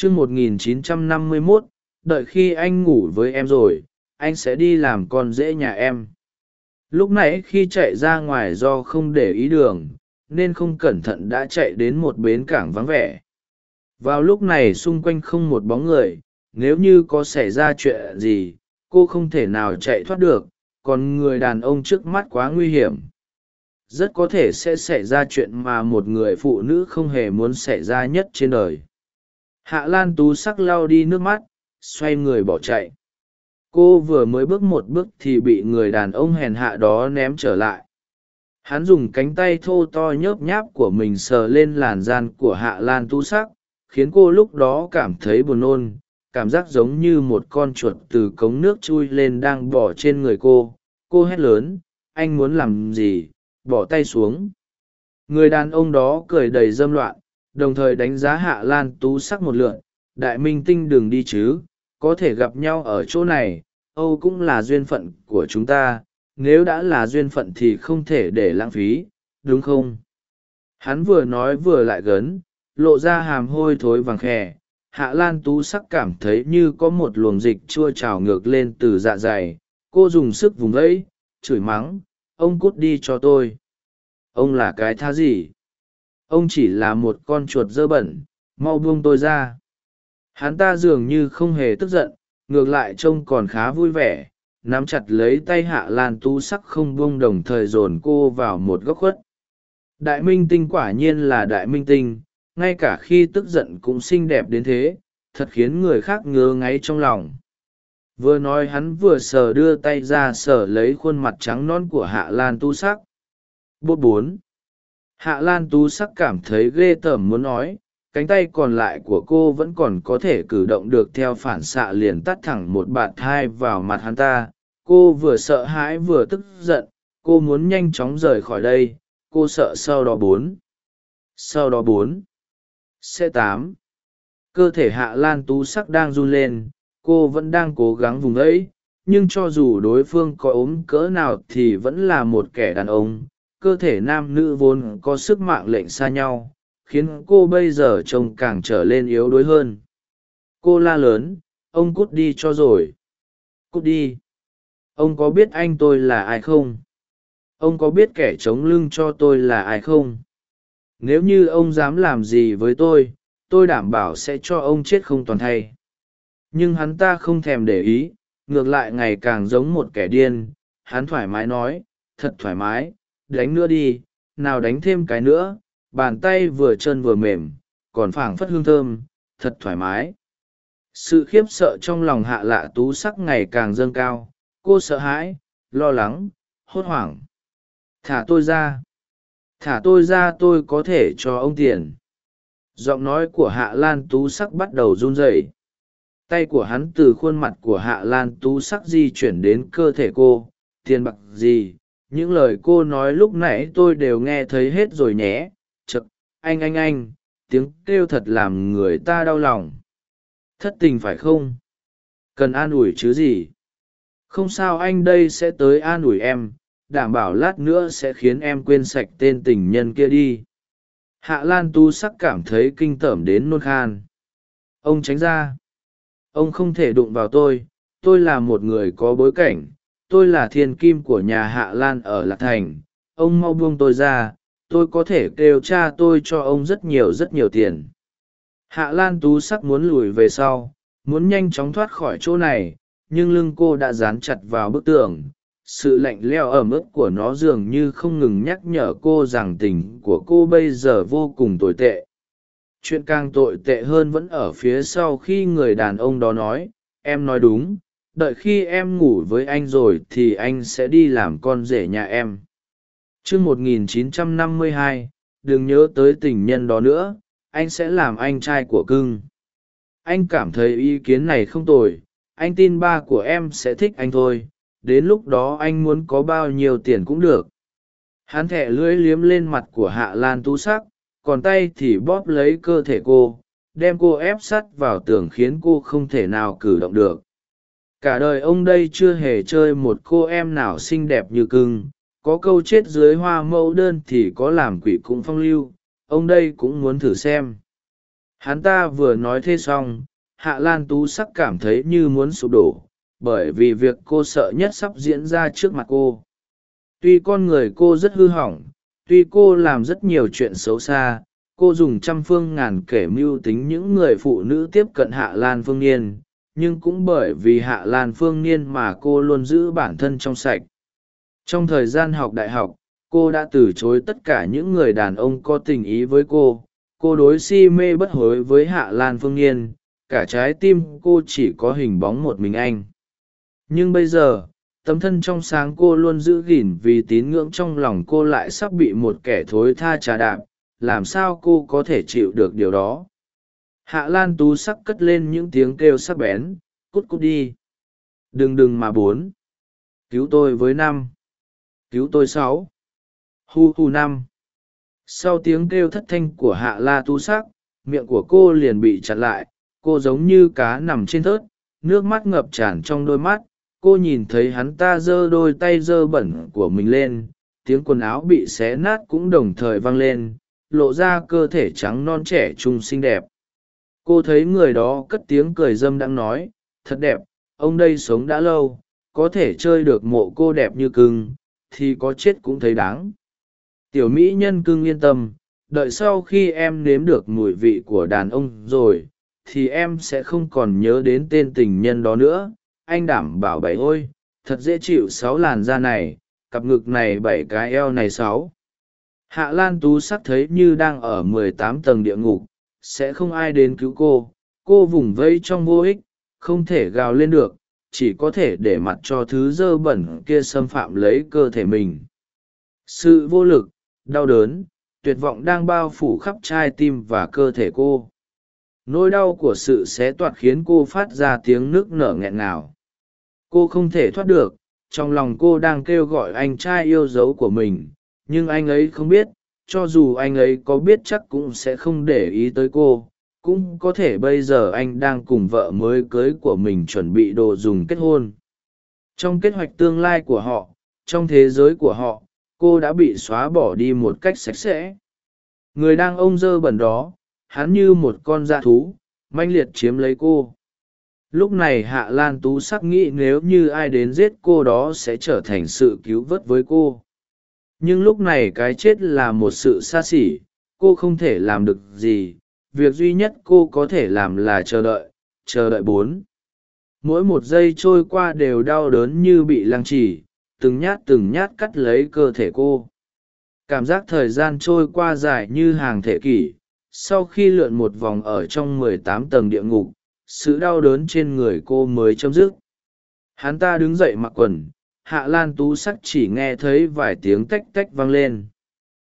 chương một nghìn chín trăm năm mươi mốt, đợi khi anh ngủ với em rồi, anh sẽ đi làm con rễ nhà em. Lúc nãy khi chạy ra ngoài do không để ý đường, nên không cẩn thận đã chạy đến một bến cảng vắng vẻ. Vào lúc này xung quanh không một bóng người, nếu như có xảy ra chuyện gì, cô không thể nào chạy thoát được, còn người đàn ông trước mắt quá nguy hiểm. Rất có thể sẽ xảy ra chuyện mà một người phụ nữ không hề muốn xảy ra nhất trên đời hạ lan tú sắc lau đi nước mắt, xoay người bỏ chạy. Cô vừa mới bước một bước thì bị người đàn ông hèn hạ đó ném trở lại. Hắn dùng cánh tay thô to nhớp nháp của mình sờ lên làn gian của hạ lan tú sắc, khiến cô lúc đó cảm thấy buồn nôn, cảm giác giống như một con chuột từ cống nước chui lên đang bỏ trên người cô. Cô hét lớn, anh muốn làm gì? Bỏ tay xuống. Người đàn ông đó cười đầy dâm loạn đồng thời đánh giá hạ lan tú sắc một lượn, đại minh tinh đường đi chứ, có thể gặp nhau ở chỗ này, âu cũng là duyên phận của chúng ta, nếu đã là duyên phận thì không thể để lãng phí, đúng không? Hắn vừa nói vừa lại gấn, lộ ra hàm hôi thối vàng khè, hạ lan tú sắc cảm thấy như có một luồng dịch chua trào ngược lên từ dạ dày, cô dùng sức vùng vẫy, chửi mắng, ông cút đi cho tôi. Ông là cái tha gì? Ông chỉ là một con chuột dơ bẩn, mau buông tôi ra. Hắn ta dường như không hề tức giận, ngược lại trông còn khá vui vẻ, nắm chặt lấy tay hạ lan Tu sắc không buông đồng thời dồn cô vào một góc khuất. Đại minh tinh quả nhiên là đại minh tinh, ngay cả khi tức giận cũng xinh đẹp đến thế, thật khiến người khác ngứa ngáy trong lòng. Vừa nói hắn vừa sờ đưa tay ra sờ lấy khuôn mặt trắng non của hạ lan tu sắc. Bốt bốn hạ lan tú sắc cảm thấy ghê tởm muốn nói, cánh tay còn lại của cô vẫn còn có thể cử động được theo phản xạ liền tắt thẳng một bạt thai vào mặt hắn ta. Cô vừa sợ hãi vừa tức giận, cô muốn nhanh chóng rời khỏi đây, cô sợ sau đó bốn. Sau đó bốn. C tám. Cơ thể hạ lan tú sắc đang run lên, cô vẫn đang cố gắng vùng ấy, nhưng cho dù đối phương có ốm cỡ nào thì vẫn là một kẻ đàn ông cơ thể nam nữ vốn có sức mạng lệnh xa nhau, khiến cô bây giờ trông càng trở lên yếu đuối hơn. Cô la lớn, ông cút đi cho rồi. Cút đi. Ông có biết anh tôi là ai không? Ông có biết kẻ chống lưng cho tôi là ai không? Nếu như ông dám làm gì với tôi tôi đảm bảo sẽ cho ông chết không toàn thay. Nhưng hắn ta không thèm để ý, ngược lại ngày càng giống một kẻ điên. Hắn thoải mái nói, thật thoải mái đánh nữa đi, nào đánh thêm cái nữa, bàn tay vừa chân vừa mềm, còn phảng phất hương thơm, thật thoải mái. Sự khiếp sợ trong lòng hạ lạ tú sắc ngày càng dâng cao, cô sợ hãi, lo lắng, hốt hoảng. Thả tôi ra. Thả tôi ra tôi có thể cho ông tiền. Giọng nói của hạ lan tú sắc bắt đầu run rẩy. Tay của hắn từ khuôn mặt của hạ lan tú sắc di chuyển đến cơ thể cô. Tiền bạc gì? Những lời cô nói lúc nãy tôi đều nghe thấy hết rồi nhé. Chực anh anh anh, tiếng kêu thật làm người ta đau lòng. Thất tình phải không? Cần an ủi chứ gì? Không sao, anh đây sẽ tới an ủi em. Đảm bảo lát nữa sẽ khiến em quên sạch tên tình nhân kia đi. Hạ lan tu sắc cảm thấy kinh tởm đến nôn khan. Ông tránh ra. Ông không thể đụng vào tôi. Tôi là một người có bối cảnh tôi là thiên kim của nhà hạ lan ở lạc thành. Ông mau buông tôi ra, tôi có thể kêu cha tôi cho ông rất nhiều rất nhiều tiền. Hạ lan tú sắc muốn lùi về sau, muốn nhanh chóng thoát khỏi chỗ này, nhưng lưng cô đã dán chặt vào bức tường. Sự lạnh leo ẩm ướt của nó dường như không ngừng nhắc nhở cô rằng tình của cô bây giờ vô cùng tồi tệ. Chuyện càng tồi tệ hơn vẫn ở phía sau khi người đàn ông đó nói, em nói đúng đợi khi em ngủ với anh rồi thì anh sẽ đi làm con rể nhà em. Chương một nghìn chín trăm năm mươi hai, đừng nhớ tới tình nhân đó nữa, anh sẽ làm anh trai của cưng. Anh cảm thấy ý kiến này không tồi, anh tin ba của em sẽ thích anh thôi, đến lúc đó anh muốn có bao nhiêu tiền cũng được. Hắn thẹ lưỡi liếm lên mặt của hạ lan tú sắc, còn tay thì bóp lấy cơ thể cô, đem cô ép sắt vào tường khiến cô không thể nào cử động được cả đời ông đây chưa hề chơi một cô em nào xinh đẹp như cưng. Có câu chết dưới hoa mẫu đơn thì có làm quỷ cũng phong lưu. Ông đây cũng muốn thử xem. Hắn ta vừa nói thế xong, hạ lan tú sắc cảm thấy như muốn sụp đổ, bởi vì việc cô sợ nhất sắp diễn ra trước mặt cô. Tuy con người cô rất hư hỏng, tuy cô làm rất nhiều chuyện xấu xa, cô dùng trăm phương ngàn kể mưu tính những người phụ nữ tiếp cận hạ lan phương n nhưng cũng bởi vì hạ lan phương niên mà cô luôn giữ bản thân trong sạch. Trong thời gian học đại học, cô đã từ chối tất cả những người đàn ông có tình ý với cô. Cô đối si mê bất hối với hạ lan phương niên, cả trái tim cô chỉ có hình bóng một mình anh. Nhưng bây giờ, tấm thân trong sáng cô luôn giữ gìn vì tín ngưỡng trong lòng cô lại sắp bị một kẻ thối tha trà đạp. Làm sao cô có thể chịu được điều đó? Hạ lan tú sắc cất lên những tiếng kêu sắc bén, cút cút đi. Đừng đừng mà bốn. Cứu tôi với năm. Cứu tôi sáu. Hu hu năm. Sau tiếng kêu thất thanh của hạ la tú sắc, miệng của cô liền bị chặn lại. Cô giống như cá nằm trên thớt, nước mắt ngập tràn trong đôi mắt. Cô nhìn thấy hắn ta giơ đôi tay dơ bẩn của mình lên. Tiếng quần áo bị xé nát cũng đồng thời vang lên, lộ ra cơ thể trắng non trẻ trung xinh đẹp cô thấy người đó cất tiếng cười dâm đang nói, thật đẹp, ông đây sống đã lâu, có thể chơi được mộ cô đẹp như cưng, thì có chết cũng thấy đáng. Tiểu mỹ nhân cưng yên tâm, đợi sau khi em nếm được mùi vị của đàn ông rồi, thì em sẽ không còn nhớ đến tên tình nhân đó nữa. Anh đảm bảo bảy ôi, thật dễ chịu sáu làn da này, cặp ngực này bảy cái eo này sáu. Hạ lan tú sắc thấy như đang ở mười tám tầng địa ngục sẽ không ai đến cứu cô. Cô vùng vẫy trong vô ích, không thể gào lên được, chỉ có thể để mặt cho thứ dơ bẩn kia xâm phạm lấy cơ thể mình. Sự vô lực, đau đớn, tuyệt vọng đang bao phủ khắp trai tim và cơ thể cô. Nỗi đau của sự xé toạc khiến cô phát ra tiếng nước nở nghẹn ngào. Cô không thể thoát được, trong lòng cô đang kêu gọi anh trai yêu dấu của mình, nhưng anh ấy không biết cho dù anh ấy có biết chắc cũng sẽ không để ý tới cô, cũng có thể bây giờ anh đang cùng vợ mới cưới của mình chuẩn bị đồ dùng kết hôn. Trong kế hoạch tương lai của họ, trong thế giới của họ, cô đã bị xóa bỏ đi một cách sạch sẽ. Người đang ông dơ bẩn đó, hắn như một con dạ thú manh liệt chiếm lấy cô. Lúc này hạ lan tú sắc nghĩ nếu như ai đến giết cô đó sẽ trở thành sự cứu vớt với cô nhưng lúc này cái chết là một sự xa xỉ, cô không thể làm được gì, việc duy nhất cô có thể làm là chờ đợi chờ đợi bốn. Mỗi một giây trôi qua đều đau đớn như bị lăng trì, từng nhát từng nhát cắt lấy cơ thể cô. Cảm giác thời gian trôi qua dài như hàng thể kỷ, sau khi lượn một vòng ở trong mười tám tầng địa ngục, sự đau đớn trên người cô mới chấm dứt. Hắn ta đứng dậy mặc quần hạ lan tú sắc chỉ nghe thấy vài tiếng tách tách vang lên.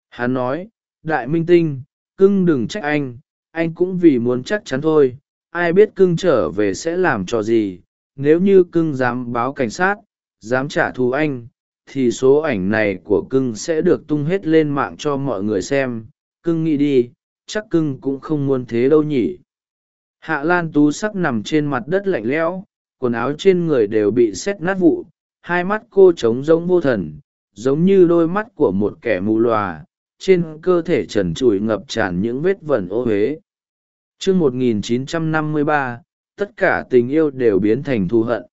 Hắn nói, đại minh tinh, cưng đừng trách anh anh cũng vì muốn chắc chắn thôi, ai biết cưng trở về sẽ làm trò gì, nếu như cưng dám báo cảnh sát, dám trả thù anh, thì số ảnh này của cưng sẽ được tung hết lên mạng cho mọi người xem, cưng nghĩ đi, chắc cưng cũng không muốn thế đâu nhỉ. Hạ lan tú sắc nằm trên mặt đất lạnh lẽo, quần áo trên người đều bị xét nát vụ hai mắt cô trống rỗng vô thần giống như đôi mắt của một kẻ mù lòa trên cơ thể trần trụi ngập tràn những vết vẩn ô huế chương 1953, tất cả tình yêu đều biến thành thù hận.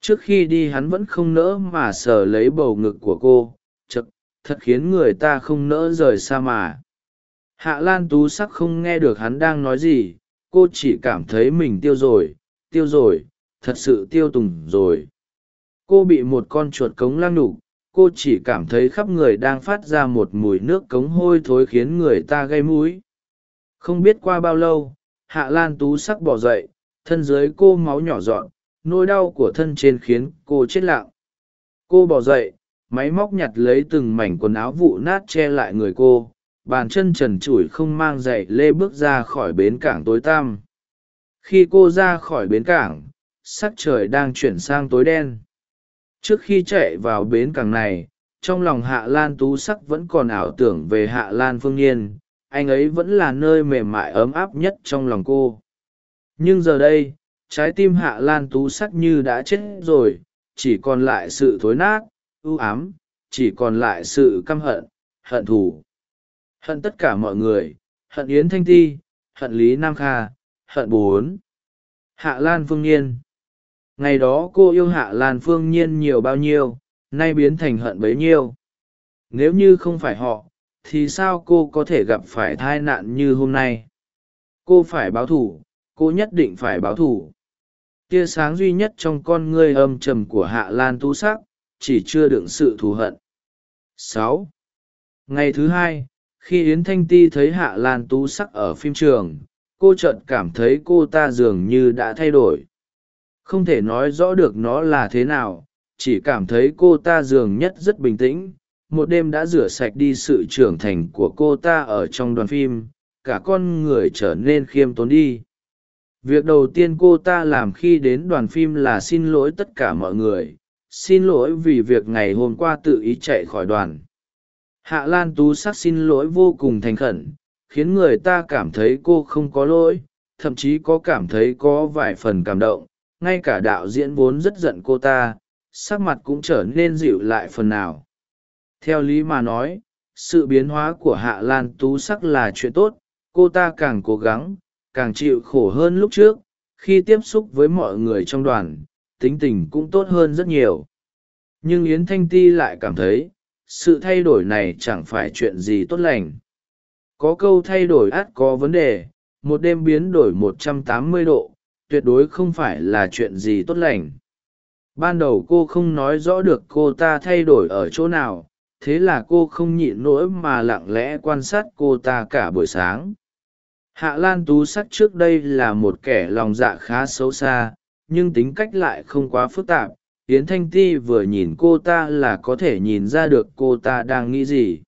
Trước khi đi hắn vẫn không nỡ mà sờ lấy bầu ngực của cô chật thật khiến người ta không nỡ rời xa mà. Hạ lan tú sắc không nghe được hắn đang nói gì cô chỉ cảm thấy mình tiêu rồi tiêu rồi thật sự tiêu tùng rồi cô bị một con chuột cống lăng đục, cô chỉ cảm thấy khắp người đang phát ra một mùi nước cống hôi thối khiến người ta gây mũi. Không biết qua bao lâu, hạ lan tú sắc bỏ dậy, thân dưới cô máu nhỏ dọn, nỗi đau của thân trên khiến cô chết lặng. Cô bỏ dậy, máy móc nhặt lấy từng mảnh quần áo vụ nát che lại người cô, bàn chân trần trụi không mang giày lê bước ra khỏi bến cảng tối tăm. Khi cô ra khỏi bến cảng, sắc trời đang chuyển sang tối đen trước khi chạy vào bến cảng này, trong lòng hạ lan tú sắc vẫn còn ảo tưởng về hạ lan phương nhiên anh ấy vẫn là nơi mềm mại ấm áp nhất trong lòng cô. Nhưng giờ đây, trái tim hạ lan tú sắc như đã chết rồi, chỉ còn lại sự thối nát ưu ám, chỉ còn lại sự căm hận hận thù. Hận tất cả mọi người, hận yến thanh ti, hận lý nam kha, hận bốn hạ lan phương nhiên ngày đó cô yêu hạ lan phương nhiên nhiều bao nhiêu, nay biến thành hận bấy nhiêu. Nếu như không phải họ, thì sao cô có thể gặp phải tai nạn như hôm nay? Cô phải báo thù cô nhất định phải báo thù tia sáng duy nhất trong con ngươi âm trầm của hạ lan tu sắc, chỉ chưa đựng sự thù hận. Sáu. Ngày thứ hai, khi yến thanh ti thấy hạ lan tú sắc ở phim trường, cô chợt cảm thấy cô ta dường như đã thay đổi không thể nói rõ được nó là thế nào, chỉ cảm thấy cô ta dường nhất rất bình tĩnh. Một đêm đã rửa sạch đi sự trưởng thành của cô ta ở trong đoàn phim, cả con người trở nên khiêm tốn đi. Việc đầu tiên cô ta làm khi đến đoàn phim là xin lỗi tất cả mọi người, xin lỗi vì việc ngày hôm qua tự ý chạy khỏi đoàn. Hạ lan tú sắc xin lỗi vô cùng thành khẩn, khiến người ta cảm thấy cô không có lỗi, thậm chí có cảm thấy có vài phần cảm động ngay cả đạo diễn vốn rất giận cô ta, sắc mặt cũng trở nên dịu lại phần nào. Theo lý mà nói, sự biến hóa của hạ lan tú sắc là chuyện tốt, cô ta càng cố gắng, càng chịu khổ hơn lúc trước, khi tiếp xúc với mọi người trong đoàn, tính tình cũng tốt hơn rất nhiều. Nhưng yến thanh ti lại cảm thấy, sự thay đổi này chẳng phải chuyện gì tốt lành. Có câu thay đổi át có vấn đề, một đêm biến đổi 180 độ tuyệt đối không phải là chuyện gì tốt lành. Ban đầu cô không nói rõ được cô ta thay đổi ở chỗ nào, thế là cô không nhịn nỗi mà lặng lẽ quan sát cô ta cả buổi sáng. Hạ lan tú sắc trước đây là một kẻ lòng dạ khá xấu xa, nhưng tính cách lại không quá phức tạp. Yến thanh ti vừa nhìn cô ta là có thể nhìn ra được cô ta đang nghĩ gì.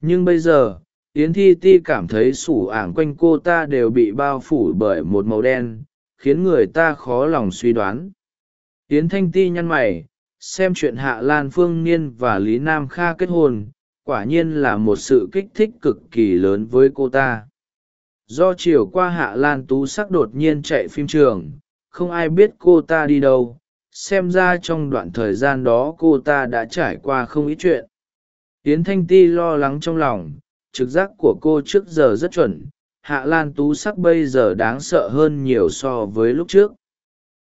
Nhưng bây giờ, yến thi ti cảm thấy sủ ảng quanh cô ta đều bị bao phủ bởi một màu đen khiến người ta khó lòng suy đoán. Yến thanh ti nhăn mày, xem chuyện hạ lan phương niên và lý nam kha kết hôn, quả nhiên là một sự kích thích cực kỳ lớn với cô ta. Do chiều qua hạ lan tú sắc đột nhiên chạy phim trường, không ai biết cô ta đi đâu, xem ra trong đoạn thời gian đó cô ta đã trải qua không ít chuyện. Yến thanh ti lo lắng trong lòng, trực giác của cô trước giờ rất chuẩn hạ lan tú sắc bây giờ đáng sợ hơn nhiều so với lúc trước.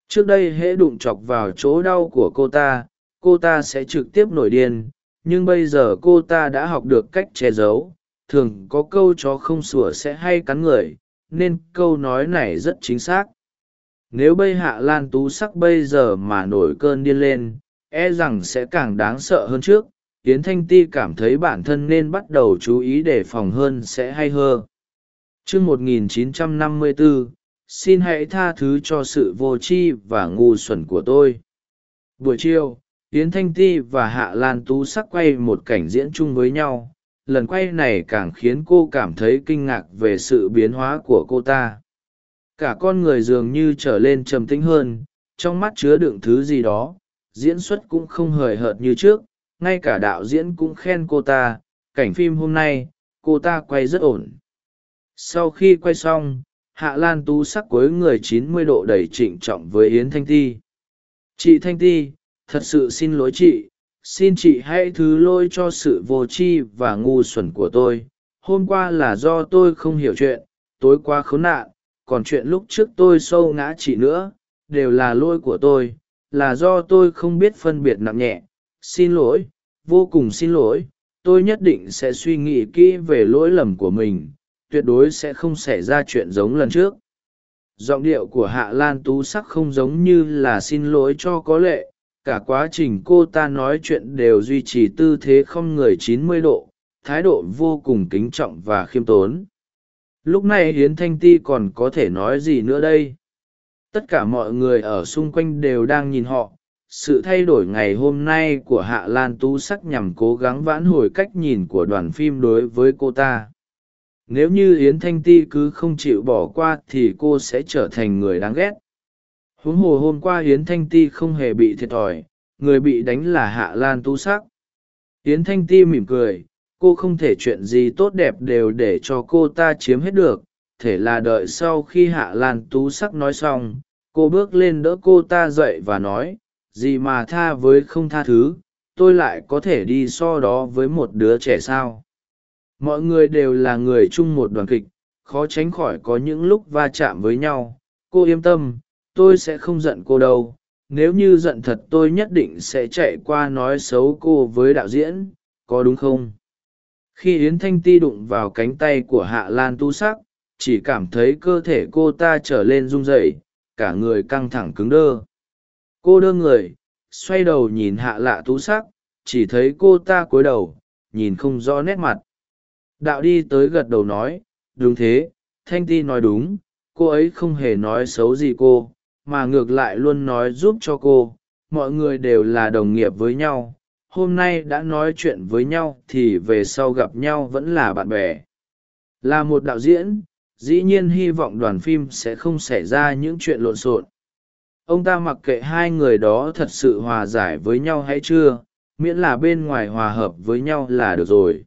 Trước đây hễ đụng chọc vào chỗ đau của cô ta cô ta sẽ trực tiếp nổi điên, nhưng bây giờ cô ta đã học được cách che giấu. Thường có câu chó không sủa sẽ hay cắn người, nên câu nói này rất chính xác. Nếu bây hạ lan tú sắc bây giờ mà nổi cơn điên lên e rằng sẽ càng đáng sợ hơn trước. Tiến thanh ti cảm thấy bản thân nên bắt đầu chú ý đề phòng hơn sẽ hay hơn chương 1954, xin hãy tha thứ cho sự vô tri và ngu xuẩn của tôi. Buổi chiều yến thanh ti và hạ lan tú sắc quay một cảnh diễn chung với nhau. Lần quay này càng khiến cô cảm thấy kinh ngạc về sự biến hóa của cô ta. Cả con người dường như trở lên trầm tĩnh hơn trong mắt chứa đựng thứ gì đó. Diễn xuất cũng không hời hợt như trước ngay cả đạo diễn cũng khen cô ta. Cảnh phim hôm nay cô ta quay rất ổn sau khi quay xong, hạ lan tú sắc cuối người chín mươi độ đầy trịnh trọng với yến thanh ti. Chị thanh ti, thật sự xin lỗi chị. Xin chị hãy thứ lỗi cho sự vô tri và ngu xuẩn của tôi. Hôm qua là do tôi không hiểu chuyện, tối qua khốn nạn. Còn chuyện lúc trước tôi sâu ngã chị nữa, đều là lỗi của tôi, là do tôi không biết phân biệt nặng nhẹ. Xin lỗi, vô cùng xin lỗi. Tôi nhất định sẽ suy nghĩ kỹ về lỗi lầm của mình tuyệt đối sẽ không xảy ra chuyện giống lần trước. Giọng điệu của hạ lan tú sắc không giống như là xin lỗi cho có lệ, cả quá trình cô ta nói chuyện đều duy trì tư thế không người chín mươi độ, thái độ vô cùng kính trọng và khiêm tốn. Lúc này hiến thanh ti còn có thể nói gì nữa đây? Tất cả mọi người ở xung quanh đều đang nhìn họ. Sự thay đổi ngày hôm nay của hạ lan tú sắc nhằm cố gắng vãn hồi cách nhìn của đoàn phim đối với cô ta nếu như yến thanh ti cứ không chịu bỏ qua thì cô sẽ trở thành người đáng ghét. Huống hồ hôm qua yến thanh ti không hề bị thiệt thòi, người bị đánh là hạ lan Tu sắc. Yến thanh ti mỉm cười, cô không thể chuyện gì tốt đẹp đều để cho cô ta chiếm hết được. Thể là đợi sau khi hạ lan tú sắc nói xong, cô bước lên đỡ cô ta dậy và nói, gì mà tha với không tha thứ, tôi lại có thể đi so đó với một đứa trẻ sao? Mọi người đều là người chung một đoàn kịch, khó tránh khỏi có những lúc va chạm với nhau. Cô yên tâm, tôi sẽ không giận cô đâu. Nếu như giận thật tôi nhất định sẽ chạy qua nói xấu cô với đạo diễn, có đúng không? Khi yến thanh ti đụng vào cánh tay của hạ lan tu sắc, chỉ cảm thấy cơ thể cô ta trở lên run rẩy, cả người căng thẳng cứng đơ. Cô đơ người, xoay đầu nhìn hạ lạ tú sắc, chỉ thấy cô ta cúi đầu, nhìn không rõ nét mặt đạo đi tới gật đầu nói, đúng thế, thanh ti nói đúng, cô ấy không hề nói xấu gì cô, mà ngược lại luôn nói giúp cho cô, mọi người đều là đồng nghiệp với nhau, hôm nay đã nói chuyện với nhau thì về sau gặp nhau vẫn là bạn bè. Là một đạo diễn, dĩ nhiên hy vọng đoàn phim sẽ không xảy ra những chuyện lộn xộn. Ông ta mặc kệ hai người đó thật sự hòa giải với nhau hay chưa, miễn là bên ngoài hòa hợp với nhau là được rồi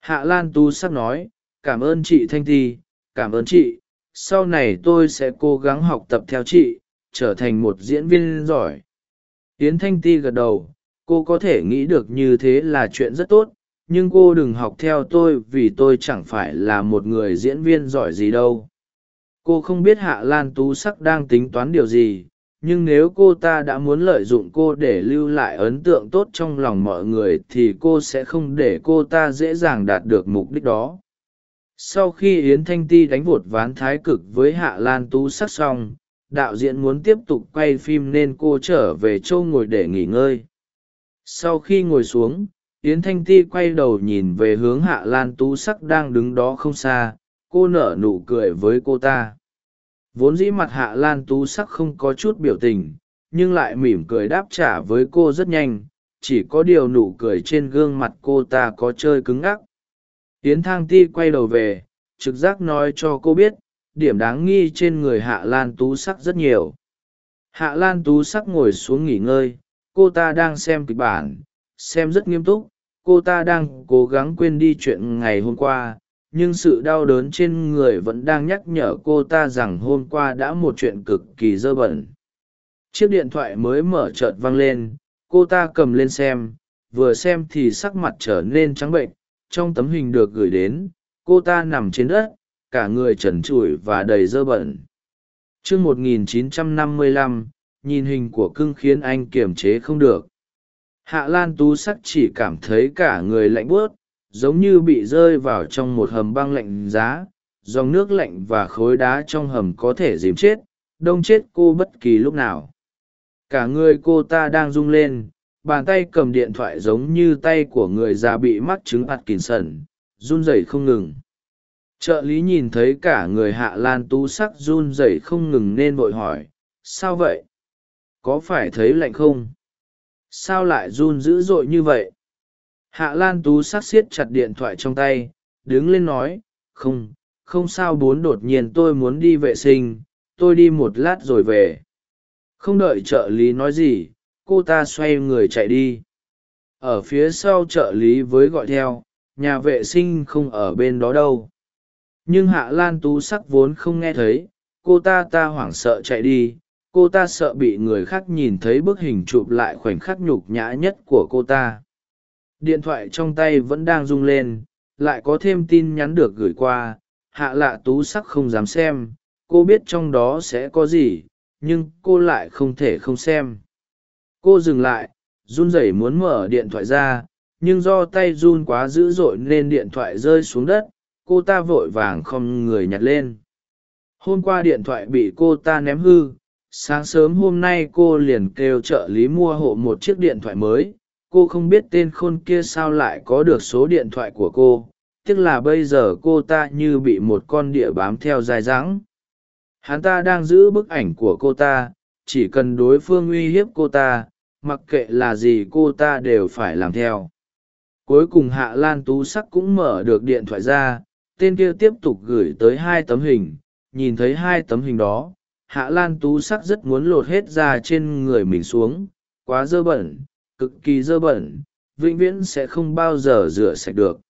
hạ lan tu sắp nói cảm ơn chị thanh Thi, cảm ơn chị. Sau này tôi sẽ cố gắng học tập theo chị trở thành một diễn viên giỏi. Yến thanh ti gật đầu cô có thể nghĩ được như thế là chuyện rất tốt nhưng cô đừng học theo tôi vì tôi chẳng phải là một người diễn viên giỏi gì đâu. Cô không biết hạ lan tú sắc đang tính toán điều gì nhưng nếu cô ta đã muốn lợi dụng cô để lưu lại ấn tượng tốt trong lòng mọi người thì cô sẽ không để cô ta dễ dàng đạt được mục đích đó. Sau khi yến thanh ti đánh vột ván thái cực với hạ lan tú sắc xong, đạo diễn muốn tiếp tục quay phim nên cô trở về châu ngồi để nghỉ ngơi. Sau khi ngồi xuống, yến thanh ti quay đầu nhìn về hướng hạ lan tú sắc đang đứng đó không xa, cô nở nụ cười với cô ta vốn dĩ mặt hạ lan tú sắc không có chút biểu tình, nhưng lại mỉm cười đáp trả với cô rất nhanh, chỉ có điều nụ cười trên gương mặt cô ta có chơi cứng ngắc. Tiến thang ti quay đầu về, trực giác nói cho cô biết, điểm đáng nghi trên người hạ lan tú sắc rất nhiều. Hạ lan tú sắc ngồi xuống nghỉ ngơi, cô ta đang xem kịch bản, xem rất nghiêm túc, cô ta đang cố gắng quên đi chuyện ngày hôm qua nhưng sự đau đớn trên người vẫn đang nhắc nhở cô ta rằng hôm qua đã một chuyện cực kỳ dơ bẩn. Chiếc điện thoại mới mở chợt văng lên cô ta cầm lên xem vừa xem thì sắc mặt trở nên trắng bệnh trong tấm hình được gửi đến cô ta nằm trên đất cả người trần trụi và đầy dơ bẩn. T r ư ơ n 1955, nhìn hình của cưng khiến anh kiềm chế không được. Hạ lan tú sắc chỉ cảm thấy cả người lạnh buốt giống như bị rơi vào trong một hầm băng lạnh giá dòng nước lạnh và khối đá trong hầm có thể dìm chết đông chết cô bất kỳ lúc nào. Cả người cô ta đang rung lên bàn tay cầm điện thoại giống như tay của người già bị mắc chứng sẩn, run rẩy không ngừng. Trợ lý nhìn thấy cả người hạ lan tú sắc run rẩy không ngừng nên vội hỏi sao vậy? Có phải thấy lạnh không? Sao lại run dữ dội như vậy? Hạ lan tú sắc xiết chặt điện thoại trong tay, đứng lên nói, không không sao bốn đột nhiên tôi muốn đi vệ sinh, tôi đi một lát rồi về. Không đợi trợ lý nói gì, cô ta xoay người chạy đi. Ở phía sau trợ lý với gọi theo, nhà vệ sinh không ở bên đó đâu. Nhưng hạ lan tú sắc vốn không nghe thấy, cô ta ta hoảng sợ chạy đi, cô ta sợ bị người khác nhìn thấy bức hình chụp lại khoảnh khắc nhục nhã nhất của cô ta điện thoại trong tay vẫn đang rung lên, lại có thêm tin nhắn được gửi qua. Hạ lạ tú sắc không dám xem, cô biết trong đó sẽ có gì, nhưng cô lại không thể không xem. Cô dừng lại, run rẩy muốn mở điện thoại ra, nhưng do tay run quá dữ dội nên điện thoại rơi xuống đất, cô ta vội vàng không người nhặt lên. Hôm qua điện thoại bị cô ta ném hư, sáng sớm hôm nay cô liền kêu trợ lý mua hộ một chiếc điện thoại mới cô không biết tên khôn kia sao lại có được số điện thoại của cô, tiếc là bây giờ cô ta như bị một con địa bám theo dài dẳng. Hắn ta đang giữ bức ảnh của cô ta, chỉ cần đối phương uy hiếp cô ta, mặc kệ là gì cô ta đều phải làm theo. Cuối cùng hạ lan tú sắc cũng mở được điện thoại ra, tên kia tiếp tục gửi tới hai tấm hình, nhìn thấy hai tấm hình đó, hạ lan tú sắc rất muốn lột hết ra trên người mình xuống, quá dơ bẩn cực kỳ dơ bẩn, vĩnh viễn sẽ không bao giờ rửa sạch được.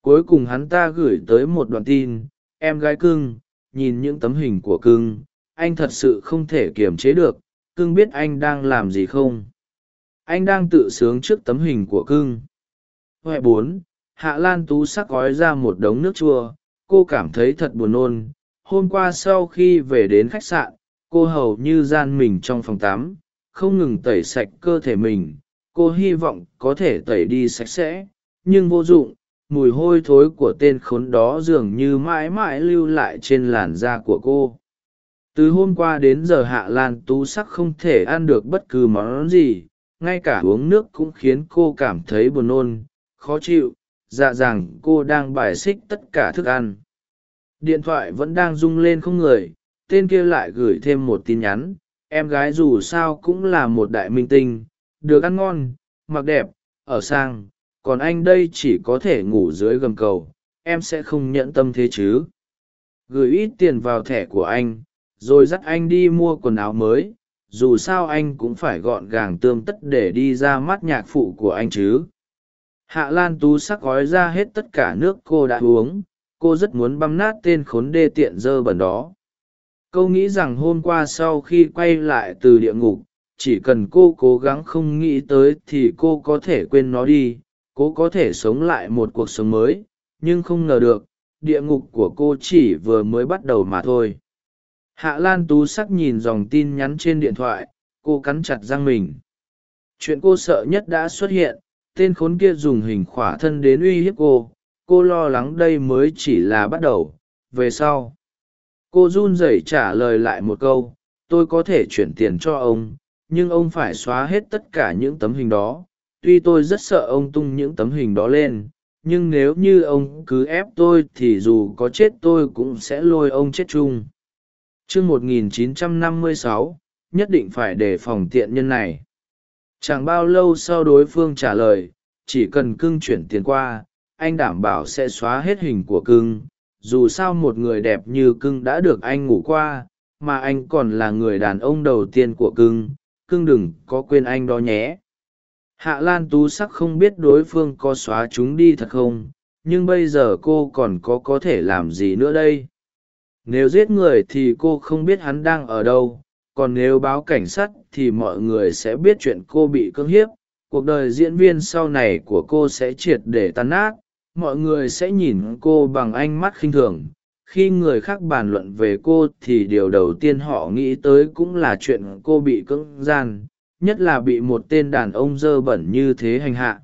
Cuối cùng hắn ta gửi tới một đoạn tin, em gái cưng, nhìn những tấm hình của cưng, anh thật sự không thể kiềm chế được, cưng biết anh đang làm gì không? Anh đang tự sướng trước tấm hình của cưng. Huệ bốn, hạ lan tú sắc gói ra một đống nước chua, cô cảm thấy thật buồn nôn. Hôm qua sau khi về đến khách sạn, cô hầu như gian mình trong phòng tắm, không ngừng tẩy sạch cơ thể mình cô hy vọng có thể tẩy đi sạch sẽ, nhưng vô dụng, mùi hôi thối của tên khốn đó dường như mãi mãi lưu lại trên làn da của cô. Từ hôm qua đến giờ hạ lan tú sắc không thể ăn được bất cứ món gì, ngay cả uống nước cũng khiến cô cảm thấy buồn nôn, khó chịu dạ rằng cô đang bài xích tất cả thức ăn. Điện thoại vẫn đang rung lên không người, tên kia lại gửi thêm một tin nhắn, em gái dù sao cũng là một đại minh tinh được ăn ngon, mặc đẹp, ở sang, còn anh đây chỉ có thể ngủ dưới gầm cầu, em sẽ không nhẫn tâm thế chứ. Gửi ít tiền vào thẻ của anh, rồi dắt anh đi mua quần áo mới, dù sao anh cũng phải gọn gàng tươm tất để đi ra mắt nhạc phụ của anh chứ. Hạ lan tú sắc gói ra hết tất cả nước cô đã uống, cô rất muốn băm nát tên khốn đê tiện dơ bẩn đó. Câu nghĩ rằng hôm qua sau khi quay lại từ địa ngục chỉ cần cô cố gắng không nghĩ tới thì cô có thể quên nó đi, cô có thể sống lại một cuộc sống mới, nhưng không ngờ được, địa ngục của cô chỉ vừa mới bắt đầu mà thôi. Hạ lan tú sắc nhìn dòng tin nhắn trên điện thoại, cô cắn chặt răng mình. Chuyện cô sợ nhất đã xuất hiện, tên khốn kia dùng hình khỏa thân đến uy hiếp cô cô lo lắng đây mới chỉ là bắt đầu, về sau. Cô run rẩy trả lời lại một câu, tôi có thể chuyển tiền cho ông nhưng ông phải xóa hết tất cả những tấm hình đó. Tuy tôi rất sợ ông tung những tấm hình đó lên nhưng nếu như ông cứ ép tôi thì dù có chết tôi cũng sẽ lôi ông chết chung. Chương 1956, nhất định phải đề phòng tiện nhân này. Chẳng bao lâu sau đối phương trả lời chỉ cần cưng chuyển tiền qua anh đảm bảo sẽ xóa hết hình của cưng. Dù sao một người đẹp như cưng đã được anh ngủ qua mà anh còn là người đàn ông đầu tiên của cưng cưng đừng, có quên anh đó nhé. Hạ lan tú sắc không biết đối phương có xóa chúng đi thật không, nhưng bây giờ cô còn có có thể làm gì nữa đây? Nếu giết người thì cô không biết hắn đang ở đâu, còn nếu báo cảnh sát thì mọi người sẽ biết chuyện cô bị cưỡng hiếp. Cuộc đời diễn viên sau này của cô sẽ triệt để tan nát, mọi người sẽ nhìn cô bằng ánh mắt khinh thường khi người khác bàn luận về cô thì điều đầu tiên họ nghĩ tới cũng là chuyện cô bị cưỡng gian, nhất là bị một tên đàn ông dơ bẩn như thế hành hạ.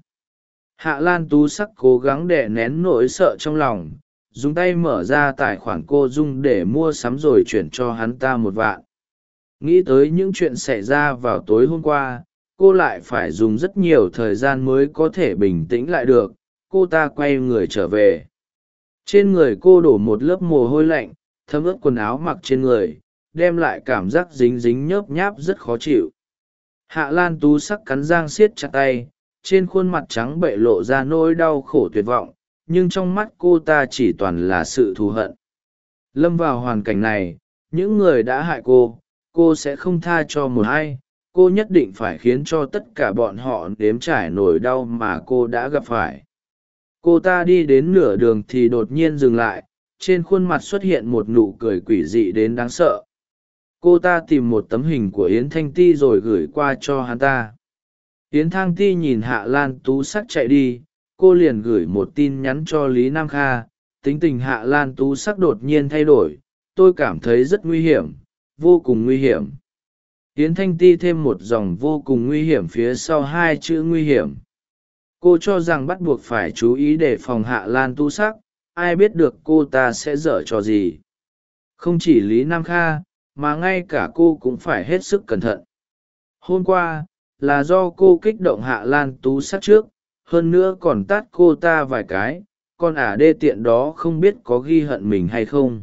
Hạ lan tú sắc cố gắng đè nén nỗi sợ trong lòng, dùng tay mở ra tài khoản cô dung để mua sắm rồi chuyển cho hắn ta một vạn. Nghĩ tới những chuyện xảy ra vào tối hôm qua, cô lại phải dùng rất nhiều thời gian mới có thể bình tĩnh lại được, cô ta quay người trở về trên người cô đổ một lớp mồ hôi lạnh, thấm ướt quần áo mặc trên người, đem lại cảm giác dính dính nhớp nháp rất khó chịu. Hạ lan tú sắc cắn giang siết chặt tay, trên khuôn mặt trắng bệ lộ ra nỗi đau khổ tuyệt vọng, nhưng trong mắt cô ta chỉ toàn là sự thù hận. Lâm vào hoàn cảnh này, những người đã hại cô cô sẽ không tha cho một ai, cô nhất định phải khiến cho tất cả bọn họ nếm trải nỗi đau mà cô đã gặp phải cô ta đi đến nửa đường thì đột nhiên dừng lại, trên khuôn mặt xuất hiện một nụ cười quỷ dị đến đáng sợ. Cô ta tìm một tấm hình của yến thanh ti rồi gửi qua cho hắn ta. Yến thang ti nhìn hạ lan tú sắc chạy đi, cô liền gửi một tin nhắn cho lý nam kha. Tính tình hạ lan tú sắc đột nhiên thay đổi, tôi cảm thấy rất nguy hiểm, vô cùng nguy hiểm. Yến thanh ti thêm một dòng vô cùng nguy hiểm phía sau hai chữ nguy hiểm cô cho rằng bắt buộc phải chú ý để phòng hạ lan tu sắc, ai biết được cô ta sẽ dở trò gì. Không chỉ lý nam kha, mà ngay cả cô cũng phải hết sức cẩn thận. Hôm qua, là do cô kích động hạ lan tú sắc trước, hơn nữa còn tát cô ta vài cái, con ả đê tiện đó không biết có ghi hận mình hay không.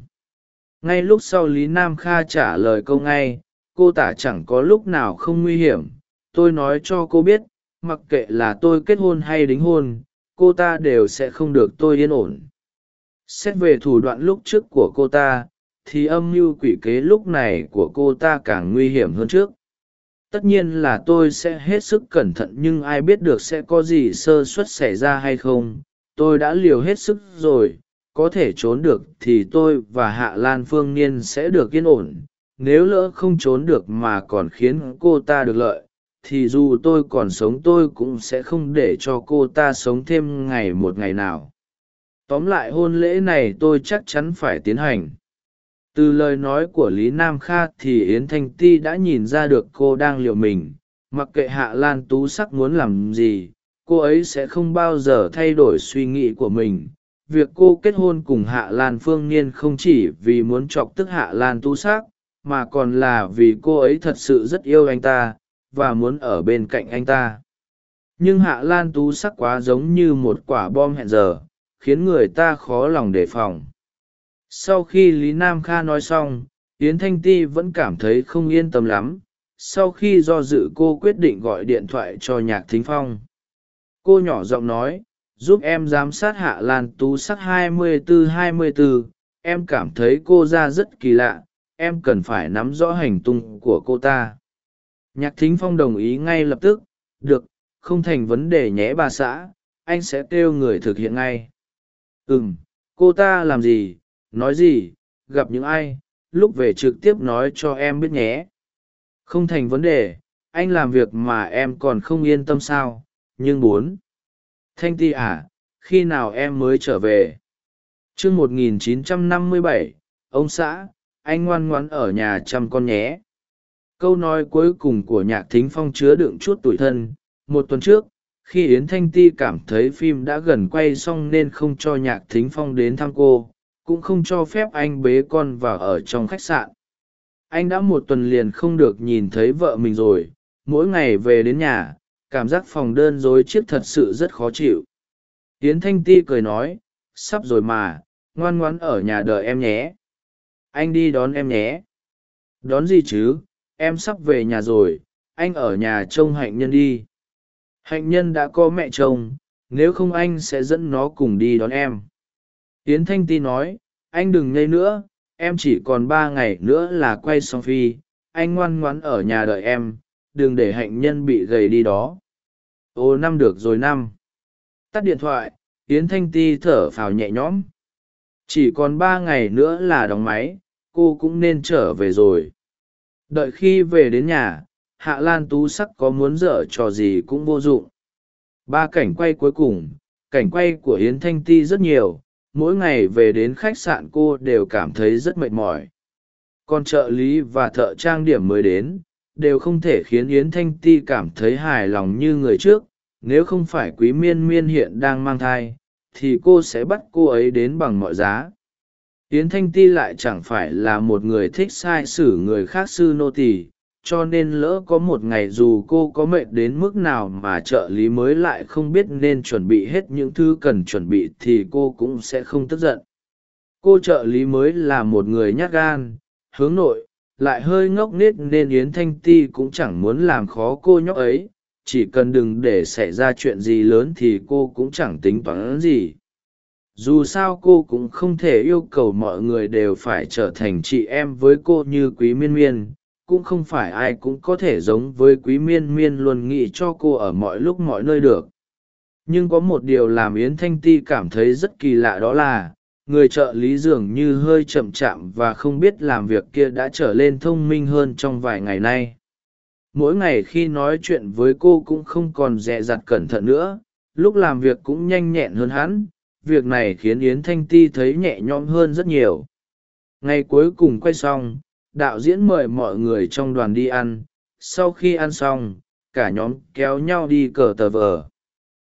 Ngay lúc sau lý nam kha trả lời câu ngay, cô tả chẳng có lúc nào không nguy hiểm, tôi nói cho cô biết mặc kệ là tôi kết hôn hay đính hôn, cô ta đều sẽ không được tôi yên ổn. Xét về thủ đoạn lúc trước của cô ta, thì âm mưu quỷ kế lúc này của cô ta càng nguy hiểm hơn trước. Tất nhiên là tôi sẽ hết sức cẩn thận nhưng ai biết được sẽ có gì sơ suất xảy ra hay không. Tôi đã liều hết sức rồi, có thể trốn được thì tôi và hạ lan phương niên sẽ được yên ổn. Nếu lỡ không trốn được mà còn khiến cô ta được lợi thì dù tôi còn sống tôi cũng sẽ không để cho cô ta sống thêm ngày một ngày nào. Tóm lại hôn lễ này tôi chắc chắn phải tiến hành. Từ lời nói của lý nam kha thì yến thanh ti đã nhìn ra được cô đang liều mình. Mặc kệ hạ lan tú sắc muốn làm gì, cô ấy sẽ không bao giờ thay đổi suy nghĩ của mình. Việc cô kết hôn cùng hạ lan phương niên không chỉ vì muốn chọc tức hạ lan tú sắc, mà còn là vì cô ấy thật sự rất yêu anh ta và muốn ở bên cạnh anh ta. Nhưng hạ lan tú sắc quá giống như một quả bom hẹn giờ khiến người ta khó lòng đề phòng. Sau khi lý nam kha nói xong yến thanh ti vẫn cảm thấy không yên tâm lắm sau khi do dự cô quyết định gọi điện thoại cho nhạc thính phong. Cô nhỏ giọng nói giúp em giám sát hạ lan tú sắc 24-24, em cảm thấy cô ra rất kỳ lạ em cần phải nắm rõ hành tung của cô ta nhạc thính phong đồng ý ngay lập tức được không thành vấn đề nhé bà xã anh sẽ kêu người thực hiện ngay. Ừm, cô ta làm gì nói gì gặp những ai lúc về trực tiếp nói cho em biết nhé. Không thành vấn đề anh làm việc mà em còn không yên tâm sao nhưng bốn thanh ti à khi nào em mới trở về? Trước 1957, ông xã anh ngoan ngoãn ở nhà chăm con nhé câu nói cuối cùng của nhạc thính phong chứa đựng chút tủi thân. Một tuần trước, khi yến thanh ti cảm thấy phim đã gần quay xong nên không cho nhạc thính phong đến thăm cô, cũng không cho phép anh bế con vào ở trong khách sạn. Anh đã một tuần liền không được nhìn thấy vợ mình rồi. Mỗi ngày về đến nhà, cảm giác phòng đơn rối chiếc thật sự rất khó chịu. Yến thanh ti cười nói, sắp rồi mà, ngoan ngoãn ở nhà đợi em nhé. Anh đi đón em nhé. Đón gì chứ? Em sắp về nhà rồi, anh ở nhà trông hạnh nhân đi. Hạnh nhân đã có mẹ chồng, nếu không anh sẽ dẫn nó cùng đi đón em. Yến thanh ti nói, anh đừng ngây nữa, em chỉ còn ba ngày nữa là quay xong phi, anh ngoan ngoãn ở nhà đợi em, đừng để hạnh nhân bị gầy đi đó. Ô, năm được rồi năm. Tắt điện thoại, yến thanh ti thở phào nhẹ nhõm. Chỉ còn ba ngày nữa là đóng máy, cô cũng nên trở về rồi đợi khi về đến nhà, hạ lan tú sắc có muốn dở trò gì cũng vô dụng. Ba cảnh quay cuối cùng, cảnh quay của yến thanh ti rất nhiều, mỗi ngày về đến khách sạn cô đều cảm thấy rất mệt mỏi. Còn trợ lý và thợ trang điểm mới đến, đều không thể khiến yến thanh ti cảm thấy hài lòng như người trước. Nếu không phải quý miên miên hiện đang mang thai, thì cô sẽ bắt cô ấy đến bằng mọi giá yến thanh ti lại chẳng phải là một người thích sai sử người khác sư nô tỳ, cho nên lỡ có một ngày dù cô có mệt đến mức nào mà trợ lý mới lại không biết nên chuẩn bị hết những thứ cần chuẩn bị thì cô cũng sẽ không tức giận. Cô trợ lý mới là một người nhát gan, hướng nội, lại hơi ngốc nghếch nên yến thanh ti cũng chẳng muốn làm khó cô nhóc ấy, chỉ cần đừng để xảy ra chuyện gì lớn thì cô cũng chẳng tính toán gì dù sao cô cũng không thể yêu cầu mọi người đều phải trở thành chị em với cô như quý miên miên, cũng không phải ai cũng có thể giống với quý miên miên luôn nghĩ cho cô ở mọi lúc mọi nơi được. Nhưng có một điều làm yến thanh ti cảm thấy rất kỳ lạ đó là, người trợ lý dường như hơi chậm chạm và không biết làm việc kia đã trở lên thông minh hơn trong vài ngày nay. Mỗi ngày khi nói chuyện với cô cũng không còn dè dặt cẩn thận nữa, lúc làm việc cũng nhanh nhẹn hơn hắn việc này khiến yến thanh ti thấy nhẹ nhõm hơn rất nhiều. Ngày cuối cùng quay xong, đạo diễn mời mọi người trong đoàn đi ăn. Sau khi ăn xong, cả nhóm kéo nhau đi cờ tờ vờ.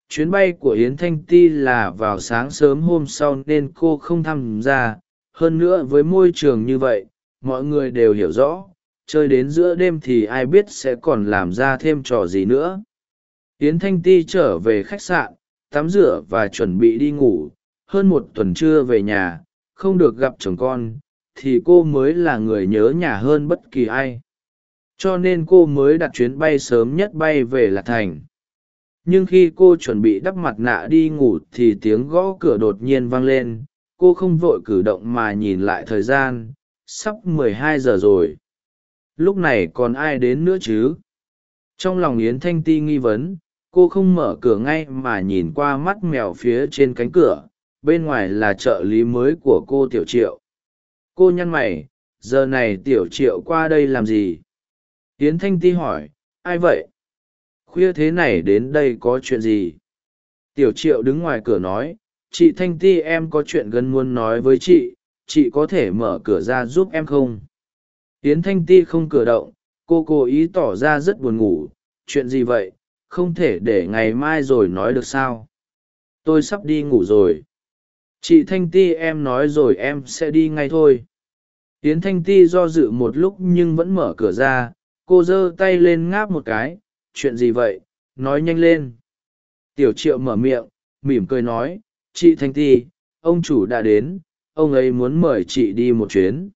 Chuyến bay của yến thanh ti là vào sáng sớm hôm sau nên cô không tham gia. Hơn nữa với môi trường như vậy, mọi người đều hiểu rõ, chơi đến giữa đêm thì ai biết sẽ còn làm ra thêm trò gì nữa. Yến thanh ti trở về khách sạn tắm rửa và chuẩn bị đi ngủ. Hơn một tuần trưa về nhà, không được gặp chồng con, thì cô mới là người nhớ nhà hơn bất kỳ ai. Cho nên cô mới đặt chuyến bay sớm nhất bay về lạc thành. Nhưng khi cô chuẩn bị đắp mặt nạ đi ngủ thì tiếng gõ cửa đột nhiên vang lên. Cô không vội cử động mà nhìn lại thời gian. Sắp mười hai giờ rồi. Lúc này còn ai đến nữa chứ? Trong lòng yến thanh ti nghi vấn cô không mở cửa ngay mà nhìn qua mắt mèo phía trên cánh cửa, bên ngoài là trợ lý mới của cô tiểu triệu. Cô nhăn mày, giờ này tiểu triệu qua đây làm gì? Tiến thanh ti hỏi, ai vậy? Khuya thế này đến đây có chuyện gì? Tiểu triệu đứng ngoài cửa nói, chị thanh ti, em có chuyện gần muốn nói với chị chị có thể mở cửa ra giúp em không? Tiến thanh ti không cửa động, cô cố ý tỏ ra rất buồn ngủ, chuyện gì vậy? Không thể để ngày mai rồi nói được sao? Tôi sắp đi ngủ rồi. Chị thanh ti em nói rồi em sẽ đi ngay thôi. Yến thanh ti do dự một lúc nhưng vẫn mở cửa ra. Cô giơ tay lên ngáp một cái. Chuyện gì vậy? Nói nhanh lên. Tiểu triệu mở miệng, mỉm cười nói. Chị thanh ti, ông chủ đã đến. Ông ấy muốn mời chị đi một chuyến.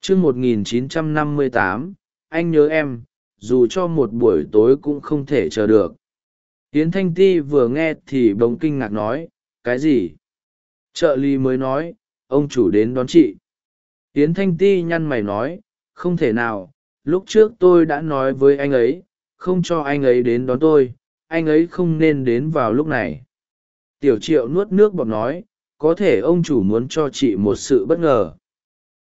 Chương một nghìn chín trăm năm mươi tám, anh nhớ em dù cho một buổi tối cũng không thể chờ được. Yến thanh ti vừa nghe thì bỗng kinh ngạc nói, cái gì? Trợ lý mới nói, ông chủ đến đón chị. Yến thanh ti nhăn mày nói, không thể nào, lúc trước tôi đã nói với anh ấy, không cho anh ấy đến đón tôi, anh ấy không nên đến vào lúc này. Tiểu triệu nuốt nước bọt nói, có thể ông chủ muốn cho chị một sự bất ngờ.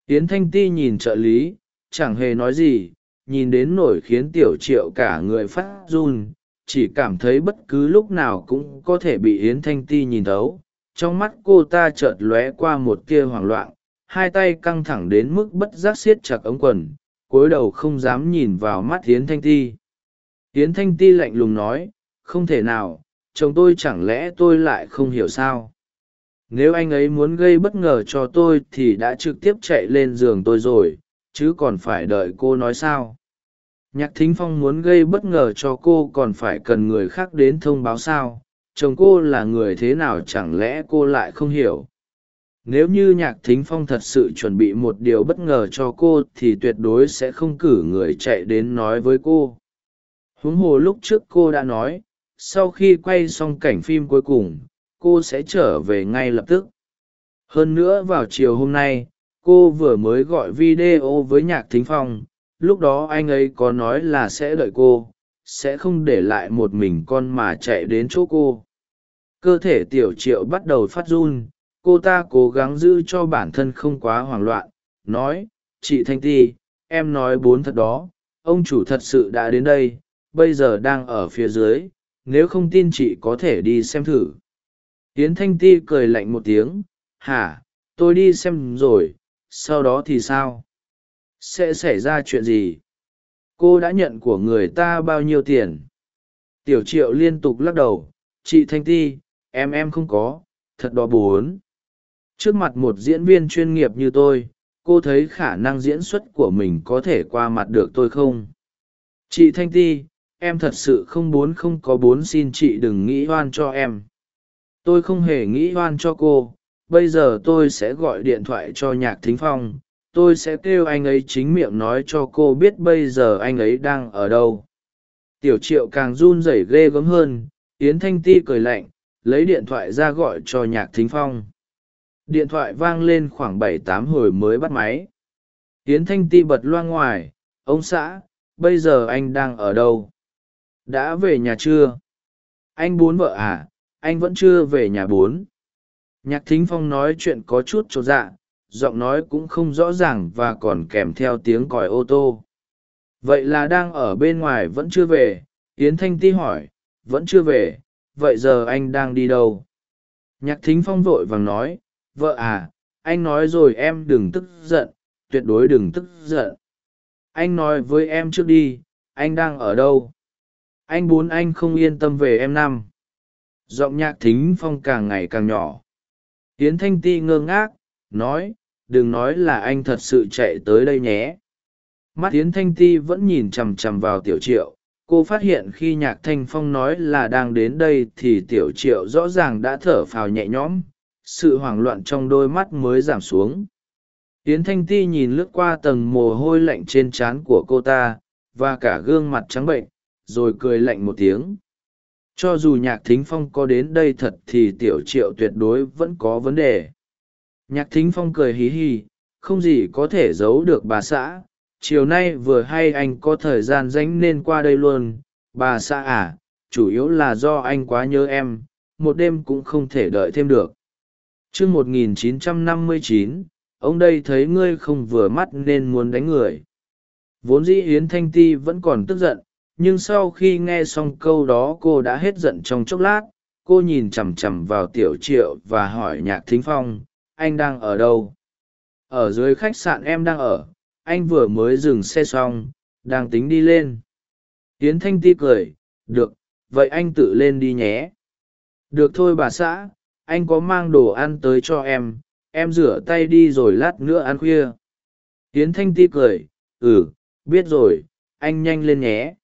Yến thanh ti nhìn trợ lý, chẳng hề nói gì nhìn đến nổi khiến tiểu triệu cả người phát run, chỉ cảm thấy bất cứ lúc nào cũng có thể bị yến thanh ti nhìn thấu. Trong mắt cô ta chợt lóe qua một tia hoảng loạn, hai tay căng thẳng đến mức bất giác siết chặt ống quần, cúi đầu không dám nhìn vào mắt yến thanh ti. Yến thanh ti lạnh lùng nói, không thể nào, chồng tôi chẳng lẽ tôi lại không hiểu sao? Nếu anh ấy muốn gây bất ngờ cho tôi thì đã trực tiếp chạy lên giường tôi rồi, chứ còn phải đợi cô nói sao? Nhạc thính phong muốn gây bất ngờ cho cô còn phải cần người khác đến thông báo sao? Chồng cô là người thế nào chẳng lẽ cô lại không hiểu? Nếu như nhạc thính phong thật sự chuẩn bị một điều bất ngờ cho cô thì tuyệt đối sẽ không cử người chạy đến nói với cô. Huống hồ lúc trước cô đã nói, sau khi quay xong cảnh phim cuối cùng, cô sẽ trở về ngay lập tức. Hơn nữa vào chiều hôm nay, cô vừa mới gọi video với nhạc thính phong lúc đó anh ấy có nói là sẽ đợi cô, sẽ không để lại một mình con mà chạy đến chỗ cô. Cơ thể tiểu triệu bắt đầu phát run, cô ta cố gắng giữ cho bản thân không quá hoảng loạn, nói, chị thanh ti, em nói bốn thật đó, ông chủ thật sự đã đến đây, bây giờ đang ở phía dưới, nếu không tin chị có thể đi xem thử. Tiến thanh ti cười lạnh một tiếng, hả, tôi đi xem rồi, sau đó thì sao? Sẽ xảy ra chuyện gì? Cô đã nhận của người ta bao nhiêu tiền? Tiểu triệu liên tục lắc đầu, chị thanh ti, em em không có, thật đó bốn trước mặt một diễn viên chuyên nghiệp như tôi, cô thấy khả năng diễn xuất của mình có thể qua mặt được tôi không? Chị thanh ti, em thật sự không bốn không có bốn xin chị đừng nghĩ oan cho em. Tôi không hề nghĩ oan cho cô, bây giờ tôi sẽ gọi điện thoại cho nhạc thính phong tôi sẽ kêu anh ấy chính miệng nói cho cô biết bây giờ anh ấy đang ở đâu. Tiểu triệu càng run rẩy ghê gớm hơn, yến thanh ti cười lạnh, lấy điện thoại ra gọi cho nhạc thính phong. Điện thoại vang lên khoảng bảy tám hồi mới bắt máy. Yến thanh ti bật loa ngoài, ông xã, bây giờ anh đang ở đâu? Đã về nhà chưa? Anh bốn vợ à? Anh vẫn chưa về nhà bốn? Nhạc thính phong nói chuyện có chút chột dạ giọng nói cũng không rõ ràng và còn kèm theo tiếng còi ô tô. Vậy là đang ở bên ngoài vẫn chưa về? Yến thanh ti hỏi. Vẫn chưa về. Vậy giờ anh đang đi đâu? Nhạc thính phong vội vàng nói. Vợ à anh nói rồi em đừng tức giận. Tuyệt đối đừng tức giận. Anh nói với em trước đi. Anh đang ở đâu? Anh bốn anh không yên tâm về em năm. Giọng nhạc thính phong càng ngày càng nhỏ. Yến thanh ti ngơ ngác, nói đừng nói là anh thật sự chạy tới đây nhé. Mắt tiến thanh ti vẫn nhìn chằm chằm vào tiểu triệu. Cô phát hiện khi nhạc thanh phong nói là đang đến đây thì tiểu triệu rõ ràng đã thở phào nhẹ nhõm. Sự hoảng loạn trong đôi mắt mới giảm xuống. Yến thanh ti nhìn lướt qua tầng mồ hôi lạnh trên trán của cô ta và cả gương mặt trắng bệnh, rồi cười lạnh một tiếng. Cho dù nhạc thính phong có đến đây thật thì tiểu triệu tuyệt đối vẫn có vấn đề nhạc thính phong cười hí hí không gì có thể giấu được bà xã. Chiều nay vừa hay anh có thời gian rảnh nên qua đây luôn. Bà xã à chủ yếu là do anh quá nhớ em một đêm cũng không thể đợi thêm được. T r ư ơ 1959, ông đây thấy ngươi không vừa mắt nên muốn đánh người. Vốn dĩ yến thanh ti vẫn còn tức giận nhưng sau khi nghe xong câu đó cô đã hết giận trong chốc lát. Cô nhìn chằm chằm vào tiểu triệu và hỏi nhạc thính phong anh đang ở đâu? Ở dưới khách sạn em đang ở, anh vừa mới dừng xe xong, đang tính đi lên. Yến thanh ti cười, được, vậy anh tự lên đi nhé. Được thôi bà xã, anh có mang đồ ăn tới cho em em rửa tay đi rồi lát nữa ăn khuya. Yến thanh ti cười ừ biết rồi, anh nhanh lên nhé.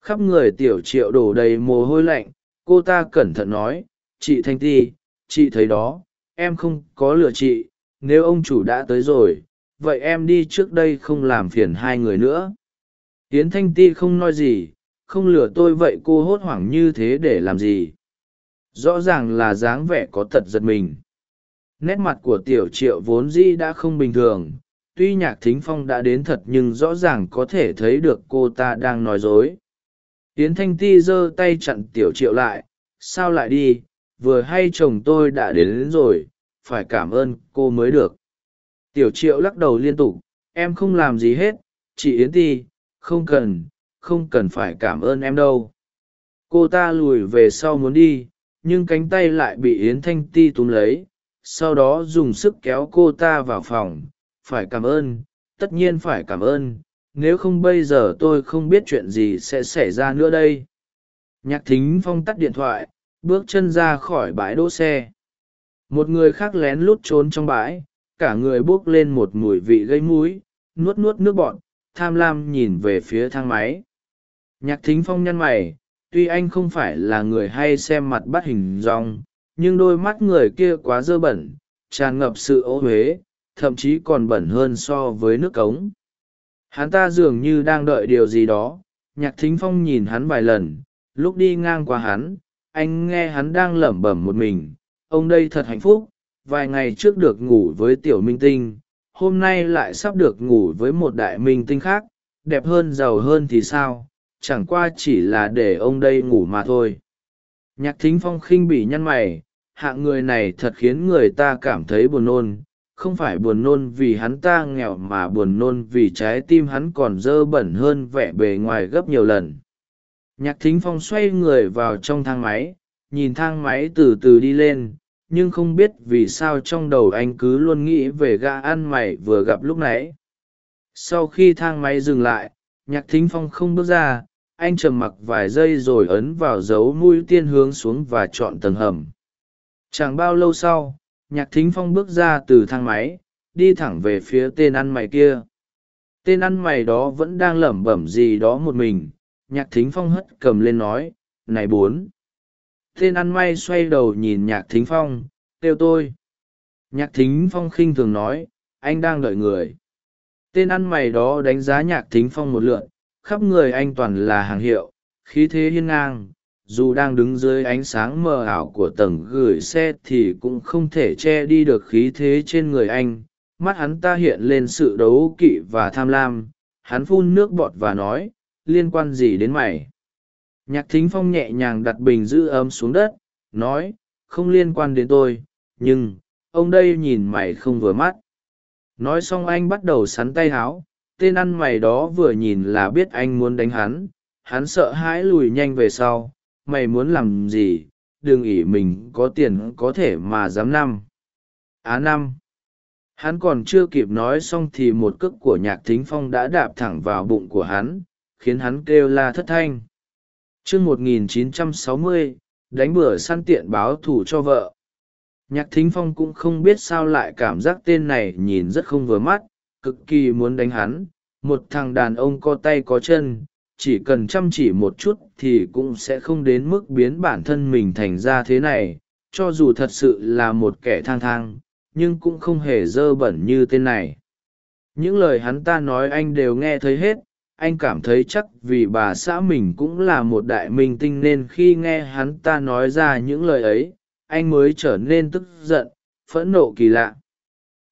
Khắp người tiểu triệu đổ đầy mồ hôi lạnh, cô ta cẩn thận nói, chị thanh ti, chị thấy đó em không có lừa chị, nếu ông chủ đã tới rồi, vậy em đi trước đây không làm phiền hai người nữa. Yến thanh ti không nói gì, không lừa tôi vậy cô hốt hoảng như thế để làm gì? Rõ ràng là dáng vẻ có tật giật mình. Nét mặt của tiểu triệu vốn di đã không bình thường, tuy nhạc thính phong đã đến thật nhưng rõ ràng có thể thấy được cô ta đang nói dối. Yến thanh ti giơ tay chặn tiểu triệu lại, sao lại đi? Vừa hay chồng tôi đã đến, đến rồi phải cảm ơn cô mới được. Tiểu triệu lắc đầu liên tục em không làm gì hết chị yến ti không cần không cần phải cảm ơn em đâu. Cô ta lùi về sau muốn đi nhưng cánh tay lại bị yến thanh ti túm lấy sau đó dùng sức kéo cô ta vào phòng. Phải cảm ơn tất nhiên phải cảm ơn nếu không bây giờ tôi không biết chuyện gì sẽ xảy ra nữa đây. Nhạc thính phong tắt điện thoại bước chân ra khỏi bãi đỗ xe. Một người khác lén lút trốn trong bãi, cả người buốc lên một mùi vị gây mũi, nuốt nuốt nước bọn tham lam nhìn về phía thang máy. Nhạc thính phong nhăn mày, tuy anh không phải là người hay xem mặt bắt hình rong nhưng đôi mắt người kia quá dơ bẩn, tràn ngập sự ô huế thậm chí còn bẩn hơn so với nước cống. Hắn ta dường như đang đợi điều gì đó. Nhạc thính phong nhìn hắn vài lần, lúc đi ngang qua hắn anh nghe hắn đang lẩm bẩm một mình, ông đây thật hạnh phúc, vài ngày trước được ngủ với tiểu minh tinh, hôm nay lại sắp được ngủ với một đại minh tinh khác, đẹp hơn giàu hơn thì sao? Chẳng qua chỉ là để ông đây ngủ mà thôi. Nhạc thính phong khinh bỉ nhăn mày hạng người này thật khiến người ta cảm thấy buồn nôn, không phải buồn nôn vì hắn ta nghèo mà buồn nôn vì trái tim hắn còn dơ bẩn hơn vẻ bề ngoài gấp nhiều lần nhạc thính phong xoay người vào trong thang máy, nhìn thang máy từ từ đi lên, nhưng không biết vì sao trong đầu anh cứ luôn nghĩ về gã ăn mày vừa gặp lúc nãy. Sau khi thang máy dừng lại, nhạc thính phong không bước ra, anh trầm mặc vài giây rồi ấn vào dấu mũi tiên hướng xuống và chọn tầng hầm. Chẳng bao lâu sau, nhạc thính phong bước ra từ thang máy, đi thẳng về phía tên ăn mày kia. Tên ăn mày đó vẫn đang lẩm bẩm gì đó một mình nhạc thính phong hất cầm lên nói, này bốn, tên ăn may xoay đầu nhìn nhạc thính phong, kêu tôi. Nhạc thính phong khinh thường nói, anh đang đợi người. Tên ăn mày đó đánh giá nhạc thính phong một lượn, khắp người anh toàn là hàng hiệu, khí thế hiên ngang, dù đang đứng dưới ánh sáng mờ ảo của tầng gửi xe thì cũng không thể che đi được khí thế trên người anh. Mắt hắn ta hiện lên sự đấu kỵ và tham lam, hắn phun nước bọt và nói liên quan gì đến mày? Nhạc thính phong nhẹ nhàng đặt bình giữ ấm xuống đất, nói, không liên quan đến tôi, nhưng, ông đây nhìn mày không vừa mắt. Nói xong anh bắt đầu sắn tay háo, tên ăn mày đó vừa nhìn là biết anh muốn đánh hắn hắn sợ hãi lùi nhanh về sau, mày muốn làm gì, đừng ỉ mình có tiền có thể mà dám năm. Á năm. Hắn còn chưa kịp nói xong thì một cước của nhạc thính phong đã đạp thẳng vào bụng của hắn khiến hắn kêu la thất thanh. Chương một nghìn chín trăm sáu mươi, đánh bửa săn tiện báo thù cho vợ. Nhạc thính phong cũng không biết sao lại cảm giác tên này nhìn rất không vừa mắt, cực kỳ muốn đánh hắn. Một thằng đàn ông có tay có chân, chỉ cần chăm chỉ một chút thì cũng sẽ không đến mức biến bản thân mình thành ra thế này. Cho dù thật sự là một kẻ thang thang, nhưng cũng không hề dơ bẩn như tên này. Những lời hắn ta nói anh đều nghe thấy hết anh cảm thấy chắc vì bà xã mình cũng là một đại minh tinh nên khi nghe hắn ta nói ra những lời ấy, anh mới trở nên tức giận, phẫn nộ kỳ lạ.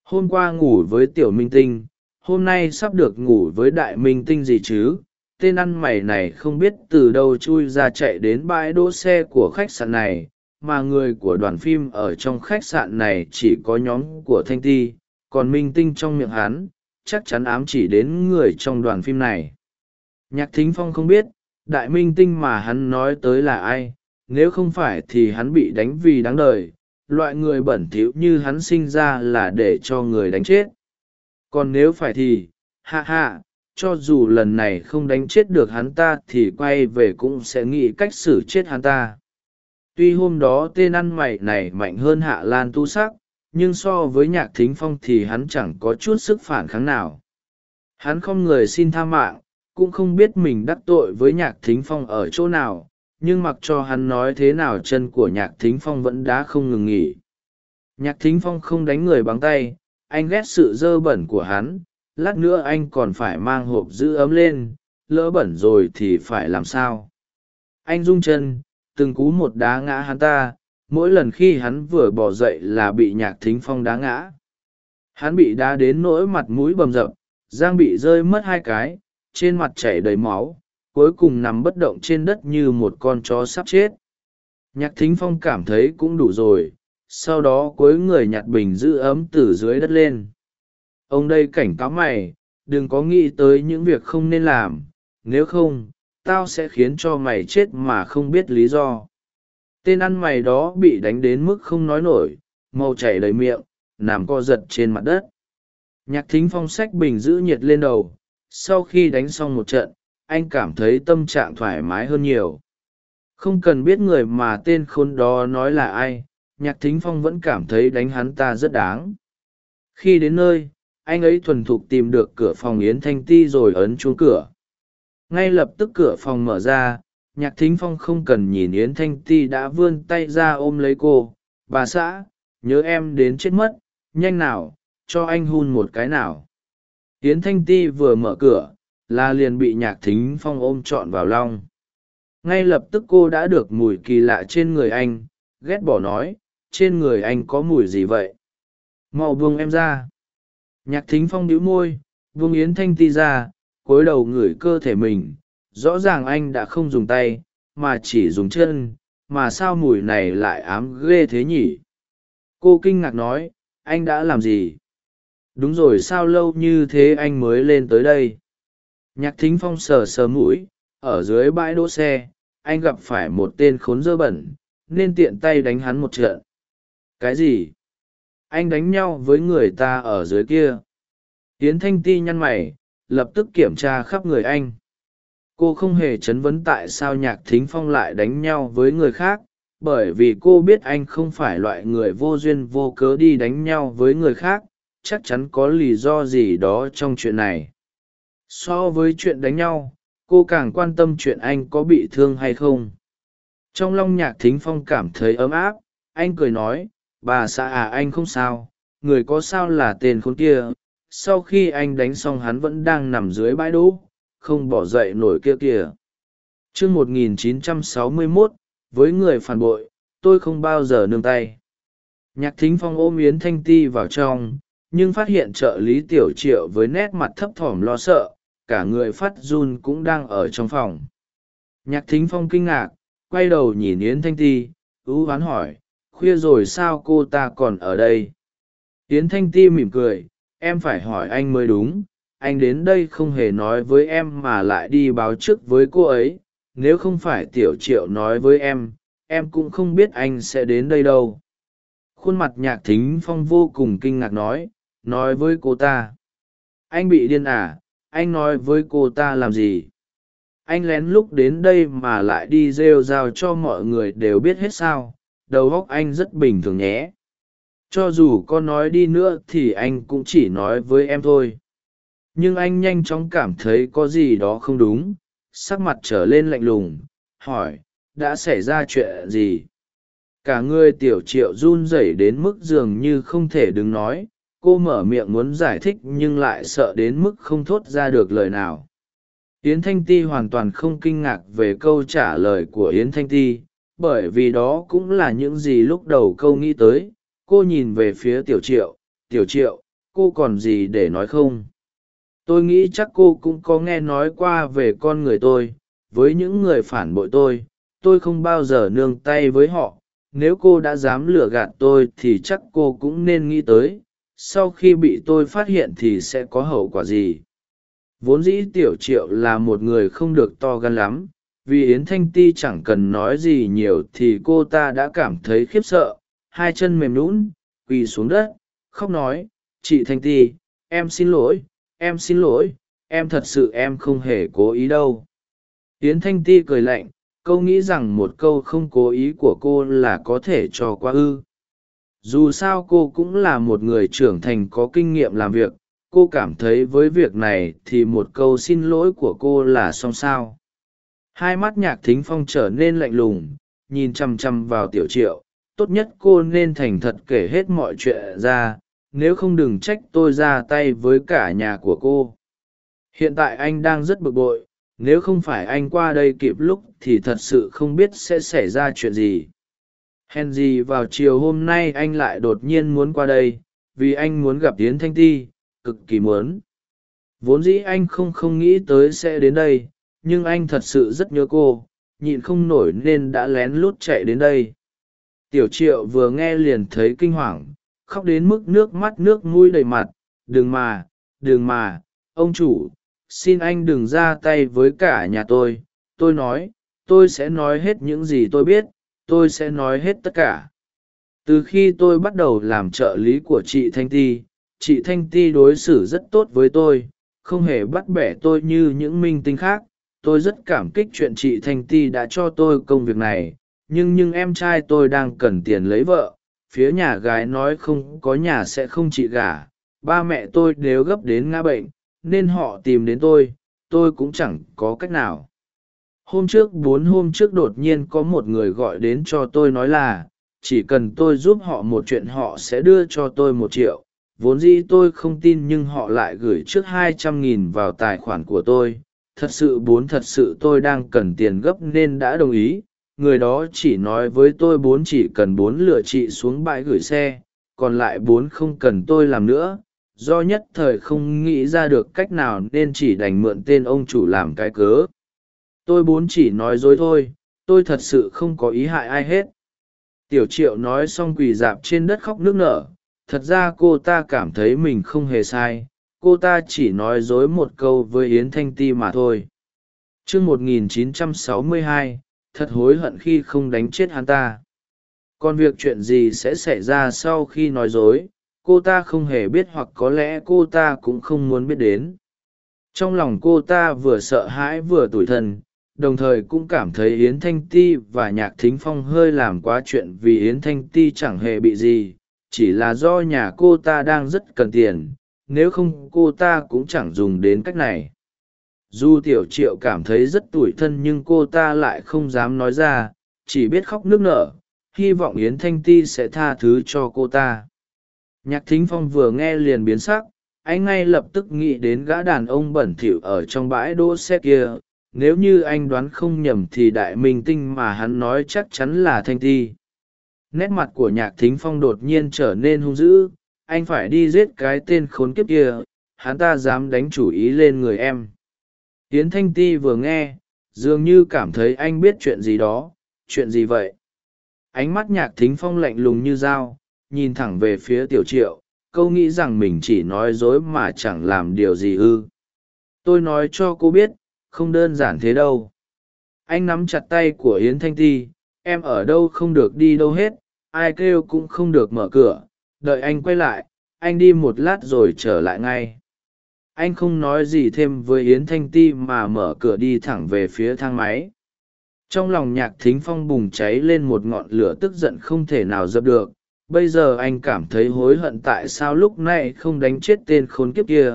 Hôm qua ngủ với tiểu minh tinh, hôm nay sắp được ngủ với đại minh tinh gì chứ? Tên ăn mày này không biết từ đâu chui ra chạy đến bãi đỗ xe của khách sạn này, mà người của đoàn phim ở trong khách sạn này chỉ có nhóm của thanh ti, còn minh tinh trong miệng hắn, chắc chắn ám chỉ đến người trong đoàn phim này nhạc thính phong không biết đại minh tinh mà hắn nói tới là ai nếu không phải thì hắn bị đánh vì đáng đời loại người bẩn thỉu như hắn sinh ra là để cho người đánh chết. Còn nếu phải thì ha ha, cho dù lần này không đánh chết được hắn ta thì quay về cũng sẽ nghĩ cách xử chết hắn ta. Tuy hôm đó tên ăn mày này mạnh hơn hạ lan tu sắc nhưng so với nhạc thính phong thì hắn chẳng có chút sức phản kháng nào. Hắn không người xin tha mạng cũng không biết mình đắc tội với nhạc thính phong ở chỗ nào, nhưng mặc cho hắn nói thế nào chân của nhạc thính phong vẫn đã không ngừng nghỉ. Nhạc thính phong không đánh người bằng tay, anh ghét sự dơ bẩn của hắn, lát nữa anh còn phải mang hộp giữ ấm lên, lỡ bẩn rồi thì phải làm sao? Anh rung chân, từng cú một đá ngã hắn ta, mỗi lần khi hắn vừa bỏ dậy là bị nhạc thính phong đá ngã. Hắn bị đá đến nỗi mặt mũi bầm rập, giang bị rơi mất hai cái trên mặt chảy đầy máu, cuối cùng nằm bất động trên đất như một con chó sắp chết. Nhạc thính phong cảm thấy cũng đủ rồi, sau đó cuối người nhặt bình giữ ấm từ dưới đất lên. Ông đây cảnh cáo mày, đừng có nghĩ tới những việc không nên làm, nếu không, tao sẽ khiến cho mày chết mà không biết lý do. Tên ăn mày đó bị đánh đến mức không nói nổi, màu chảy đầy miệng, nằm co giật trên mặt đất. Nhạc thính phong sách bình giữ nhiệt lên đầu sau khi đánh xong một trận, anh cảm thấy tâm trạng thoải mái hơn nhiều. Không cần biết người mà tên khốn đó nói là ai, nhạc thính phong vẫn cảm thấy đánh hắn ta rất đáng. Khi đến nơi, anh ấy thuần thục tìm được cửa phòng yến thanh ti rồi ấn chuông cửa. Ngay lập tức cửa phòng mở ra, nhạc thính phong không cần nhìn yến thanh ti đã vươn tay ra ôm lấy cô. Bà xã, nhớ em đến chết mất, nhanh nào, cho anh hun một cái nào yến thanh ti vừa mở cửa là liền bị nhạc thính phong ôm trọn vào long ngay lập tức cô đã được mùi kỳ lạ trên người anh, ghét bỏ nói, trên người anh có mùi gì vậy? Mau buông em ra. Nhạc thính phong đĩu môi, buông yến thanh ti ra, cúi đầu ngửi cơ thể mình. Rõ ràng anh đã không dùng tay, mà chỉ dùng chân, mà sao mùi này lại ám ghê thế nhỉ? Cô kinh ngạc nói, anh đã làm gì? Đúng rồi, sao lâu như thế anh mới lên tới đây? Nhạc thính phong sờ sờ mũi, ở dưới bãi đỗ xe, anh gặp phải một tên khốn dơ bẩn, nên tiện tay đánh hắn một trận. Cái gì? Anh đánh nhau với người ta ở dưới kia. Tiến thanh ti nhăn mày, lập tức kiểm tra khắp người anh. Cô không hề chấn vấn tại sao nhạc thính phong lại đánh nhau với người khác, bởi vì cô biết anh không phải loại người vô duyên vô cớ đi đánh nhau với người khác chắc chắn có lý do gì đó trong chuyện này. So với chuyện đánh nhau, cô càng quan tâm chuyện anh có bị thương hay không. Trong lòng nhạc thính phong cảm thấy ấm áp, anh cười nói, bà xã à anh không sao. Người có sao là tên khốn kia. Sau khi anh đánh xong hắn vẫn đang nằm dưới bãi đỗ, không bỏ dậy nổi kia kìa. Chương một nghìn chín trăm sáu mươi mốt, với người phản bội, tôi không bao giờ nương tay. Nhạc thính phong ôm yến thanh ti vào trong nhưng phát hiện trợ lý tiểu triệu với nét mặt thấp thỏm lo sợ, cả người phát run cũng đang ở trong phòng. Nhạc thính phong kinh ngạc, quay đầu nhìn yến thanh ti, ưu oán hỏi, khuya rồi sao cô ta còn ở đây? Yến thanh ti mỉm cười, em phải hỏi anh mới đúng, anh đến đây không hề nói với em mà lại đi báo trước với cô ấy. Nếu không phải tiểu triệu nói với em em cũng không biết anh sẽ đến đây đâu. Khuôn mặt nhạc thính phong vô cùng kinh ngạc nói nói với cô ta. Anh bị điên à? Anh nói với cô ta làm gì? Anh lén lúc đến đây mà lại đi rêu rao cho mọi người đều biết hết sao. Đầu óc anh rất bình thường nhé. Cho dù có nói đi nữa thì anh cũng chỉ nói với em thôi. Nhưng anh nhanh chóng cảm thấy có gì đó không đúng. Sắc mặt trở lên lạnh lùng, hỏi, đã xảy ra chuyện gì? Cả người tiểu triệu run rẩy đến mức dường như không thể đứng nói cô mở miệng muốn giải thích nhưng lại sợ đến mức không thốt ra được lời nào. Yến thanh ti hoàn toàn không kinh ngạc về câu trả lời của yến thanh ti, bởi vì đó cũng là những gì lúc đầu câu nghĩ tới. Cô nhìn về phía tiểu triệu tiểu triệu, cô còn gì để nói không? Tôi nghĩ chắc cô cũng có nghe nói qua về con người tôi, với những người phản bội tôi. Tôi không bao giờ nương tay với họ. Nếu cô đã dám lừa gạt tôi thì chắc cô cũng nên nghĩ tới sau khi bị tôi phát hiện thì sẽ có hậu quả gì? Vốn dĩ tiểu triệu là một người không được to gan lắm, vì yến thanh ti chẳng cần nói gì nhiều thì cô ta đã cảm thấy khiếp sợ, hai chân mềm lún quỳ xuống đất, khóc nói, chị thanh ti, em xin lỗi, em xin lỗi, em thật sự em không hề cố ý đâu. Yến thanh ti cười lạnh, câu nghĩ rằng một câu không cố ý của cô là có thể cho qua ư dù sao cô cũng là một người trưởng thành có kinh nghiệm làm việc, cô cảm thấy với việc này thì một câu xin lỗi của cô là xong sao. Hai mắt nhạc thính phong trở nên lạnh lùng, nhìn chằm chằm vào tiểu triệu, tốt nhất cô nên thành thật kể hết mọi chuyện ra, nếu không đừng trách tôi ra tay với cả nhà của cô. Hiện tại anh đang rất bực bội, nếu không phải anh qua đây kịp lúc thì thật sự không biết sẽ xảy ra chuyện gì hèn gì vào chiều hôm nay anh lại đột nhiên muốn qua đây, vì anh muốn gặp tiến thanh ti, cực kỳ muốn. Vốn dĩ anh không không nghĩ tới sẽ đến đây, nhưng anh thật sự rất nhớ cô, nhịn không nổi nên đã lén lút chạy đến đây. Tiểu triệu vừa nghe liền thấy kinh hoàng, khóc đến mức nước mắt nước mũi đầy mặt. Đừng mà đừng mà, ông chủ, xin anh đừng ra tay với cả nhà tôi. Tôi nói, tôi sẽ nói hết những gì tôi biết tôi sẽ nói hết tất cả. Từ khi tôi bắt đầu làm trợ lý của chị thanh ti, chị thanh ti đối xử rất tốt với tôi, không hề bắt bẻ tôi như những minh tinh khác. Tôi rất cảm kích chuyện chị thanh ti đã cho tôi công việc này, nhưng nhưng em trai tôi đang cần tiền lấy vợ. Phía nhà gái nói không có nhà sẽ không chị gả. Ba mẹ tôi đều gấp đến ngã bệnh, nên họ tìm đến tôi tôi cũng chẳng có cách nào hôm trước bốn hôm trước đột nhiên có một người gọi đến cho tôi nói là, chỉ cần tôi giúp họ một chuyện họ sẽ đưa cho tôi một triệu. Vốn dĩ tôi không tin nhưng họ lại gửi trước hai trăm nghìn vào tài khoản của tôi. Thật sự bốn thật sự tôi đang cần tiền gấp nên đã đồng ý. Người đó chỉ nói với tôi bốn chỉ cần bốn lựa chị xuống bãi gửi xe, còn lại bốn không cần tôi làm nữa. Do nhất thời không nghĩ ra được cách nào nên chỉ đành mượn tên ông chủ làm cái cớ tôi bốn chỉ nói dối thôi tôi thật sự không có ý hại ai hết. Tiểu triệu nói xong quỳ dạp trên đất khóc nước nở. Thật ra cô ta cảm thấy mình không hề sai. Cô ta chỉ nói dối một câu với yến thanh ti mà thôi. T r ư ớ c 1962, thật hối hận khi không đánh chết hắn ta. Còn việc chuyện gì sẽ xảy ra sau khi nói dối cô ta không hề biết hoặc có lẽ cô ta cũng không muốn biết đến. Trong lòng cô ta vừa sợ hãi vừa tủi thân đồng thời cũng cảm thấy yến thanh ti và nhạc thính phong hơi làm quá chuyện vì yến thanh ti chẳng hề bị gì, chỉ là do nhà cô ta đang rất cần tiền, nếu không cô ta cũng chẳng dùng đến cách này. Dù tiểu triệu cảm thấy rất tủi thân nhưng cô ta lại không dám nói ra, chỉ biết khóc nước nở, hy vọng yến thanh ti sẽ tha thứ cho cô ta. Nhạc thính phong vừa nghe liền biến sắc anh ngay lập tức nghĩ đến gã đàn ông bẩn thỉu ở trong bãi đỗ xe kia nếu như anh đoán không nhầm thì đại minh tinh mà hắn nói chắc chắn là thanh ti. Nét mặt của nhạc thính phong đột nhiên trở nên hung dữ. Anh phải đi giết cái tên khốn kiếp kia. Hắn ta dám đánh chủ ý lên người em. Tiến thanh ti vừa nghe, dường như cảm thấy anh biết chuyện gì đó. Chuyện gì vậy? Ánh mắt nhạc thính phong lạnh lùng như dao, nhìn thẳng về phía tiểu triệu. Câu nghĩ rằng mình chỉ nói dối mà chẳng làm điều gì ư. Tôi nói cho cô biết không đơn giản thế đâu. Anh nắm chặt tay của yến thanh ti, em ở đâu không được đi đâu hết, ai kêu cũng không được mở cửa, đợi anh quay lại, anh đi một lát rồi trở lại ngay. Anh không nói gì thêm với yến thanh ti mà mở cửa đi thẳng về phía thang máy. Trong lòng nhạc thính phong bùng cháy lên một ngọn lửa tức giận không thể nào dập được. Bây giờ anh cảm thấy hối hận tại sao lúc này không đánh chết tên khốn kiếp kia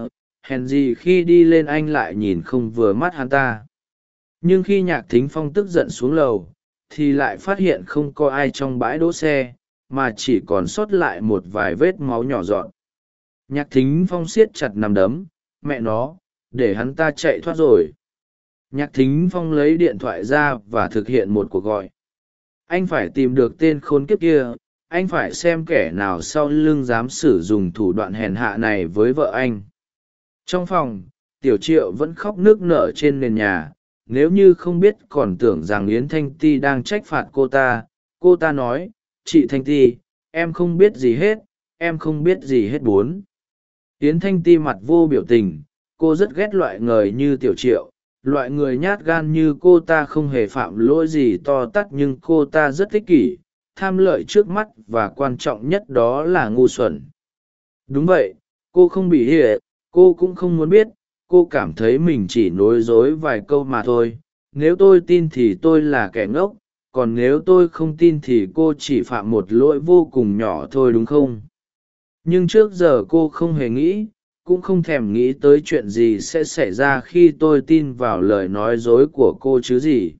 hèn gì khi đi lên anh lại nhìn không vừa mắt hắn ta. Nhưng khi nhạc thính phong tức giận xuống lầu, thì lại phát hiện không có ai trong bãi đỗ xe, mà chỉ còn sót lại một vài vết máu nhỏ dọn. Nhạc thính phong siết chặt nằm đấm, mẹ nó, để hắn ta chạy thoát rồi. Nhạc thính phong lấy điện thoại ra và thực hiện một cuộc gọi. Anh phải tìm được tên khốn kiếp kia, anh phải xem kẻ nào sau lưng dám sử dụng thủ đoạn hèn hạ này với vợ anh trong phòng, tiểu triệu vẫn khóc nước nở trên nền nhà, nếu như không biết còn tưởng rằng yến thanh ti đang trách phạt cô ta cô ta nói, chị thanh ti, em không biết gì hết, em không biết gì hết bốn. Yến thanh ti mặt vô biểu tình, cô rất ghét loại người như tiểu triệu, loại người nhát gan như cô ta không hề phạm lỗi gì to tát nhưng cô ta rất ích kỷ, tham lợi trước mắt và quan trọng nhất đó là ngu xuẩn. Đúng vậy, cô không bị hệ cô cũng không muốn biết, cô cảm thấy mình chỉ nói dối vài câu mà thôi. Nếu tôi tin thì tôi là kẻ ngốc, còn nếu tôi không tin thì cô chỉ phạm một lỗi vô cùng nhỏ thôi đúng không? Nhưng trước giờ cô không hề nghĩ, cũng không thèm nghĩ tới chuyện gì sẽ xảy ra khi tôi tin vào lời nói dối của cô chứ gì.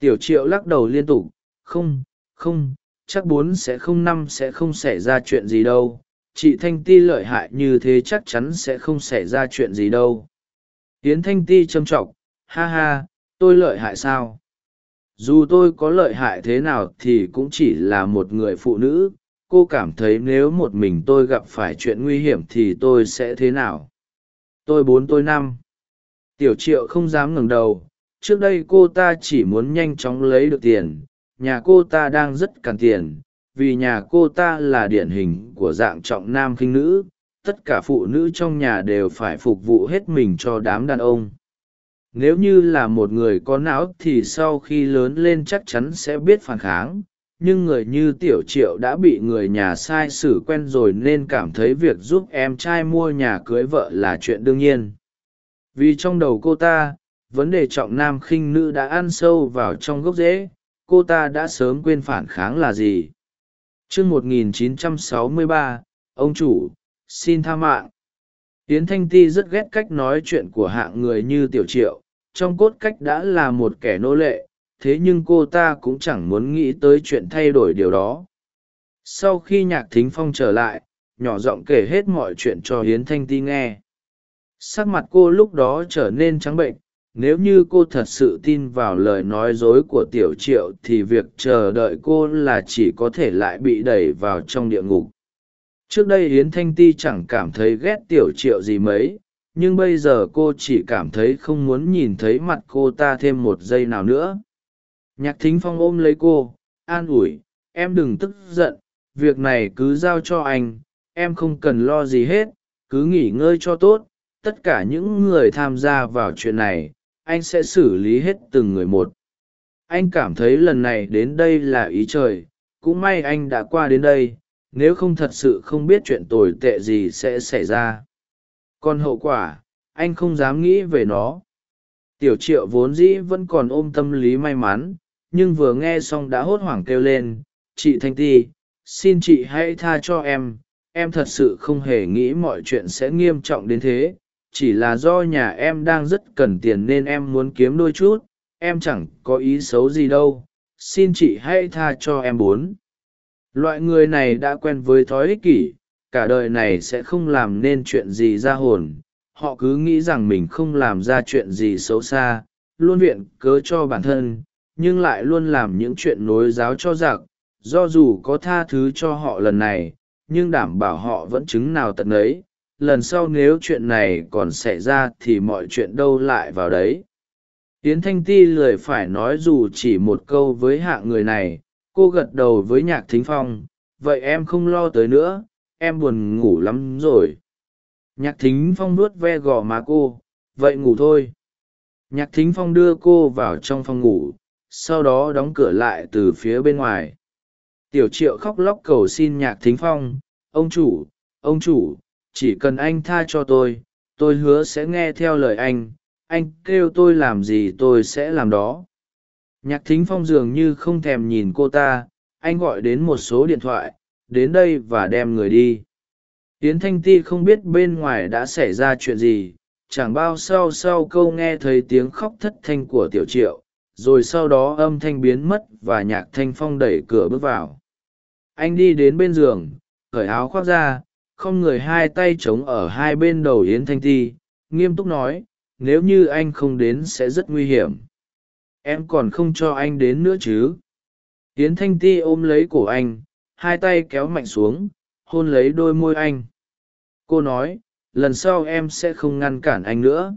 Tiểu triệu lắc đầu liên tục, không không, chắc bốn sẽ không năm sẽ không xảy ra chuyện gì đâu chị thanh ti lợi hại như thế chắc chắn sẽ không xảy ra chuyện gì đâu. Yến thanh ti châm t r ọ c ha ha, tôi lợi hại sao? Dù tôi có lợi hại thế nào thì cũng chỉ là một người phụ nữ. Cô cảm thấy nếu một mình tôi gặp phải chuyện nguy hiểm thì tôi sẽ thế nào? Tôi bốn, tôi năm. Tiểu triệu không dám ngẩng đầu. Trước đây cô ta chỉ muốn nhanh chóng lấy được tiền. Nhà cô ta đang rất càn tiền vì nhà cô ta là điển hình của dạng trọng nam khinh nữ, tất cả phụ nữ trong nhà đều phải phục vụ hết mình cho đám đàn ông. Nếu như là một người có não thì sau khi lớn lên chắc chắn sẽ biết phản kháng, nhưng người như tiểu triệu đã bị người nhà sai sử quen rồi nên cảm thấy việc giúp em trai mua nhà cưới vợ là chuyện đương nhiên. Vì trong đầu cô ta, vấn đề trọng nam khinh nữ đã ăn sâu vào trong gốc rễ, cô ta đã sớm quên phản kháng là gì chương một nghìn chín trăm sáu mươi ba, ông chủ, xin tha mạng. Yến thanh ti rất ghét cách nói chuyện của hạng người như tiểu triệu, trong cốt cách đã là một kẻ nô lệ, thế nhưng cô ta cũng chẳng muốn nghĩ tới chuyện thay đổi điều đó. Sau khi nhạc thính phong trở lại, nhỏ giọng kể hết mọi chuyện cho hiến thanh ti nghe. Sắc mặt cô lúc đó trở nên trắng bệnh nếu như cô thật sự tin vào lời nói dối của tiểu triệu thì việc chờ đợi cô là chỉ có thể lại bị đẩy vào trong địa ngục. Trước đây yến thanh ti chẳng cảm thấy ghét tiểu triệu gì mấy, nhưng bây giờ cô chỉ cảm thấy không muốn nhìn thấy mặt cô ta thêm một giây nào nữa. Nhạc thính phong ôm lấy cô, an ủi, em đừng tức giận, việc này cứ giao cho anh, em không cần lo gì hết, cứ nghỉ ngơi cho tốt, tất cả những người tham gia vào chuyện này anh sẽ xử lý hết từng người một. Anh cảm thấy lần này đến đây là ý trời, cũng may anh đã qua đến đây, nếu không thật sự không biết chuyện tồi tệ gì sẽ xảy ra. Còn hậu quả, anh không dám nghĩ về nó. Tiểu triệu vốn dĩ vẫn còn ôm tâm lý may mắn, nhưng vừa nghe xong đã hốt hoảng kêu lên, chị thanh ti, xin chị hãy tha cho em em thật sự không hề nghĩ mọi chuyện sẽ nghiêm trọng đến thế chỉ là do nhà em đang rất cần tiền nên em muốn kiếm đôi chút, em chẳng có ý xấu gì đâu, xin chị hãy tha cho em bốn. Loại người này đã quen với thói ích kỷ, cả đời này sẽ không làm nên chuyện gì ra hồn, họ cứ nghĩ rằng mình không làm ra chuyện gì xấu xa, luôn viện cớ cho bản thân, nhưng lại luôn làm những chuyện nối giáo cho giặc, do dù có tha thứ cho họ lần này, nhưng đảm bảo họ vẫn chứng nào tận ấy lần sau nếu chuyện này còn xảy ra thì mọi chuyện đâu lại vào đấy. Yến thanh ti lười phải nói dù chỉ một câu với hạ người này, cô gật đầu với nhạc thính phong, vậy em không lo tới nữa, em buồn ngủ lắm rồi. Nhạc thính phong nuốt ve gò má cô, vậy ngủ thôi. Nhạc thính phong đưa cô vào trong phòng ngủ, sau đó đóng cửa lại từ phía bên ngoài. Tiểu triệu khóc lóc cầu xin nhạc thính phong, ông chủ ông chủ chỉ cần anh tha cho tôi tôi hứa sẽ nghe theo lời anh anh kêu tôi làm gì tôi sẽ làm đó. Nhạc thính phong dường như không thèm nhìn cô ta, anh gọi đến một số điện thoại, đến đây và đem người đi. Tiến thanh ti không biết bên ngoài đã xảy ra chuyện gì, chẳng bao sau sau câu nghe thấy tiếng khóc thất thanh của tiểu triệu, rồi sau đó âm thanh biến mất và nhạc thanh phong đẩy cửa bước vào. Anh đi đến bên giường, cởi áo khoác ra không người hai tay trống ở hai bên đầu yến thanh ti, nghiêm túc nói, nếu như anh không đến sẽ rất nguy hiểm. Em còn không cho anh đến nữa chứ? Yến thanh ti ôm lấy cổ anh, hai tay kéo mạnh xuống, hôn lấy đôi môi anh. Cô nói, lần sau em sẽ không ngăn cản anh nữa.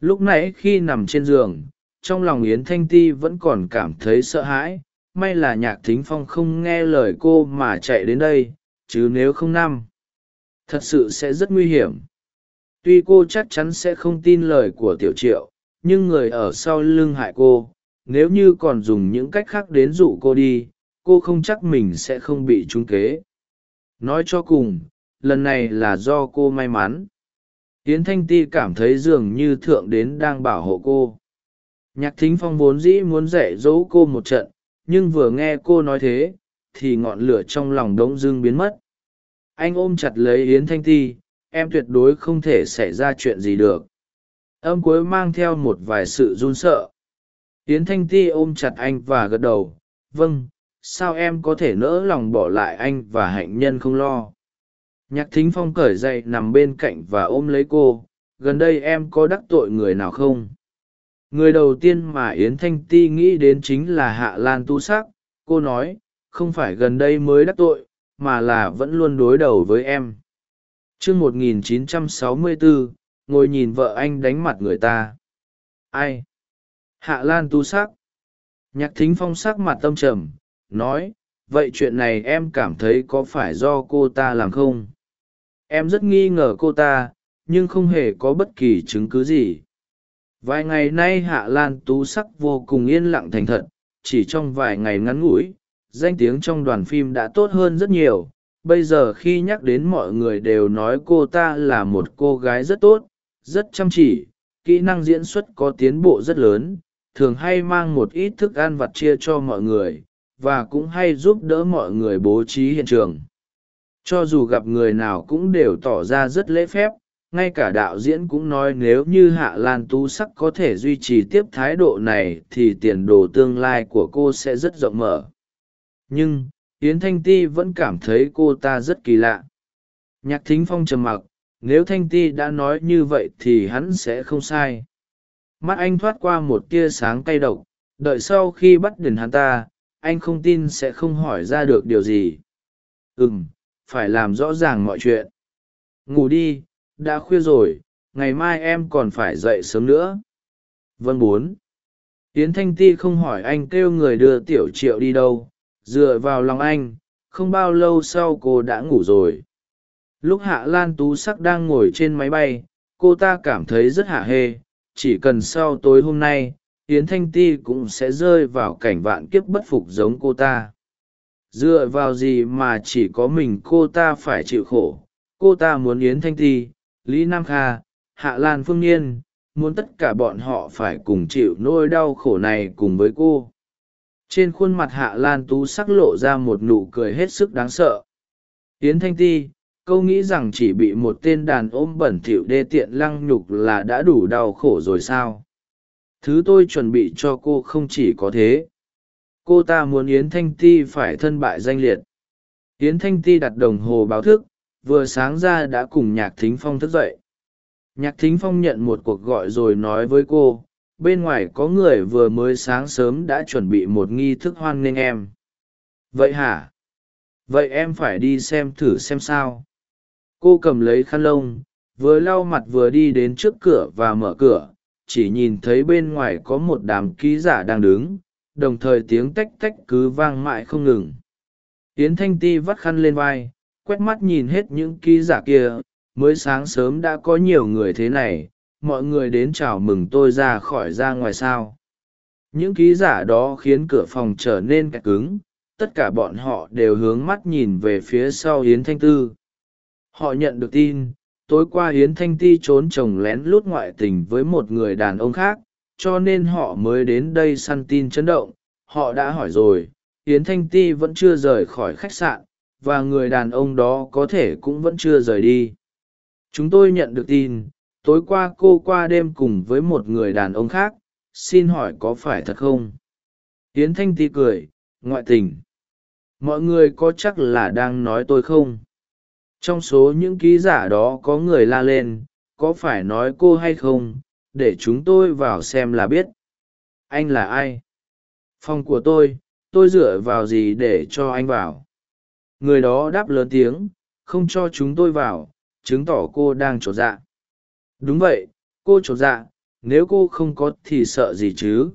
Lúc nãy khi nằm trên giường, trong lòng yến thanh ti vẫn còn cảm thấy sợ hãi, may là nhạc thính phong không nghe lời cô mà chạy đến đây, chứ nếu không năm thật sự sẽ rất nguy hiểm. Tuy cô chắc chắn sẽ không tin lời của tiểu triệu, nhưng người ở sau lưng hại cô, nếu như còn dùng những cách khác đến dụ cô đi, cô không chắc mình sẽ không bị trúng kế. Nói cho cùng, lần này là do cô may mắn. Yến thanh ti cảm thấy dường như thượng đến đang bảo hộ cô. Nhạc thính phong vốn dĩ muốn dạy dỗ cô một trận, nhưng vừa nghe cô nói thế, thì ngọn lửa trong lòng đống dưng biến mất anh ôm chặt lấy yến thanh ti, em tuyệt đối không thể xảy ra chuyện gì được. Âm cuối mang theo một vài sự run sợ. Yến thanh ti ôm chặt anh và gật đầu vâng sao em có thể nỡ lòng bỏ lại anh và hạnh nhân không lo? Nhạc thính phong cởi dậy nằm bên cạnh và ôm lấy cô, gần đây em có đắc tội người nào không? Người đầu tiên mà yến thanh ti nghĩ đến chính là hạ lan tu sắc. Cô nói, không phải gần đây mới đắc tội mà là vẫn luôn đối đầu với em. Chương một nghìn chín trăm sáu mươi bốn ngồi nhìn vợ anh đánh mặt người ta. Ai? Hạ lan tu sắc. Nhạc thính phong sắc mặt tâm trầm, nói, vậy chuyện này em cảm thấy có phải do cô ta làm không? Em rất nghi ngờ cô ta, nhưng không hề có bất kỳ chứng cứ gì. Vài ngày nay hạ lan tú sắc vô cùng yên lặng thành thật, chỉ trong vài ngày ngắn ngủi danh tiếng trong đoàn phim đã tốt hơn rất nhiều. Bây giờ khi nhắc đến mọi người đều nói cô ta là một cô gái rất tốt, rất chăm chỉ, kỹ năng diễn xuất có tiến bộ rất lớn, thường hay mang một ít thức ăn vặt chia cho mọi người, và cũng hay giúp đỡ mọi người bố trí hiện trường. Cho dù gặp người nào cũng đều tỏ ra rất lễ phép, ngay cả đạo diễn cũng nói nếu như hạ lan tú sắc có thể duy trì tiếp thái độ này thì tiền đồ tương lai của cô sẽ rất rộng mở nhưng, yến thanh ti vẫn cảm thấy cô ta rất kỳ lạ. Nhạc thính phong trầm mặc, nếu thanh ti đã nói như vậy thì hắn sẽ không sai. Mắt anh thoát qua một tia sáng cay độc, đợi sau khi bắt đền hắn ta, anh không tin sẽ không hỏi ra được điều gì. Ừ m phải làm rõ ràng mọi chuyện. Ngủ đi, đã khuya rồi, ngày mai em còn phải dậy sớm nữa. Vâng bốn. Yến thanh ti không hỏi anh kêu người đưa tiểu triệu đi đâu dựa vào lòng anh, không bao lâu sau cô đã ngủ rồi. Lúc hạ lan tú sắc đang ngồi trên máy bay, cô ta cảm thấy rất hạ hê. Chỉ cần sau tối hôm nay, yến thanh ti cũng sẽ rơi vào cảnh vạn kiếp bất phục giống cô ta. Dựa vào gì mà chỉ có mình cô ta phải chịu khổ? Cô ta muốn yến thanh ti, lý nam kha, hạ lan phương nhiên muốn tất cả bọn họ phải cùng chịu nỗi đau khổ này cùng với cô trên khuôn mặt hạ lan tú sắc lộ ra một nụ cười hết sức đáng sợ. Yến thanh ti, câu nghĩ rằng chỉ bị một tên đàn ôm bẩn thỉu đê tiện lăng nhục là đã đủ đau khổ rồi sao? Thứ tôi chuẩn bị cho cô không chỉ có thế. Cô ta muốn yến thanh ti phải thân bại danh liệt. Yến thanh ti đặt đồng hồ báo thức, vừa sáng ra đã cùng nhạc thính phong thức dậy. Nhạc thính phong nhận một cuộc gọi rồi nói với cô bên ngoài có người vừa mới sáng sớm đã chuẩn bị một nghi thức hoan nghênh em. Vậy hả? Vậy em phải đi xem thử xem sao. Cô cầm lấy khăn lông, vừa lau mặt vừa đi đến trước cửa và mở cửa, chỉ nhìn thấy bên ngoài có một đám ký giả đang đứng, đồng thời tiếng tách tách cứ vang mãi không ngừng. Tiến thanh ti vắt khăn lên vai, quét mắt nhìn hết những ký giả kia, mới sáng sớm đã có nhiều người thế này mọi người đến chào mừng tôi ra khỏi ra ngoài sao. Những ký giả đó khiến cửa phòng trở nên kẹt cứng. Tất cả bọn họ đều hướng mắt nhìn về phía sau hiến thanh tư. Họ nhận được tin, tối qua hiến thanh ti trốn chồng lén lút ngoại tình với một người đàn ông khác, cho nên họ mới đến đây săn tin chấn động. Họ đã hỏi rồi hiến thanh ti vẫn chưa rời khỏi khách sạn, và người đàn ông đó có thể cũng vẫn chưa rời đi. Chúng tôi nhận được tin tối qua cô qua đêm cùng với một người đàn ông khác, xin hỏi có phải thật không? Tiến thanh ti cười, ngoại tình. Mọi người có chắc là đang nói tôi không? Trong số những ký giả đó có người la lên, có phải nói cô hay không? Để chúng tôi vào xem là biết. Anh là ai? Phòng của tôi tôi dựa vào gì để cho anh vào? Người đó đáp lớn tiếng, không cho chúng tôi vào, chứng tỏ cô đang trột dạ đúng vậy, cô chột dạ nếu cô không có thì sợ gì chứ?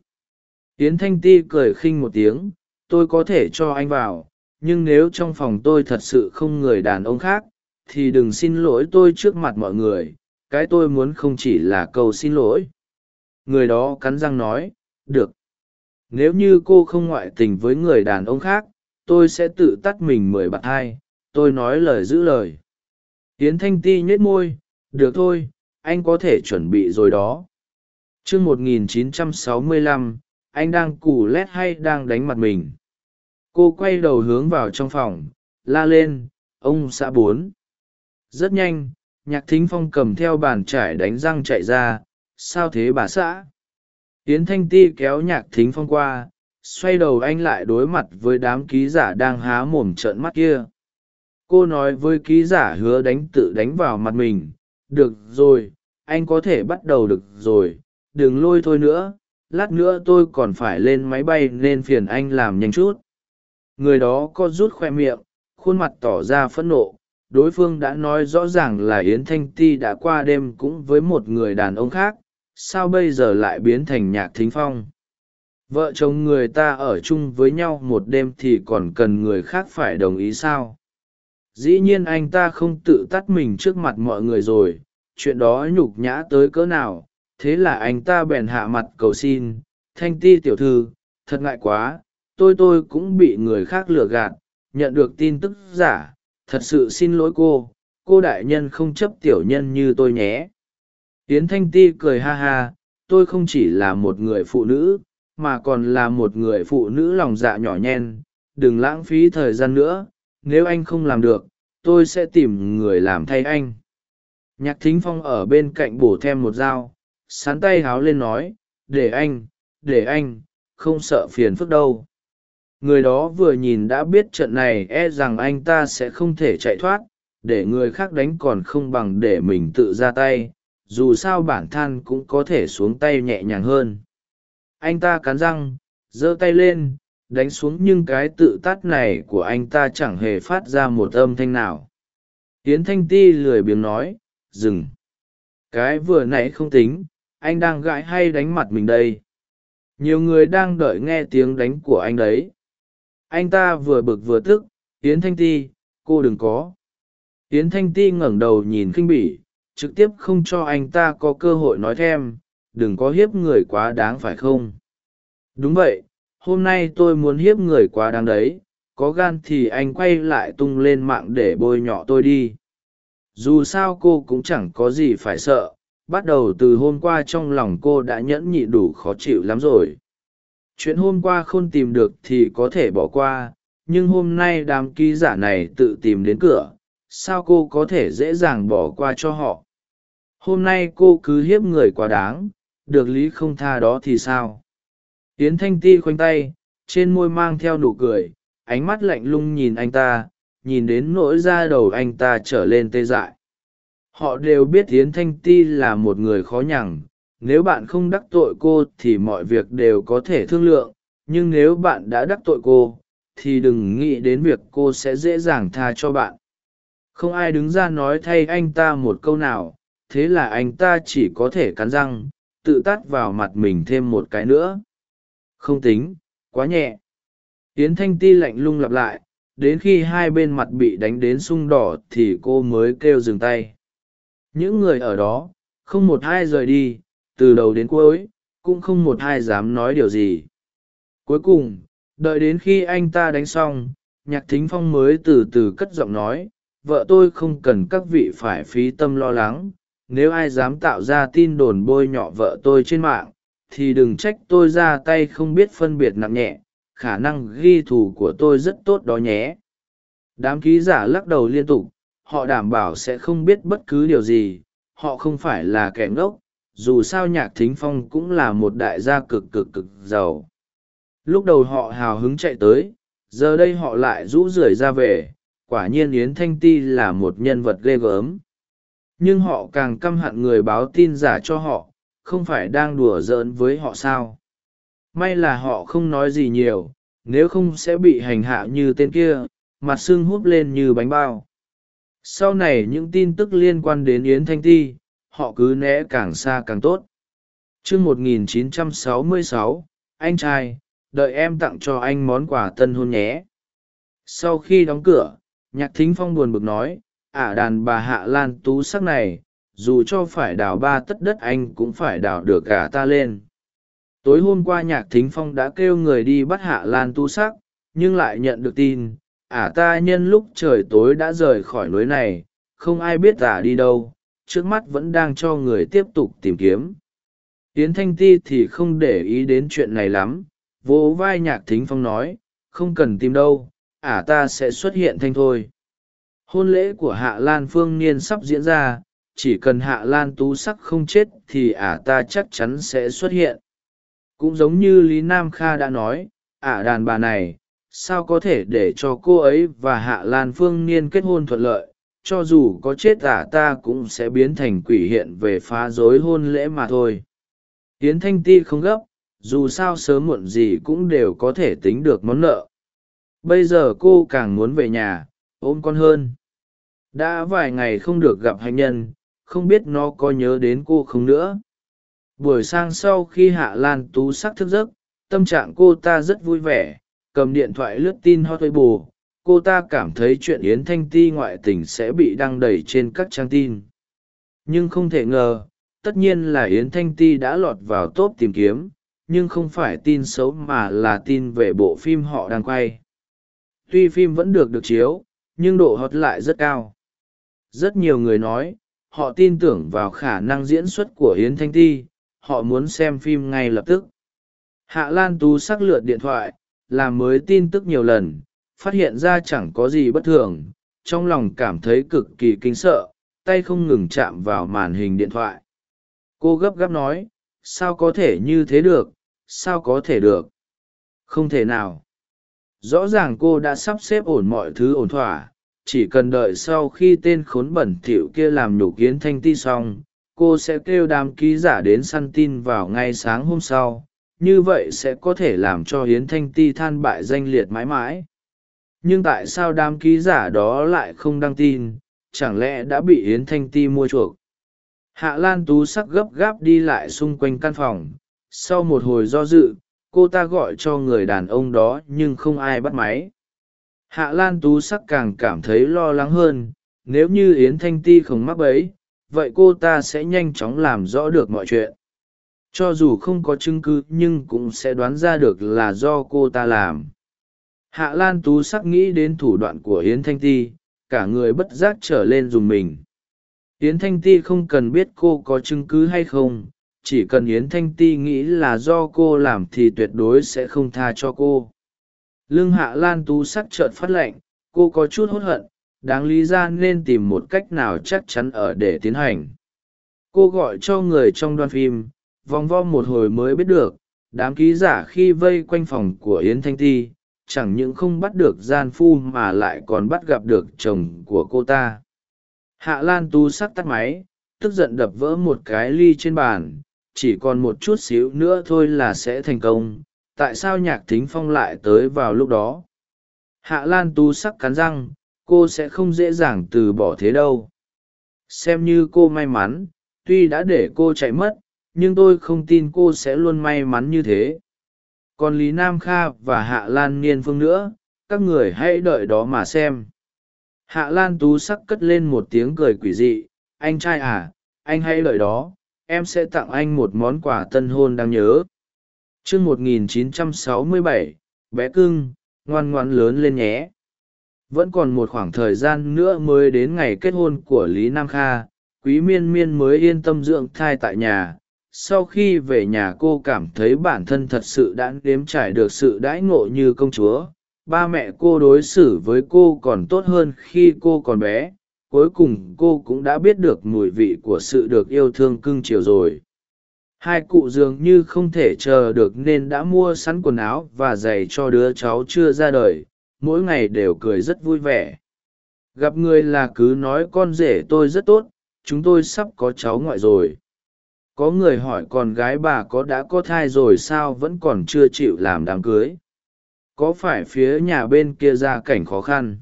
Yến thanh ti cười khinh một tiếng, tôi có thể cho anh vào, nhưng nếu trong phòng tôi thật sự không người đàn ông khác, thì đừng xin lỗi tôi trước mặt mọi người, cái tôi muốn không chỉ là câu xin lỗi. Người đó cắn răng nói, được. Nếu như cô không ngoại tình với người đàn ông khác, tôi sẽ tự tắt mình mười bạt hai. Tôi nói lời giữ lời. Yến thanh ti nhếch môi, được thôi anh có thể chuẩn bị rồi đó. T r ư một nghìn chín trăm sáu mươi lăm, anh đang cù lét hay đang đánh mặt mình? Cô quay đầu hướng vào trong phòng, la lên, ông xã bốn. Rất nhanh, nhạc thính phong cầm theo bàn trải đánh răng chạy ra, sao thế bà xã? Yến thanh ti kéo nhạc thính phong qua, xoay đầu anh lại đối mặt với đám ký giả đang há mồm trợn mắt kia. Cô nói với ký giả hứa đánh tự đánh vào mặt mình được rồi, anh có thể bắt đầu được rồi, đừng lôi thôi nữa, lát nữa tôi còn phải lên máy bay nên phiền anh làm nhanh chút. Người đó có rút khoe miệng, khuôn mặt tỏ ra phẫn nộ, đối phương đã nói rõ ràng là yến thanh ti đã qua đêm cũng với một người đàn ông khác, sao bây giờ lại biến thành nhạc thính phong? Vợ chồng người ta ở chung với nhau một đêm thì còn cần người khác phải đồng ý sao? Dĩ nhiên anh ta không tự tắt mình trước mặt mọi người rồi, chuyện đó nhục nhã tới cỡ nào, thế là anh ta bèn hạ mặt cầu xin, thanh ti tiểu thư, thật ngại quá, tôi tôi cũng bị người khác lừa gạt, nhận được tin tức giả, thật sự xin lỗi cô cô đại nhân không chấp tiểu nhân như tôi nhé. Yến thanh ti cười ha ha, tôi không chỉ là một người phụ nữ, mà còn là một người phụ nữ lòng dạ nhỏ nhen, đừng lãng phí thời gian nữa nếu anh không làm được, tôi sẽ tìm người làm thay anh. Nhạc thính phong ở bên cạnh bổ thêm một dao, sán tay háo lên nói, để anh để anh, không sợ phiền phức đâu. Người đó vừa nhìn đã biết trận này e rằng anh ta sẽ không thể chạy thoát, để người khác đánh còn không bằng để mình tự ra tay, dù sao bản thân cũng có thể xuống tay nhẹ nhàng hơn. Anh ta cắn răng, giơ tay lên đánh xuống nhưng cái tự tát này của anh ta chẳng hề phát ra một âm thanh nào. Tiến thanh ti lười biếng nói, dừng. Cái vừa nãy không tính, anh đang gãi hay đánh mặt mình đây? Nhiều người đang đợi nghe tiếng đánh của anh đấy. Anh ta vừa bực vừa tức tiến thanh ti, cô đừng có. Tiến thanh ti ngẩng đầu nhìn khinh bỉ, trực tiếp không cho anh ta có cơ hội nói thêm, đừng có hiếp người quá đáng phải không? Đúng vậy hôm nay tôi muốn hiếp người quá đáng đấy, có gan thì anh quay lại tung lên mạng để bôi nhọ tôi đi. Dù sao cô cũng chẳng có gì phải sợ, bắt đầu từ hôm qua trong lòng cô đã nhẫn nhị đủ khó chịu lắm rồi. Chuyện hôm qua không tìm được thì có thể bỏ qua, nhưng hôm nay đám ký giả này tự tìm đến cửa, sao cô có thể dễ dàng bỏ qua cho họ? Hôm nay cô cứ hiếp người quá đáng, được lý không tha đó thì sao? Yến thanh ti khoanh tay, trên môi mang theo nụ cười, ánh mắt lạnh lung nhìn anh ta, nhìn đến nỗi da đầu anh ta trở lên tê dại. Họ đều biết yến thanh ti là một người khó nhằn, nếu bạn không đắc tội cô thì mọi việc đều có thể thương lượng, nhưng nếu bạn đã đắc tội cô, thì đừng nghĩ đến việc cô sẽ dễ dàng tha cho bạn. Không ai đứng ra nói thay anh ta một câu nào, thế là anh ta chỉ có thể cắn răng, tự tắt vào mặt mình thêm một cái nữa không tính, quá nhẹ. Yến thanh ti lạnh lung lặp lại, đến khi hai bên mặt bị đánh đến sung đỏ thì cô mới kêu dừng tay. Những người ở đó, không một ai rời đi, từ đầu đến cuối, cũng không một ai dám nói điều gì. Cuối cùng, đợi đến khi anh ta đánh xong, nhạc thính phong mới từ từ cất giọng nói, vợ tôi không cần các vị phải phí tâm lo lắng, nếu ai dám tạo ra tin đồn bôi nhọ vợ tôi trên mạng thì đừng trách tôi ra tay không biết phân biệt nặng nhẹ, khả năng ghi thù của tôi rất tốt đó nhé. Đám ký giả lắc đầu liên tục, họ đảm bảo sẽ không biết bất cứ điều gì, họ không phải là kẻ ngốc, dù sao nhạc thính phong cũng là một đại gia cực cực cực giàu. Lúc đầu họ hào hứng chạy tới, giờ đây họ lại rũ rưởi ra về, quả nhiên yến thanh ti là một nhân vật ghê gớm. Nhưng họ càng căm hận người báo tin giả cho họ không phải đang đùa giỡn với họ sao? May là họ không nói gì nhiều nếu không sẽ bị hành hạ như tên kia mặt sưng húp lên như bánh bao. Sau này những tin tức liên quan đến yến thanh ti họ cứ né càng xa càng tốt. T r ư ơ n 1966, anh trai đợi em tặng cho anh món quà tân hôn nhé. Sau khi đóng cửa nhạc thính phong buồn bực nói ả đàn bà hạ lan tú sắc này dù cho phải đào ba tất đất anh cũng phải đào được cả ta lên. Tối hôm qua nhạc thính phong đã kêu người đi bắt hạ lan tu sắc, nhưng lại nhận được tin, ả ta nhân lúc trời tối đã rời khỏi núi này, không ai biết ả đi đâu, trước mắt vẫn đang cho người tiếp tục tìm kiếm. Yến thanh ti thì không để ý đến chuyện này lắm, vỗ vai nhạc thính phong nói, không cần tìm đâu, ả ta sẽ xuất hiện thanh thôi. Hôn lễ của hạ lan phương niên sắp diễn ra chỉ cần hạ lan tú sắc không chết thì ả ta chắc chắn sẽ xuất hiện. Cũng giống như lý nam kha đã nói, ả đàn bà này, sao có thể để cho cô ấy và hạ lan phương niên kết hôn thuận lợi? Cho dù có chết ả ta cũng sẽ biến thành quỷ hiện về phá rối hôn lễ mà thôi. Tiến thanh ti không gấp, dù sao sớm muộn gì cũng đều có thể tính được món nợ. Bây giờ cô càng muốn về nhà, ôm con hơn. Đã vài ngày không được gặp hạnh nhân không biết nó có nhớ đến cô không nữa. Buổi sáng sau khi hạ lan tú sắc thức giấc, tâm trạng cô ta rất vui vẻ, cầm điện thoại lướt tin hot bù. cô ta cảm thấy chuyện yến thanh ti ngoại tình sẽ bị đăng đầy trên các trang tin. Nhưng không thể ngờ, tất nhiên là yến thanh ti đã lọt vào tốp tìm kiếm, nhưng không phải tin xấu mà là tin về bộ phim họ đang quay. Tuy phim vẫn được được chiếu, nhưng độ hot lại rất cao. Rất nhiều người nói họ tin tưởng vào khả năng diễn xuất của Hiến thanh ti, họ muốn xem phim ngay lập tức. Hạ lan tú sắc lượt điện thoại, làm mới tin tức nhiều lần, phát hiện ra chẳng có gì bất thường, trong lòng cảm thấy cực kỳ kinh sợ, tay không ngừng chạm vào màn hình điện thoại. Cô gấp gáp nói, sao có thể như thế được? Sao có thể được? Không thể nào. Rõ ràng cô đã sắp xếp ổn mọi thứ ổn thỏa chỉ cần đợi sau khi tên khốn bẩn thỉu kia làm nhục kiến thanh ti xong, cô sẽ kêu đám ký giả đến săn tin vào ngay sáng hôm sau. Như vậy sẽ có thể làm cho hiến thanh ti than bại danh liệt mãi mãi. Nhưng tại sao đám ký giả đó lại không đăng tin? Chẳng lẽ đã bị hiến thanh ti mua chuộc? Hạ lan tú sắc gấp gáp đi lại xung quanh căn phòng. Sau một hồi do dự, cô ta gọi cho người đàn ông đó nhưng không ai bắt máy hạ lan tú sắc càng cảm thấy lo lắng hơn nếu như yến thanh ti không mắc bẫy, vậy cô ta sẽ nhanh chóng làm rõ được mọi chuyện. Cho dù không có chứng cứ nhưng cũng sẽ đoán ra được là do cô ta làm. Hạ lan tú sắc nghĩ đến thủ đoạn của yến thanh ti cả người bất giác trở lên dùng mình. Yến thanh ti không cần biết cô có chứng cứ hay không chỉ cần yến thanh ti nghĩ là do cô làm thì tuyệt đối sẽ không tha cho cô lưng hạ lan tú sắc trợn phát lệnh cô có chút hốt hận, đáng lý ra nên tìm một cách nào chắc chắn ở để tiến hành. Cô gọi cho người trong đoàn phim, vòng vo một hồi mới biết được, đám ký giả khi vây quanh phòng của yến thanh ti, chẳng những không bắt được gian phu mà lại còn bắt gặp được chồng của cô ta. Hạ lan tu sắc tắt máy, tức giận đập vỡ một cái ly trên bàn, chỉ còn một chút xíu nữa thôi là sẽ thành công tại sao nhạc thính phong lại tới vào lúc đó? Hạ lan tu sắc cắn răng, cô sẽ không dễ dàng từ bỏ thế đâu. Xem như cô may mắn, tuy đã để cô chạy mất, nhưng tôi không tin cô sẽ luôn may mắn như thế. Còn lý nam kha và hạ lan niên phương nữa, các người hãy đợi đó mà xem. Hạ lan tú sắc cất lên một tiếng cười quỷ dị, anh trai à anh hãy đợi đó, em sẽ tặng anh một món quà tân hôn đáng nhớ chương một nghìn chín trăm sáu mươi bảy, bé cưng, ngoan ngoan lớn lên nhé. Vẫn còn một khoảng thời gian nữa mới đến ngày kết hôn của lý nam kha, quý miên miên mới yên tâm dưỡng thai tại nhà. Sau khi về nhà cô cảm thấy bản thân thật sự đã nếm trải được sự đãi ngộ như công chúa. Ba mẹ cô đối xử với cô còn tốt hơn khi cô còn bé. Cuối cùng cô cũng đã biết được mùi vị của sự được yêu thương cưng chiều rồi hai cụ dường như không thể chờ được nên đã mua sẵn quần áo và giày cho đứa cháu chưa ra đời, mỗi ngày đều cười rất vui vẻ. Gặp người là cứ nói con rể tôi rất tốt, chúng tôi sắp có cháu ngoại rồi. Có người hỏi con gái bà có đã có thai rồi sao vẫn còn chưa chịu làm đám cưới? Có phải phía nhà bên kia ra cảnh khó khăn?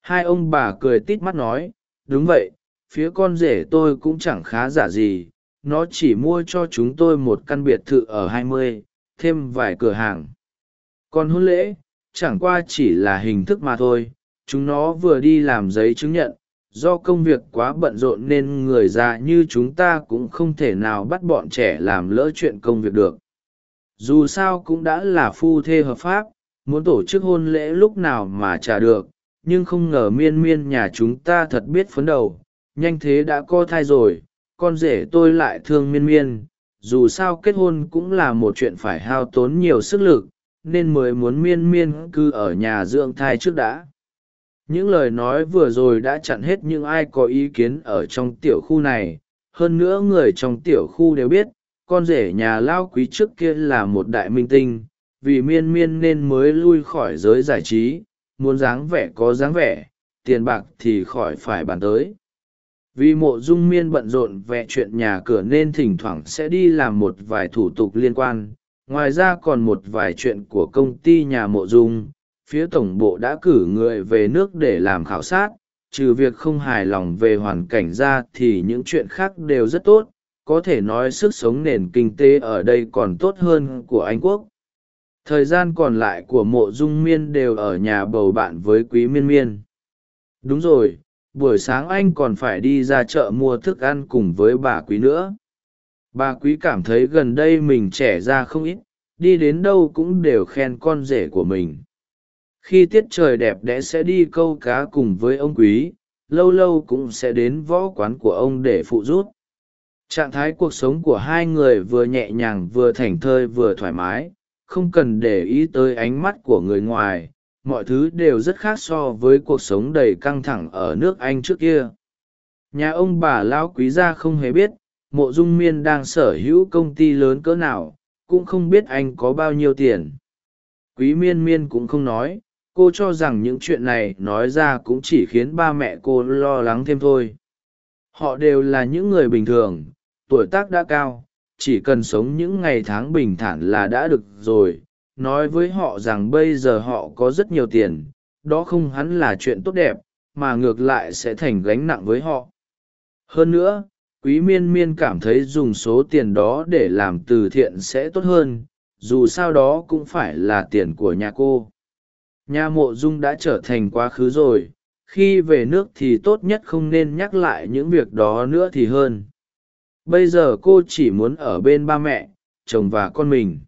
Hai ông bà cười tít mắt nói, đúng vậy, phía con rể tôi cũng chẳng khá giả gì nó chỉ mua cho chúng tôi một căn biệt thự ở hai mươi, thêm vài cửa hàng. Còn hôn lễ, chẳng qua chỉ là hình thức mà thôi, chúng nó vừa đi làm giấy chứng nhận, do công việc quá bận rộn nên người già như chúng ta cũng không thể nào bắt bọn trẻ làm lỡ chuyện công việc được. Dù sao cũng đã là phu thê hợp pháp, muốn tổ chức hôn lễ lúc nào mà trả được, nhưng không ngờ miên miên nhà chúng ta thật biết phấn đầu, nhanh thế đã có thai rồi con rể tôi lại thương miên miên, dù sao kết hôn cũng là một chuyện phải hao tốn nhiều sức lực, nên mới muốn miên miên cư ở nhà dưỡng thai trước đã. Những lời nói vừa rồi đã chặn hết những ai có ý kiến ở trong tiểu khu này. Hơn nữa người trong tiểu khu đều biết, con rể nhà lao quý trước kia là một đại minh tinh, vì miên miên nên mới lui khỏi giới giải trí, muốn dáng vẻ có dáng vẻ, tiền bạc thì khỏi phải bàn tới vì mộ dung miên bận rộn vẹ chuyện nhà cửa nên thỉnh thoảng sẽ đi làm một vài thủ tục liên quan. Ngoài ra còn một vài chuyện của công ty nhà mộ dung. Phía tổng bộ đã cử người về nước để làm khảo sát. Trừ việc không hài lòng về hoàn cảnh ra thì những chuyện khác đều rất tốt. Có thể nói sức sống nền kinh tế ở đây còn tốt hơn của anh quốc. Thời gian còn lại của mộ dung miên đều ở nhà bầu bạn với quý miên miên. Đúng rồi buổi sáng anh còn phải đi ra chợ mua thức ăn cùng với bà quý nữa. Bà quý cảm thấy gần đây mình trẻ ra không ít, đi đến đâu cũng đều khen con rể của mình. Khi tiết trời đẹp đẽ sẽ đi câu cá cùng với ông quý, lâu lâu cũng sẽ đến võ quán của ông để phụ rút trạng thái cuộc sống của hai người vừa nhẹ nhàng vừa thảnh thơi vừa thoải mái, không cần để ý tới ánh mắt của người ngoài mọi thứ đều rất khác so với cuộc sống đầy căng thẳng ở nước anh trước kia. Nhà ông bà lão quý gia không hề biết, mộ dung miên đang sở hữu công ty lớn cỡ nào, cũng không biết anh có bao nhiêu tiền. Quý miên miên cũng không nói, cô cho rằng những chuyện này nói ra cũng chỉ khiến ba mẹ cô lo lắng thêm thôi. Họ đều là những người bình thường, tuổi tác đã cao, chỉ cần sống những ngày tháng bình thản là đã được rồi nói với họ rằng bây giờ họ có rất nhiều tiền, đó không hẳn là chuyện tốt đẹp, mà ngược lại sẽ thành gánh nặng với họ. Hơn nữa, quý miên miên cảm thấy dùng số tiền đó để làm từ thiện sẽ tốt hơn, dù sao đó cũng phải là tiền của nhà cô. Nhà mộ dung đã trở thành quá khứ rồi, khi về nước thì tốt nhất không nên nhắc lại những việc đó nữa thì hơn. Bây giờ cô chỉ muốn ở bên ba mẹ, chồng và con mình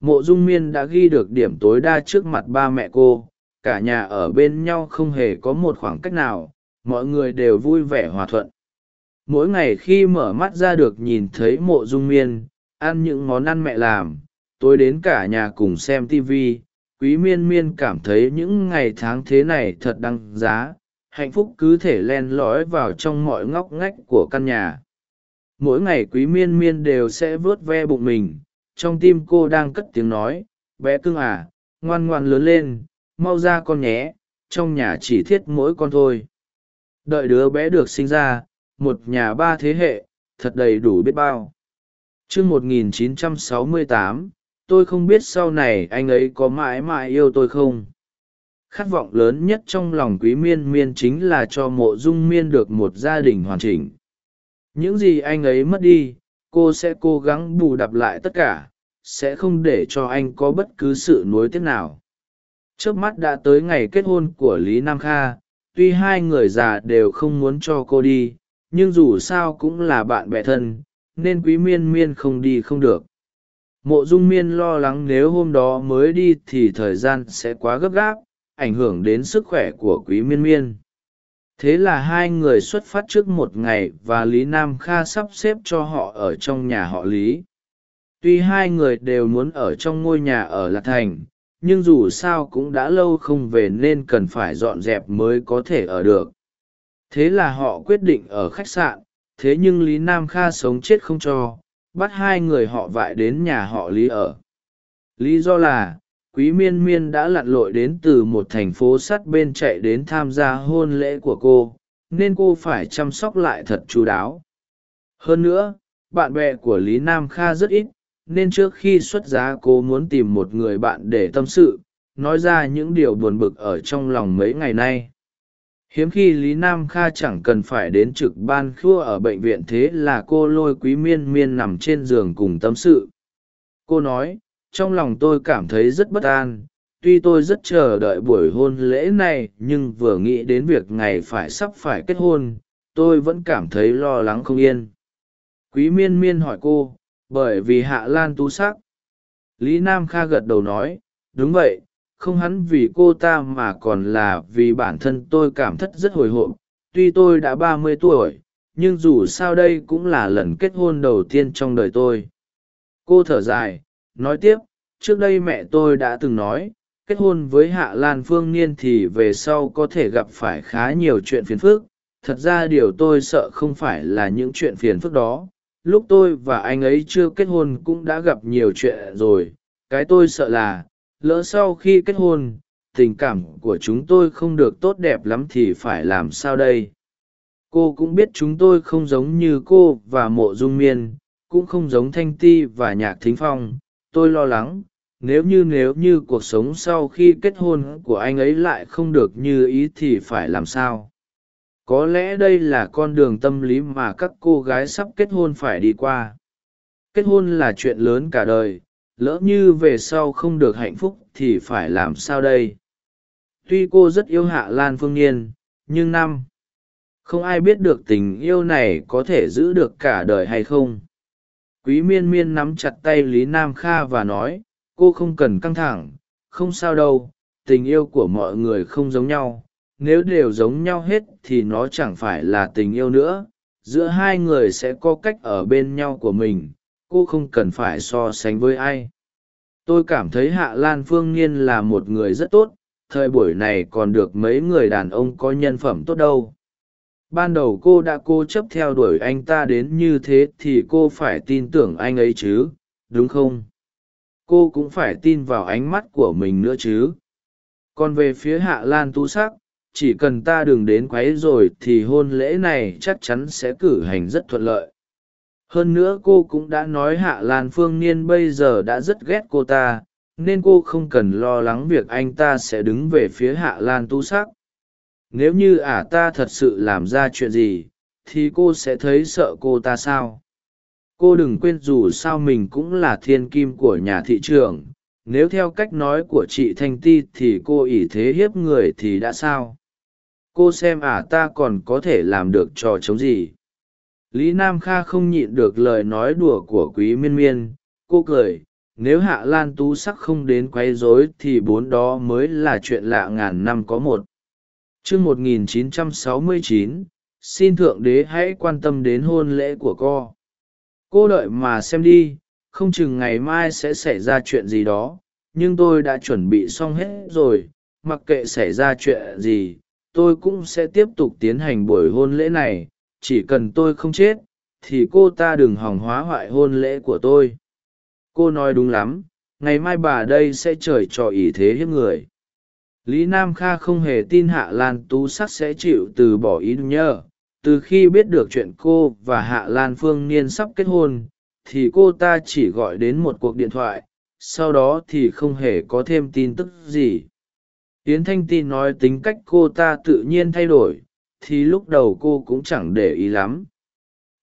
mộ dung miên đã ghi được điểm tối đa trước mặt ba mẹ cô, cả nhà ở bên nhau không hề có một khoảng cách nào, mọi người đều vui vẻ hòa thuận. Mỗi ngày khi mở mắt ra được nhìn thấy mộ dung miên, ăn những món ăn mẹ làm, tối đến cả nhà cùng xem tv quý miên miên cảm thấy những ngày tháng thế này thật đăng giá, hạnh phúc cứ thể len lói vào trong mọi ngóc ngách của căn nhà. Mỗi ngày quý miên miên đều sẽ vớt ve bụng mình trong tim cô đang cất tiếng nói bé cưng à ngoan ngoan lớn lên mau ra con nhé trong nhà chỉ thiết mỗi con thôi. Đợi đứa bé được sinh ra một nhà ba thế hệ thật đầy đủ biết bao. T r ư ơ n g 1968, tôi không biết sau này anh ấy có mãi mãi yêu tôi không? Khát vọng lớn nhất trong lòng quý miên miên chính là cho mộ dung miên được một gia đình hoàn chỉnh. Những gì anh ấy mất đi cô sẽ cố gắng bù đắp lại tất cả, sẽ không để cho anh có bất cứ sự nuối tiếc nào. Trước mắt đã tới ngày kết hôn của lý nam kha, tuy hai người già đều không muốn cho cô đi, nhưng dù sao cũng là bạn bè thân, nên quý miên miên không đi không được. Mộ dung miên lo lắng nếu hôm đó mới đi thì thời gian sẽ quá gấp gáp, ảnh hưởng đến sức khỏe của quý miên miên thế là hai người xuất phát trước một ngày và lý nam kha sắp xếp cho họ ở trong nhà họ lý. Tuy hai người đều muốn ở trong ngôi nhà ở lạc thành, nhưng dù sao cũng đã lâu không về nên cần phải dọn dẹp mới có thể ở được. Thế là họ quyết định ở khách sạn, thế nhưng lý nam kha sống chết không cho, bắt hai người họ vại đến nhà họ lý ở. Lý do là quý miên miên đã lặn lội đến từ một thành phố sắt bên chạy đến tham gia hôn lễ của cô, nên cô phải chăm sóc lại thật chú đáo. Hơn nữa, bạn bè của lý nam kha rất ít, nên trước khi xuất giá cô muốn tìm một người bạn để tâm sự, nói ra những điều buồn bực ở trong lòng mấy ngày nay. Hiếm khi lý nam kha chẳng cần phải đến trực ban khua ở bệnh viện thế là cô lôi quý miên miên nằm trên giường cùng tâm sự. Cô nói trong lòng tôi cảm thấy rất bất an. Tuy tôi rất chờ đợi buổi hôn lễ này, nhưng vừa nghĩ đến việc ngày phải sắp phải kết hôn, tôi vẫn cảm thấy lo lắng không yên. Quý miên miên hỏi cô, bởi vì hạ lan tú sắc. Lý nam kha gật đầu nói, đúng vậy, không hắn vì cô ta mà còn là vì bản thân tôi cảm thất rất hồi hộp. Tuy tôi đã ba mươi tuổi, nhưng dù sao đây cũng là lần kết hôn đầu tiên trong đời tôi. Cô thở dài nói tiếp, trước đây mẹ tôi đã từng nói, kết hôn với hạ lan phương niên thì về sau có thể gặp phải khá nhiều chuyện phiền phức. Thật ra điều tôi sợ không phải là những chuyện phiền phức đó. Lúc tôi và anh ấy chưa kết hôn cũng đã gặp nhiều chuyện rồi. Cái tôi sợ là, lỡ sau khi kết hôn, tình cảm của chúng tôi không được tốt đẹp lắm thì phải làm sao đây? Cô cũng biết chúng tôi không giống như cô và mộ dung miên, cũng không giống thanh ti và nhạc thính phong tôi lo lắng, nếu như nếu như cuộc sống sau khi kết hôn của anh ấy lại không được như ý thì phải làm sao? Có lẽ đây là con đường tâm lý mà các cô gái sắp kết hôn phải đi qua. Kết hôn là chuyện lớn cả đời, lỡ như về sau không được hạnh phúc thì phải làm sao đây? Tuy cô rất yêu hạ lan phương nhiên, nhưng năm, không ai biết được tình yêu này có thể giữ được cả đời hay không quý miên miên nắm chặt tay lý nam kha và nói, cô không cần căng thẳng, không sao đâu, tình yêu của mọi người không giống nhau. Nếu đều giống nhau hết thì nó chẳng phải là tình yêu nữa. Giữa hai người sẽ có cách ở bên nhau của mình. Cô không cần phải so sánh với ai. Tôi cảm thấy hạ lan phương niên là một người rất tốt. Thời buổi này còn được mấy người đàn ông có nhân phẩm tốt đâu ban đầu cô đã cố chấp theo đuổi anh ta đến như thế thì cô phải tin tưởng anh ấy chứ, đúng không? Cô cũng phải tin vào ánh mắt của mình nữa chứ. Còn về phía hạ lan tu sắc, chỉ cần ta đừng đến q u ấ y rồi thì hôn lễ này chắc chắn sẽ cử hành rất thuận lợi. Hơn nữa cô cũng đã nói hạ lan phương niên bây giờ đã rất ghét cô ta, nên cô không cần lo lắng việc anh ta sẽ đứng về phía hạ lan tu sắc nếu như ả ta thật sự làm ra chuyện gì, thì cô sẽ thấy sợ cô ta sao? Cô đừng quên dù sao mình cũng là thiên kim của nhà thị trường, nếu theo cách nói của chị thanh ti thì cô ỷ thế hiếp người thì đã sao? Cô xem ả ta còn có thể làm được trò chống gì? Lý nam kha không nhịn được lời nói đùa của quý miên miên, cô cười, nếu hạ lan tú sắc không đến quấy rối thì bốn đó mới là chuyện lạ ngàn năm có một chương một nghìn chín trăm sáu mươi chín, xin thượng đế hãy quan tâm đến hôn lễ của cô. Cô đợi mà xem đi, không chừng ngày mai sẽ xảy ra chuyện gì đó, nhưng tôi đã chuẩn bị xong hết rồi, mặc kệ xảy ra chuyện gì, tôi cũng sẽ tiếp tục tiến hành buổi hôn lễ này, chỉ cần tôi không chết, thì cô ta đừng hỏng hóa hoại hôn lễ của tôi. Cô nói đúng lắm, ngày mai bà đây sẽ trời trò ỷ thế hiếp người lý nam kha không hề tin hạ lan tú sắc sẽ chịu từ bỏ ý nhờ. Từ khi biết được chuyện cô và hạ lan phương niên sắp kết hôn, thì cô ta chỉ gọi đến một cuộc điện thoại, sau đó thì không hề có thêm tin tức gì. Yến thanh ti nói tính cách cô ta tự nhiên thay đổi, thì lúc đầu cô cũng chẳng để ý lắm.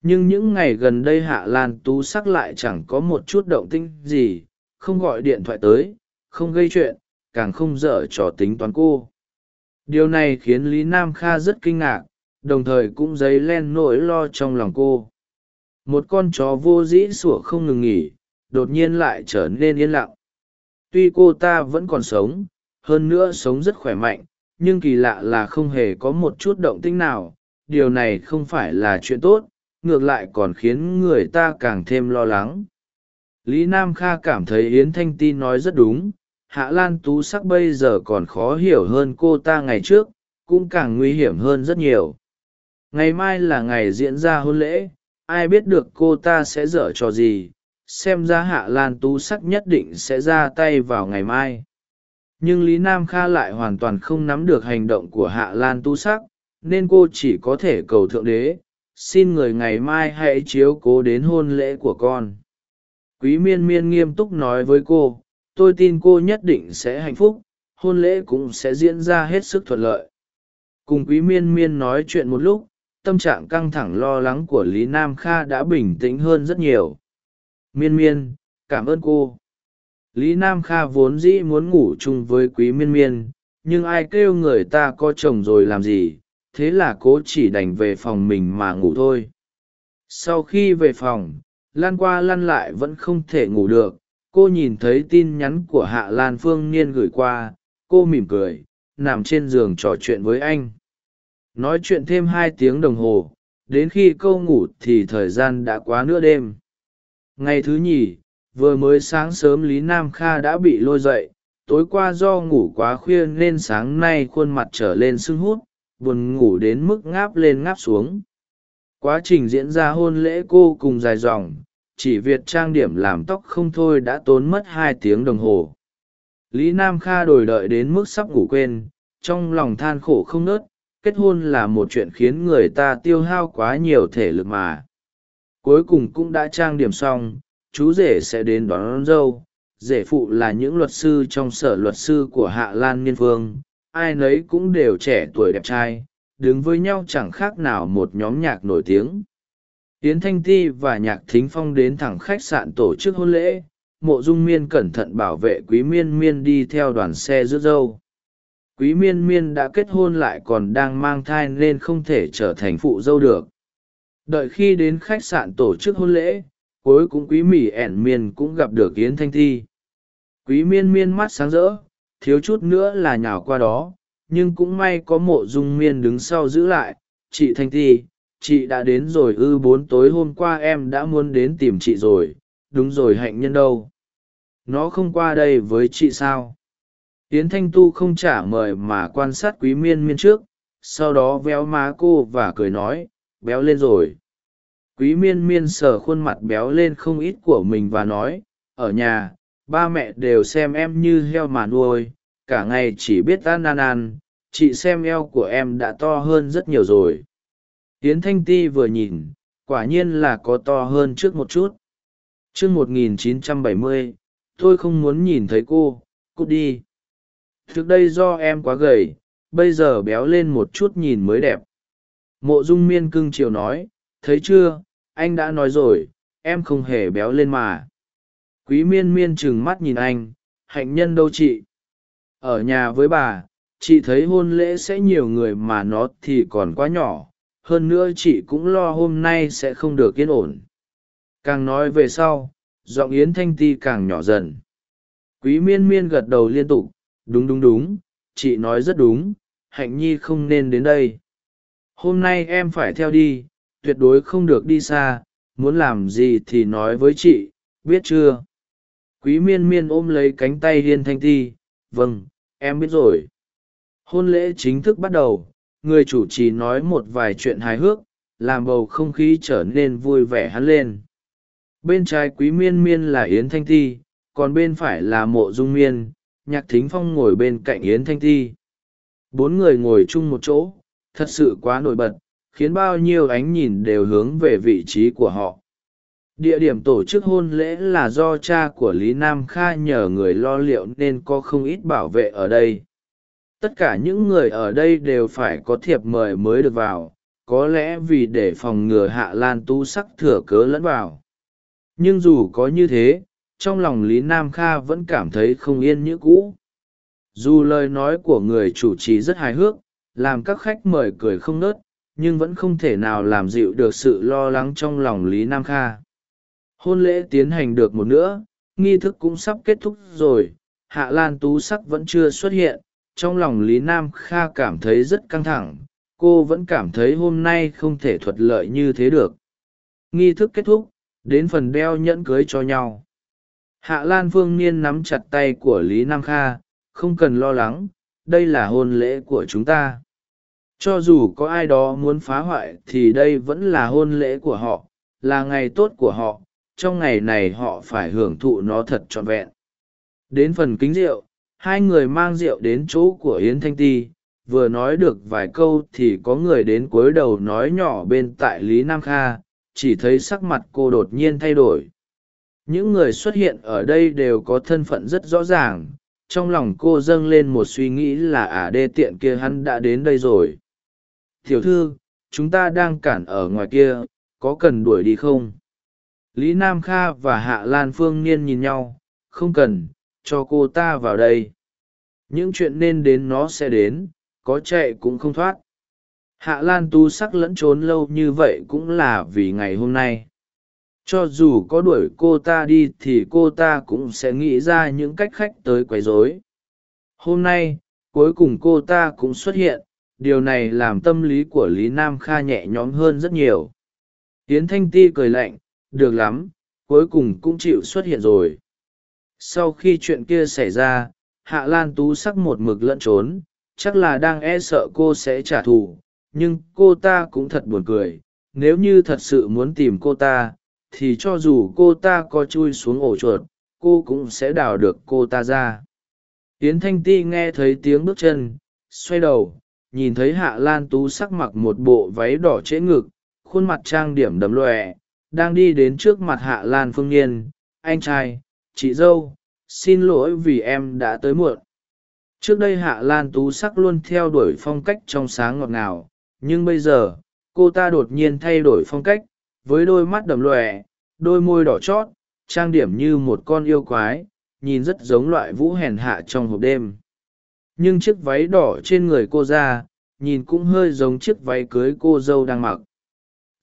Nhưng những ngày gần đây hạ lan tú sắc lại chẳng có một chút động tinh gì, không gọi điện thoại tới, không gây chuyện càng không dở trò tính toán cô. Điều này khiến lý nam kha rất kinh ngạc, đồng thời cũng dấy lên nỗi lo trong lòng cô. Một con chó vô dĩ sủa không ngừng nghỉ, đột nhiên lại trở nên yên lặng. Tuy cô ta vẫn còn sống, hơn nữa sống rất khỏe mạnh, nhưng kỳ lạ là không hề có một chút động tĩnh nào. Điều này không phải là chuyện tốt, ngược lại còn khiến người ta càng thêm lo lắng. Lý nam kha cảm thấy yến thanh ti nói rất đúng hạ lan tú sắc bây giờ còn khó hiểu hơn cô ta ngày trước, cũng càng nguy hiểm hơn rất nhiều. Ngày mai là ngày diễn ra hôn lễ, ai biết được cô ta sẽ dở trò gì, xem ra hạ lan tú sắc nhất định sẽ ra tay vào ngày mai. Nhưng lý nam kha lại hoàn toàn không nắm được hành động của hạ lan tu sắc, nên cô chỉ có thể cầu thượng đế, xin người ngày mai hãy chiếu cố đến hôn lễ của con. Quý miên miên nghiêm túc nói với cô tôi tin cô nhất định sẽ hạnh phúc, hôn lễ cũng sẽ diễn ra hết sức thuận lợi. Cùng quý miên miên nói chuyện một lúc, tâm trạng căng thẳng lo lắng của lý nam kha đã bình tĩnh hơn rất nhiều. Miên miên, cảm ơn cô. Lý nam kha vốn dĩ muốn ngủ chung với quý miên miên, nhưng ai kêu người ta có chồng rồi làm gì, thế là cố chỉ đành về phòng mình mà ngủ thôi. Sau khi về phòng, lan qua lăn lại vẫn không thể ngủ được cô nhìn thấy tin nhắn của hạ lan phương niên gửi qua, cô mỉm cười, nằm trên giường trò chuyện với anh. Nói chuyện thêm hai tiếng đồng hồ, đến khi câu ngủ thì thời gian đã quá nửa đêm. Ngày thứ nhì, vừa mới sáng sớm lý nam kha đã bị lôi dậy. Tối qua do ngủ quá khuya nên sáng nay khuôn mặt trở lên sưng hút, buồn ngủ đến mức ngáp lên ngáp xuống. Quá trình diễn ra hôn lễ cô cùng dài dòng chỉ việc trang điểm làm tóc không thôi đã tốn mất hai tiếng đồng hồ. Lý nam kha đổi đợi đến mức sắp ngủ quên trong lòng than khổ không nớt kết hôn là một chuyện khiến người ta tiêu hao quá nhiều thể lực mà. Cuối cùng cũng đã trang điểm xong chú rể sẽ đến đón, đón dâu. Rể phụ là những luật sư trong sở luật sư của hạ lan niên phương ai nấy cũng đều trẻ tuổi đẹp trai đứng với nhau chẳng khác nào một nhóm nhạc nổi tiếng yến thanh ti và nhạc thính phong đến thẳng khách sạn tổ chức hôn lễ, mộ dung miên cẩn thận bảo vệ quý miên miên đi theo đoàn xe rước dâu. Quý miên miên đã kết hôn lại còn đang mang thai nên không thể trở thành phụ dâu được. Đợi khi đến khách sạn tổ chức hôn lễ, cuối cùng quý Mỉ ẻn miên cũng gặp được yến thanh thi quý miên miên mắt sáng rỡ, thiếu chút nữa là nhào qua đó, nhưng cũng may có mộ dung miên đứng sau giữ lại, chị thanh thi chị đã đến rồi ư bốn tối hôm qua em đã muốn đến tìm chị rồi, đúng rồi hạnh nhân đâu. Nó không qua đây với chị sao? Yến thanh tu không trả mời mà quan sát quý miên miên trước, sau đó véo má cô và cười nói, béo lên rồi. Quý miên miên sờ khuôn mặt béo lên không ít của mình và nói, ở nhà, ba mẹ đều xem em như heo mà nuôi, cả ngày chỉ biết ăn ăn ăn. Chị xem eo của em đã to hơn rất nhiều rồi. Yến thanh ti vừa nhìn quả nhiên là có to hơn trước một chút. T r ư ớ c 1970, tôi không muốn nhìn thấy cô cút đi. Trước đây do em quá gầy bây giờ béo lên một chút nhìn mới đẹp. Mộ dung miên cưng chiều nói thấy chưa anh đã nói rồi em không hề béo lên mà. Quý miên miên trừng mắt nhìn anh hạnh nhân đâu chị? Ở nhà với bà chị thấy hôn lễ sẽ nhiều người mà nó thì còn quá nhỏ hơn nữa chị cũng lo hôm nay sẽ không được yên ổn. Càng nói về sau, giọng yến thanh ti càng nhỏ dần. Quý miên miên gật đầu liên tục, đúng đúng đúng, chị nói rất đúng, hạnh nhi không nên đến đây. Hôm nay em phải theo đi, tuyệt đối không được đi xa, muốn làm gì thì nói với chị, biết chưa? Quý miên miên ôm lấy cánh tay hiên thanh ti vâng em biết rồi. Hôn lễ chính thức bắt đầu người chủ trì nói một vài chuyện hài hước, làm bầu không khí trở nên vui vẻ hắn lên. Bên trái quý miên miên là yến thanh ti, còn bên phải là mộ dung miên, nhạc thính phong ngồi bên cạnh yến thanh ti. Bốn người ngồi chung một chỗ, thật sự quá nổi bật, khiến bao nhiêu ánh nhìn đều hướng về vị trí của họ. Địa điểm tổ chức hôn lễ là do cha của lý nam kha nhờ người lo liệu nên có không ít bảo vệ ở đây tất cả những người ở đây đều phải có thiệp mời mới được vào, có lẽ vì để phòng ngừa hạ lan tu sắc thừa cớ lẫn vào. Nhưng dù có như thế, trong lòng lý nam kha vẫn cảm thấy không yên như cũ. Dù lời nói của người chủ trì rất hài hước, làm các khách mời cười không nớt, nhưng vẫn không thể nào làm dịu được sự lo lắng trong lòng lý nam kha. Hôn lễ tiến hành được một nữa nghi thức cũng sắp kết thúc rồi, hạ lan tú sắc vẫn chưa xuất hiện trong lòng lý nam kha cảm thấy rất căng thẳng, cô vẫn cảm thấy hôm nay không thể thuận lợi như thế được. Nghi thức kết thúc, đến phần đeo nhẫn cưới cho nhau. Hạ lan phương niên nắm chặt tay của lý nam kha, không cần lo lắng, đây là hôn lễ của chúng ta. Cho dù có ai đó muốn phá hoại thì đây vẫn là hôn lễ của họ, là ngày tốt của họ, trong ngày này họ phải hưởng thụ nó thật trọn vẹn. Đến phần kính rượu hai người mang rượu đến chỗ của yến thanh ti, vừa nói được vài câu thì có người đến cuối đầu nói nhỏ bên tại lý nam kha, chỉ thấy sắc mặt cô đột nhiên thay đổi. Những người xuất hiện ở đây đều có thân phận rất rõ ràng, trong lòng cô dâng lên một suy nghĩ là ả đê tiện kia hắn đã đến đây rồi. Tiểu thư, chúng ta đang cản ở ngoài kia, có cần đuổi đi không? Lý nam kha và hạ lan phương niên nhìn nhau, không cần cho cô ta vào đây. Những chuyện nên đến nó sẽ đến, có chạy cũng không thoát. Hạ lan tu sắc lẫn trốn lâu như vậy cũng là vì ngày hôm nay. Cho dù có đuổi cô ta đi thì cô ta cũng sẽ nghĩ ra những cách khách tới quấy rối. Hôm nay, cuối cùng cô ta cũng xuất hiện, điều này làm tâm lý của lý nam kha nhẹ nhõm hơn rất nhiều. Tiến thanh ti cười lạnh, được lắm, cuối cùng cũng chịu xuất hiện rồi sau khi chuyện kia xảy ra, hạ lan tú sắc một mực lẫn trốn, chắc là đang e sợ cô sẽ trả thù, nhưng cô ta cũng thật buồn cười. Nếu như thật sự muốn tìm cô ta, thì cho dù cô ta có chui xuống ổ chuột, cô cũng sẽ đào được cô ta ra. Yến thanh ti nghe thấy tiếng bước chân, xoay đầu, nhìn thấy hạ lan tú sắc mặc một bộ váy đỏ trễ ngực, khuôn mặt trang điểm đầm lòe, đang đi đến trước mặt hạ lan phương nhiên anh trai chị dâu, xin lỗi vì em đã tới muộn. Trước đây hạ lan tú sắc luôn theo đuổi phong cách trong sáng ngọt ngào, nhưng bây giờ, cô ta đột nhiên thay đổi phong cách, với đôi mắt đầm lòe, đôi môi đỏ chót, trang điểm như một con yêu quái, nhìn rất giống loại vũ hèn hạ trong hộp đêm. Nhưng chiếc váy đỏ trên người cô ra, nhìn cũng hơi giống chiếc váy cưới cô dâu đang mặc.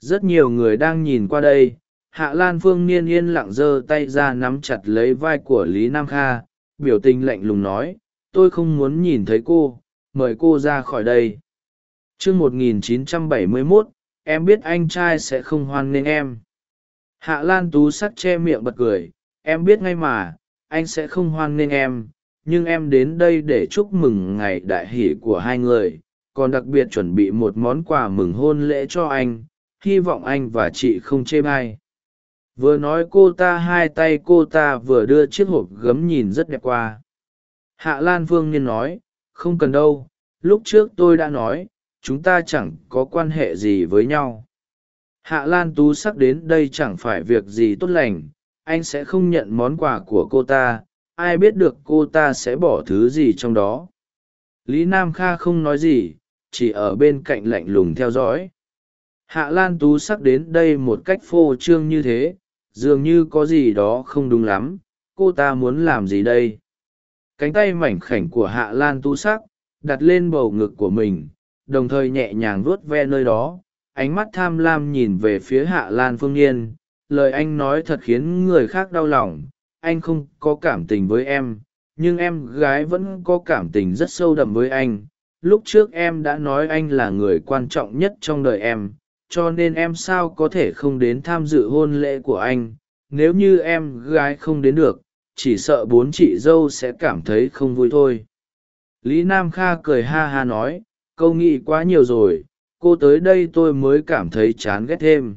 Rất nhiều người đang nhìn qua đây hạ lan phương niên yên lặng giơ tay ra nắm chặt lấy vai của lý nam kha biểu tình lạnh lùng nói tôi không muốn nhìn thấy cô mời cô ra khỏi đây. T r ư ơ n g 1971, em biết anh trai sẽ không hoan nghênh em. Hạ lan tú sắc che miệng bật cười em biết ngay mà anh sẽ không hoan nghênh em nhưng em đến đây để chúc mừng ngày đại hỷ của hai người còn đặc biệt chuẩn bị một món quà mừng hôn lễ cho anh hy vọng anh và chị không chê bai vừa nói cô ta hai tay cô ta vừa đưa chiếc hộp gấm nhìn rất đẹp qua. Hạ lan phương nhiên nói, không cần đâu, lúc trước tôi đã nói, chúng ta chẳng có quan hệ gì với nhau. Hạ lan tú sắc đến đây chẳng phải việc gì tốt lành, anh sẽ không nhận món quà của cô ta, ai biết được cô ta sẽ bỏ thứ gì trong đó. Lý nam kha không nói gì, chỉ ở bên cạnh lạnh lùng theo dõi. Hạ lan tú sắc đến đây một cách phô trương như thế dường như có gì đó không đúng lắm, cô ta muốn làm gì đây? Cánh tay mảnh khảnh của hạ lan tu sắc, đặt lên bầu ngực của mình, đồng thời nhẹ nhàng vuốt ve nơi đó, ánh mắt tham lam nhìn về phía hạ lan phương yên. Lời anh nói thật khiến người khác đau lòng, anh không có cảm tình với em, nhưng em gái vẫn có cảm tình rất sâu đậm với anh. Lúc trước em đã nói anh là người quan trọng nhất trong đời em cho nên em sao có thể không đến tham dự hôn lễ của anh? Nếu như em gái không đến được, chỉ sợ bốn chị dâu sẽ cảm thấy không vui thôi. Lý nam kha cười ha ha nói, câu nghĩ quá nhiều rồi, cô tới đây tôi mới cảm thấy chán ghét thêm.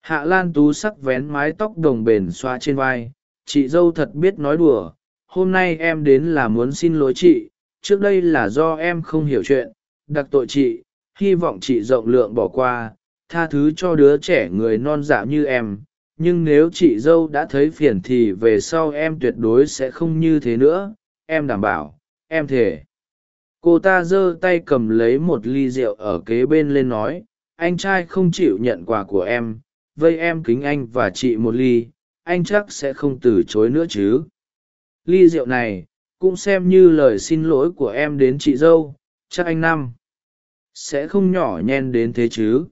Hạ lan tú sắc vén mái tóc đồng bền xoa trên vai, chị dâu thật biết nói đùa, hôm nay em đến là muốn xin lỗi chị, trước đây là do em không hiểu chuyện, đặc tội chị, hy vọng chị rộng lượng bỏ qua tha thứ cho đứa trẻ người non dạ như em, nhưng nếu chị dâu đã thấy phiền thì về sau em tuyệt đối sẽ không như thế nữa, em đảm bảo, em thề. cô ta giơ tay cầm lấy một ly rượu ở kế bên lên nói, anh trai không chịu nhận quà của em, vây em kính anh và chị một ly, anh chắc sẽ không từ chối nữa chứ ly rượu này, cũng xem như lời xin lỗi của em đến chị dâu, chắc anh năm, sẽ không nhỏ nhen đến thế chứ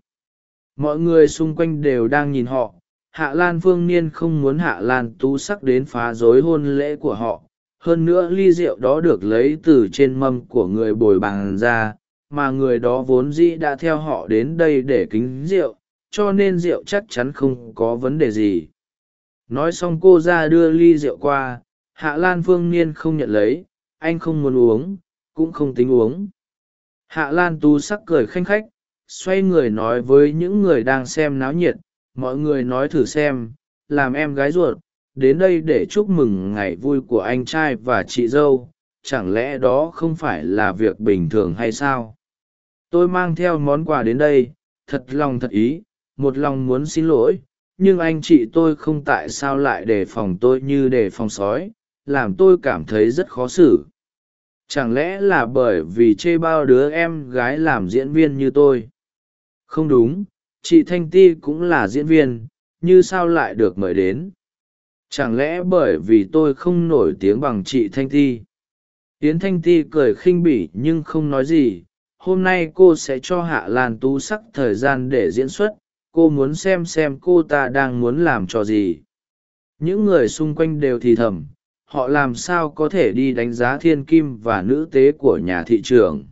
mọi người xung quanh đều đang nhìn họ. Hạ lan phương niên không muốn hạ lan tú sắc đến phá rối hôn lễ của họ. Hơn nữa ly rượu đó được lấy từ trên mâm của người bồi bàn ra, mà người đó vốn dĩ đã theo họ đến đây để kính rượu, cho nên rượu chắc chắn không có vấn đề gì. Nói xong cô ra đưa ly rượu qua, hạ lan phương niên không nhận lấy, anh không muốn uống, cũng không tính uống. Hạ lan tú sắc cười khanh khách xoay người nói với những người đang xem náo nhiệt, mọi người nói thử xem, làm em gái ruột, đến đây để chúc mừng ngày vui của anh trai và chị dâu, chẳng lẽ đó không phải là việc bình thường hay sao? Tôi mang theo món quà đến đây, thật lòng thật ý, một lòng muốn xin lỗi, nhưng anh chị tôi không tại sao lại đề phòng tôi như đề phòng sói, làm tôi cảm thấy rất khó xử. Chẳng lẽ là bởi vì chê bao đứa em gái làm diễn viên như tôi? Không đúng, chị thanh ti cũng là diễn viên, như sao lại được mời đến? Chẳng lẽ bởi vì tôi không nổi tiếng bằng chị thanh ti? Yến thanh ti cười khinh bỉ nhưng không nói gì. Hôm nay cô sẽ cho hạ lan tú sắc thời gian để diễn xuất. Cô muốn xem xem cô ta đang muốn làm trò gì. Những người xung quanh đều thì thầm, họ làm sao có thể đi đánh giá thiên kim và nữ tế của nhà thị trường?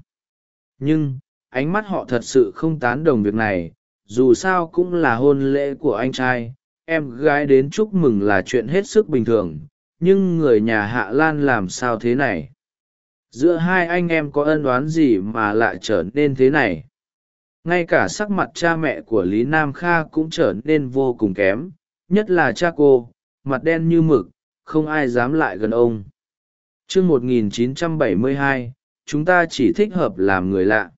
Nhưng ánh mắt họ thật sự không tán đồng việc này dù sao cũng là hôn lễ của anh trai em gái đến chúc mừng là chuyện hết sức bình thường nhưng người nhà hạ lan làm sao thế này? Giữa hai anh em có ân oán gì mà lại trở nên thế này? Ngay cả sắc mặt cha mẹ của lý nam kha cũng trở nên vô cùng kém nhất là cha cô mặt đen như mực không ai dám lại gần ông. Chương 1972, chúng ta chỉ thích hợp làm người lạ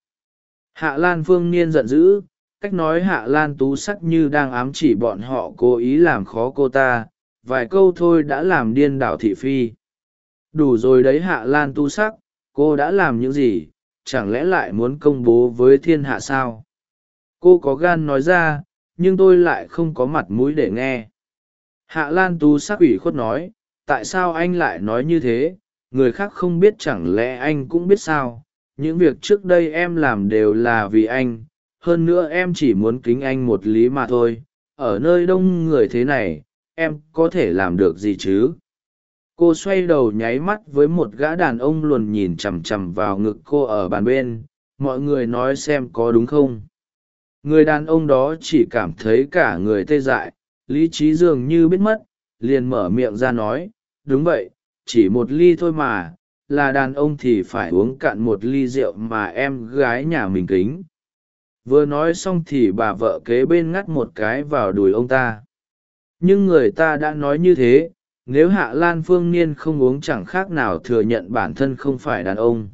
hạ lan phương niên giận dữ, cách nói hạ lan tú sắc như đang ám chỉ bọn họ cố ý làm khó cô ta, vài câu thôi đã làm điên đảo thị phi. Đủ rồi đấy hạ lan tú sắc, cô đã làm những gì, chẳng lẽ lại muốn công bố với thiên hạ sao? Cô có gan nói ra, nhưng tôi lại không có mặt mũi để nghe. Hạ lan tú sắc ủy khuất nói, tại sao anh lại nói như thế? Người khác không biết chẳng lẽ anh cũng biết sao? Những việc trước đây em làm đều là vì anh, hơn nữa em chỉ muốn kính anh một lý mà thôi. Ở nơi đông người thế này, em có thể làm được gì chứ? Cô xoay đầu nháy mắt với một gã đàn ông luồn nhìn chằm chằm vào ngực cô ở bàn bên. Mọi người nói xem có đúng không? Người đàn ông đó chỉ cảm thấy cả người tê dại, lý trí dường như biết mất, liền mở miệng ra nói, đúng vậy, chỉ một ly thôi mà là đàn ông thì phải uống cạn một ly rượu mà em gái nhà mình kính. Vừa nói xong thì bà vợ kế bên ngắt một cái vào đùi ông ta. Nhưng người ta đã nói như thế, nếu hạ lan phương niên không uống chẳng khác nào thừa nhận bản thân không phải đàn ông.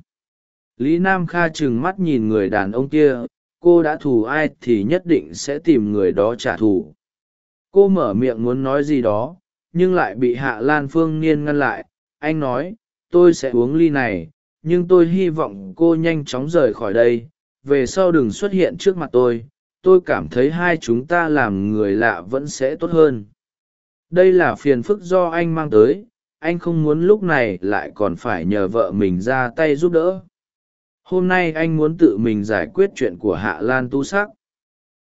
Lý nam kha trừng mắt nhìn người đàn ông kia, cô đã thù ai thì nhất định sẽ tìm người đó trả thù. Cô mở miệng muốn nói gì đó, nhưng lại bị hạ lan phương niên ngăn lại, anh nói tôi sẽ uống ly này, nhưng tôi hy vọng cô nhanh chóng rời khỏi đây. Về sau đừng xuất hiện trước mặt tôi tôi cảm thấy hai chúng ta làm người lạ vẫn sẽ tốt hơn. Đây là phiền phức do anh mang tới, anh không muốn lúc này lại còn phải nhờ vợ mình ra tay giúp đỡ. Hôm nay anh muốn tự mình giải quyết chuyện của hạ lan tu sắc.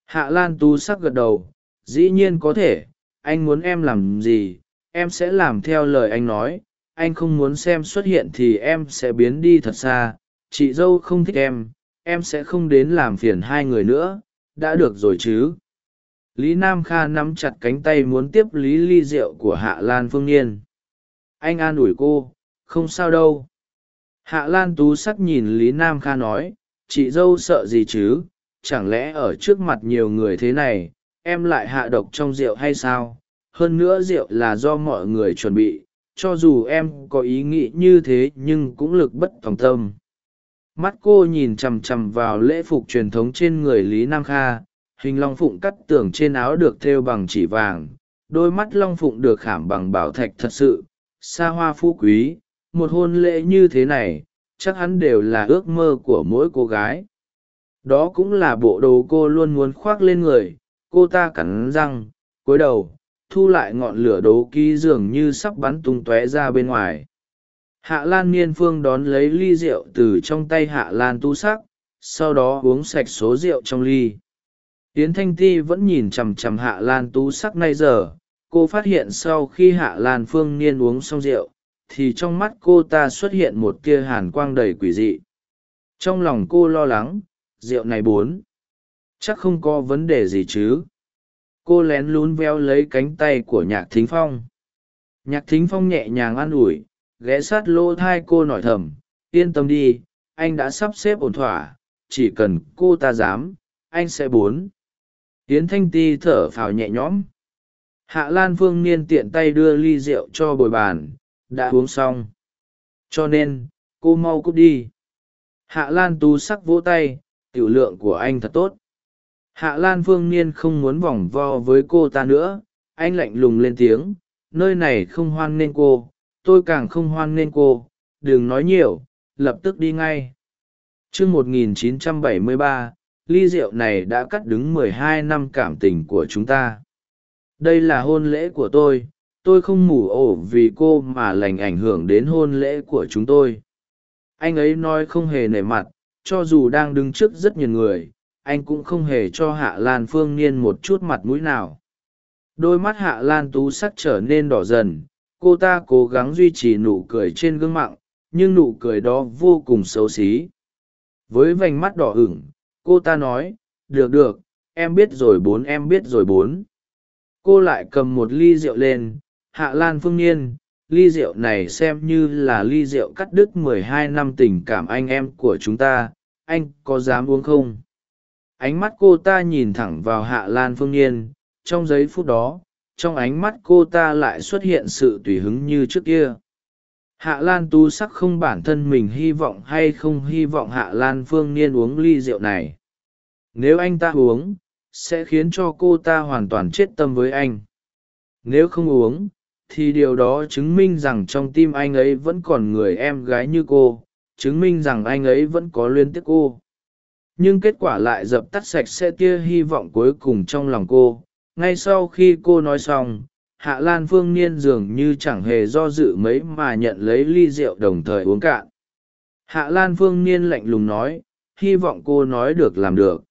Hạ lan tu sắc gật đầu, dĩ nhiên có thể, anh muốn em làm gì, em sẽ làm theo lời anh nói anh không muốn xem xuất hiện thì em sẽ biến đi thật xa. Chị dâu không thích em em sẽ không đến làm phiền hai người nữa. Đã được rồi chứ? Lý nam kha nắm chặt cánh tay muốn tiếp lý ly rượu của hạ lan phương niên. Anh an ủi cô, không sao đâu. Hạ lan tú sắc nhìn lý nam kha nói, chị dâu sợ gì chứ? Chẳng lẽ ở trước mặt nhiều người thế này, em lại hạ độc trong rượu hay sao? Hơn nữa rượu là do mọi người chuẩn bị cho dù em có ý nghĩ như thế nhưng cũng lực bất tòng tâm. Mắt cô nhìn chằm chằm vào lễ phục truyền thống trên người lý nam kha, hình long phụng cắt tường trên áo được thêu bằng chỉ vàng, đôi mắt long phụng được khảm bằng bảo thạch thật sự, xa hoa phú quý, một hôn lễ như thế này, chắc hắn đều là ước mơ của mỗi cô gái. Đó cũng là bộ đồ cô luôn muốn khoác lên người, cô ta cắn răng, cúi đầu thu lại ngọn lửa đố ký dường như sắp bắn tung tóe ra bên ngoài. Hạ lan niên phương đón lấy ly rượu từ trong tay hạ lan tu sắc, sau đó uống sạch số rượu trong ly. Yến thanh ti vẫn nhìn chằm chằm hạ lan Tu sắc nay giờ, cô phát hiện sau khi hạ lan phương niên uống xong rượu, thì trong mắt cô ta xuất hiện một tia hàn quang đầy quỷ dị. Trong lòng cô lo lắng, rượu này bốn. Chắc không có vấn đề gì chứ? Cô lén lún veo lấy cánh tay của nhạc thính phong. Nhạc thính phong nhẹ nhàng an ủi, ghé sát lỗ thai cô nói thầm, yên tâm đi, anh đã sắp xếp ổn thỏa, chỉ cần cô ta dám, anh sẽ bốn. Tiến thanh ti thở phào nhẹ nhõm. Hạ lan phương niên tiện tay đưa ly rượu cho bồi bàn, đã uống xong. Cho nên, cô mau cút đi. Hạ lan tú sắc vỗ tay, tiểu lượng của anh thật tốt hạ lan phương niên không muốn vòng vo với cô ta nữa anh lạnh lùng lên tiếng nơi này không hoan nghênh cô tôi càng không hoan nghênh cô đừng nói nhiều lập tức đi ngay. Chương 1973, ly rượu này đã cắt đứng mười hai năm cảm tình của chúng ta. Đây là hôn lễ của tôi tôi không mù ổ vì cô mà lành ảnh hưởng đến hôn lễ của chúng tôi. Anh ấy nói không hề nể mặt cho dù đang đứng trước rất nhiều người anh cũng không hề cho hạ lan phương niên một chút mặt mũi nào. Đôi mắt hạ lan tú sắc trở nên đỏ dần, cô ta cố gắng duy trì nụ cười trên gương mặt, nhưng nụ cười đó vô cùng xấu xí. Với vành mắt đỏ ửng, cô ta nói, được được, em biết rồi bốn, em biết rồi bốn. Cô lại cầm một ly rượu lên, hạ lan phương niên, ly rượu này xem như là ly rượu cắt đứt mười hai năm tình cảm anh em của chúng ta, anh có dám uống không? Ánh mắt cô ta nhìn thẳng vào hạ lan phương niên, trong giây phút đó, trong ánh mắt cô ta lại xuất hiện sự tùy hứng như trước kia. Hạ lan tu sắc không bản thân mình hy vọng hay không hy vọng hạ lan phương niên uống ly rượu này. Nếu anh ta uống, sẽ khiến cho cô ta hoàn toàn chết tâm với anh. Nếu không uống, thì điều đó chứng minh rằng trong tim anh ấy vẫn còn người em gái như cô, chứng minh rằng anh ấy vẫn có luyến tiếc cô nhưng kết quả lại dập tắt sạch sẽ tia hy vọng cuối cùng trong lòng cô. Ngay sau khi cô nói xong, hạ lan phương niên dường như chẳng hề do dự mấy mà nhận lấy ly rượu đồng thời uống cạn. Hạ lan phương niên lạnh lùng nói, hy vọng cô nói được làm được.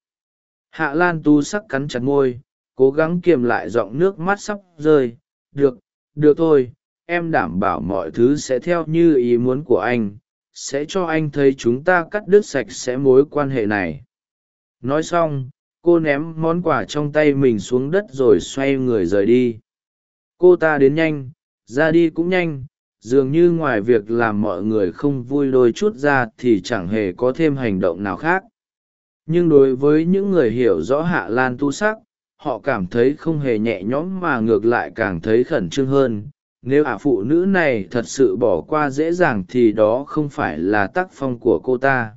Hạ lan tu sắc cắn chặt môi, cố gắng kiềm lại giọng nước mắt sắp rơi, được được thôi, em đảm bảo mọi thứ sẽ theo như ý muốn của anh sẽ cho anh thấy chúng ta cắt đứt sạch sẽ mối quan hệ này. Nói xong, cô ném món quà trong tay mình xuống đất rồi xoay người rời đi. Cô ta đến nhanh, ra đi cũng nhanh, dường như ngoài việc làm mọi người không vui đôi chút ra thì chẳng hề có thêm hành động nào khác. Nhưng đối với những người hiểu rõ hạ lan tu sắc, họ cảm thấy không hề nhẹ nhõm mà ngược lại càng thấy khẩn trương hơn nếu ả phụ nữ này thật sự bỏ qua dễ dàng thì đó không phải là tác phong của cô ta.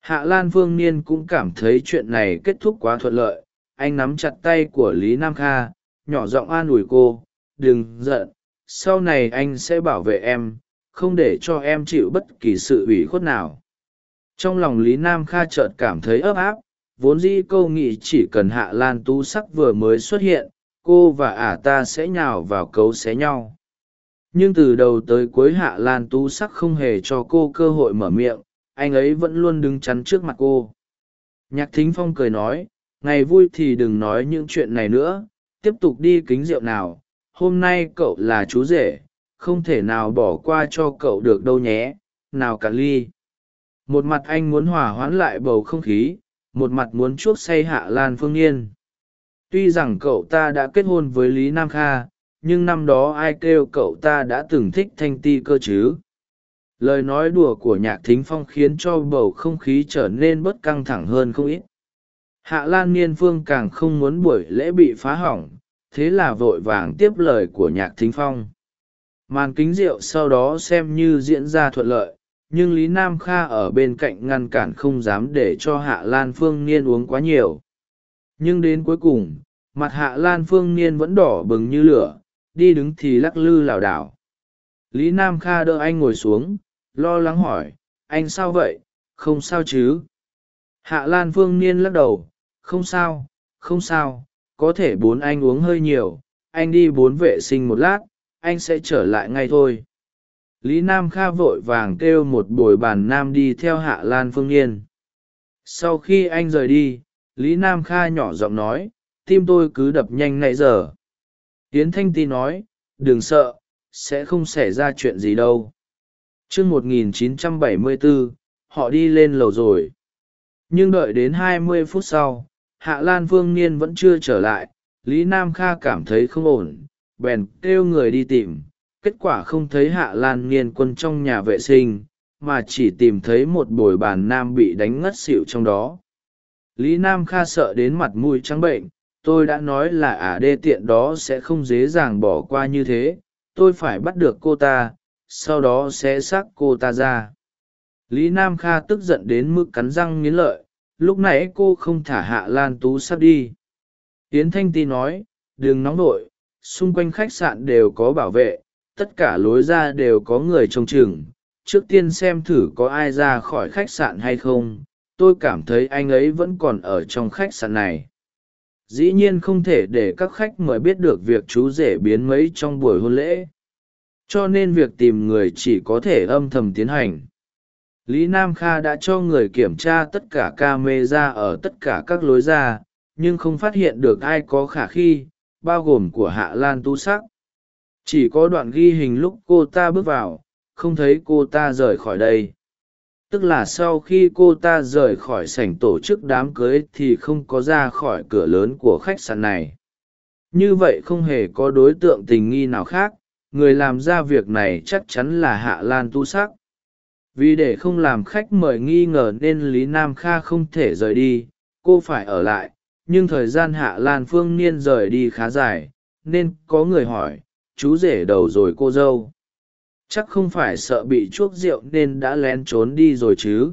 Hạ lan phương niên cũng cảm thấy chuyện này kết thúc quá thuận lợi. Anh nắm chặt tay của lý nam kha, nhỏ giọng an ủi cô, đừng giận, sau này anh sẽ bảo vệ em, không để cho em chịu bất kỳ sự ủy khuất nào. Trong lòng lý nam kha chợt cảm thấy ấp áp, vốn dĩ câu nghĩ chỉ cần hạ lan tú sắc vừa mới xuất hiện, cô và ả ta sẽ nhào vào cấu xé nhau nhưng từ đầu tới cuối hạ lan tú sắc không hề cho cô cơ hội mở miệng, anh ấy vẫn luôn đứng chắn trước mặt cô. Nhạc thính phong cười nói, ngày vui thì đừng nói những chuyện này nữa, tiếp tục đi kính rượu nào, hôm nay cậu là chú rể, không thể nào bỏ qua cho cậu được đâu nhé, nào cả ly. Một mặt anh muốn hòa hoãn lại bầu không khí, một mặt muốn chuốc say hạ lan phương yên. Tuy rằng cậu ta đã kết hôn với lý nam kha nhưng năm đó ai kêu cậu ta đã từng thích thanh ti cơ chứ? Lời nói đùa của nhạc thính phong khiến cho bầu không khí trở nên bớt căng thẳng hơn không ít. Hạ lan niên phương càng không muốn buổi lễ bị phá hỏng, thế là vội vàng tiếp lời của nhạc thính phong. Màn kính rượu sau đó xem như diễn ra thuận lợi, nhưng lý nam kha ở bên cạnh ngăn cản không dám để cho hạ lan phương niên uống quá nhiều. Nhưng đến cuối cùng, mặt hạ lan phương niên vẫn đỏ bừng như lửa đi đứng thì lắc lư lảo đảo. Lý nam kha đỡ anh ngồi xuống, lo lắng hỏi, anh sao vậy, không sao chứ? Hạ lan phương niên lắc đầu, không sao không sao, có thể bốn anh uống hơi nhiều, anh đi bốn vệ sinh một lát, anh sẽ trở lại ngay thôi. Lý nam kha vội vàng kêu một bồi bàn nam đi theo hạ lan phương niên. Sau khi anh rời đi, lý nam kha nhỏ giọng nói, tim tôi cứ đập nhanh nãy giờ yến thanh ti nói, đừng sợ, sẽ không xảy ra chuyện gì đâu. Chương một nghìn chín trăm bảy mươi bốn họ đi lên lầu rồi. Nhưng đợi đến hai mươi phút sau, hạ lan phương niên vẫn chưa trở lại, lý nam kha cảm thấy không ổn, bèn kêu người đi tìm. Kết quả không thấy hạ lan niên quân trong nhà vệ sinh, mà chỉ tìm thấy một bồi bàn nam bị đánh ngất xịu trong đó. Lý nam kha sợ đến mặt mũi trắng bệnh tôi đã nói là ả đê tiện đó sẽ không dễ dàng bỏ qua như thế, tôi phải bắt được cô ta, sau đó sẽ xác cô ta ra. Lý nam kha tức giận đến mức cắn răng nghiến lợi, lúc nãy cô không thả hạ lan tú sắp đi. Tiến thanh ti nói, đừng nóng vội, xung quanh khách sạn đều có bảo vệ, tất cả lối ra đều có người trông chừng. Trước tiên xem thử có ai ra khỏi khách sạn hay không, tôi cảm thấy anh ấy vẫn còn ở trong khách sạn này dĩ nhiên không thể để các khách mời biết được việc chú rể biến mấy trong buổi hôn lễ. Cho nên việc tìm người chỉ có thể âm thầm tiến hành. Lý nam kha đã cho người kiểm tra tất cả ca mê ra ở tất cả các lối ra, nhưng không phát hiện được ai có khả khi, bao gồm của hạ lan tu sắc. Chỉ có đoạn ghi hình lúc cô ta bước vào, không thấy cô ta rời khỏi đây tức là sau khi cô ta rời khỏi sảnh tổ chức đám cưới thì không có ra khỏi cửa lớn của khách sạn này. Như vậy không hề có đối tượng tình nghi nào khác, người làm ra việc này chắc chắn là hạ lan tu sắc. Vì để không làm khách mời nghi ngờ nên lý nam kha không thể rời đi, cô phải ở lại, nhưng thời gian hạ lan phương niên rời đi khá dài, nên có người hỏi, chú rể đầu rồi cô dâu? Chắc không phải sợ bị chuốc rượu nên đã lén trốn đi rồi chứ.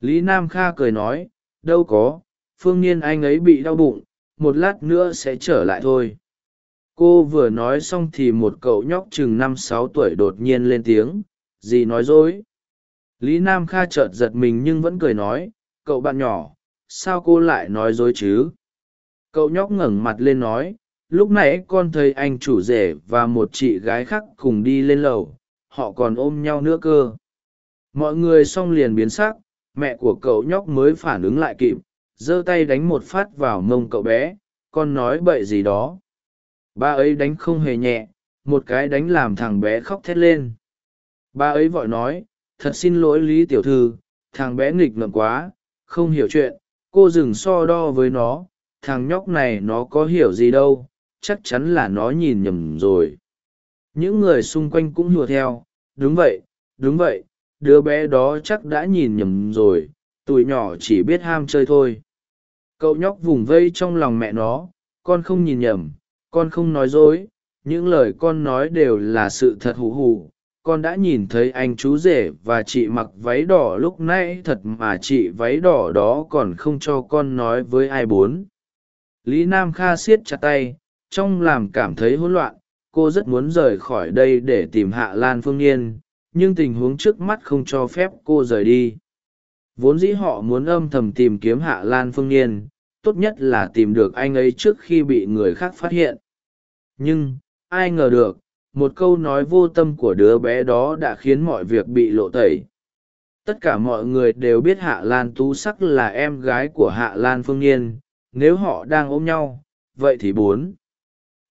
Lý nam kha cười nói, đâu có, phương niên anh ấy bị đau bụng, một lát nữa sẽ trở lại thôi. Cô vừa nói xong thì một cậu nhóc chừng năm sáu tuổi đột nhiên lên tiếng, gì nói dối? Lý nam kha chợt giật mình nhưng vẫn cười nói, cậu bạn nhỏ, sao cô lại nói dối chứ? Cậu nhóc ngẩng mặt lên nói, lúc nãy con thấy anh chủ rể và một chị gái khác cùng đi lên lầu họ còn ôm nhau nữa cơ. Mọi người xong liền biến sắc, mẹ của cậu nhóc mới phản ứng lại kịp, giơ tay đánh một phát vào mông cậu bé, con nói bậy gì đó. Ba ấy đánh không hề nhẹ, một cái đánh làm thằng bé khóc thét lên. Ba ấy vội nói, thật xin lỗi lý tiểu thư, thằng bé nghịch ngợm quá, không hiểu chuyện, cô dừng so đo với nó, thằng nhóc này nó có hiểu gì đâu, chắc chắn là nó nhìn nhầm rồi những người xung quanh cũng hùa theo, đúng vậy đúng vậy, đứa bé đó chắc đã nhìn nhầm rồi tụi nhỏ chỉ biết ham chơi thôi. Cậu nhóc vùng vây trong lòng mẹ nó, con không nhìn nhầm, con không nói dối, những lời con nói đều là sự thật hù hù, con đã nhìn thấy anh chú rể và chị mặc váy đỏ lúc nãy thật mà chị váy đỏ đó còn không cho con nói với ai bốn. Lý nam kha siết chặt tay, trong làm cảm thấy hỗn loạn cô rất muốn rời khỏi đây để tìm hạ lan phương Nhiên, nhưng tình huống trước mắt không cho phép cô rời đi. Vốn dĩ họ muốn âm thầm tìm kiếm hạ lan phương Nhiên, tốt nhất là tìm được anh ấy trước khi bị người khác phát hiện. Nhưng ai ngờ được một câu nói vô tâm của đứa bé đó đã khiến mọi việc bị lộ tẩy. Tất cả mọi người đều biết hạ lan tú sắc là em gái của hạ lan phương nhiên nếu họ đang ôm nhau vậy thì bốn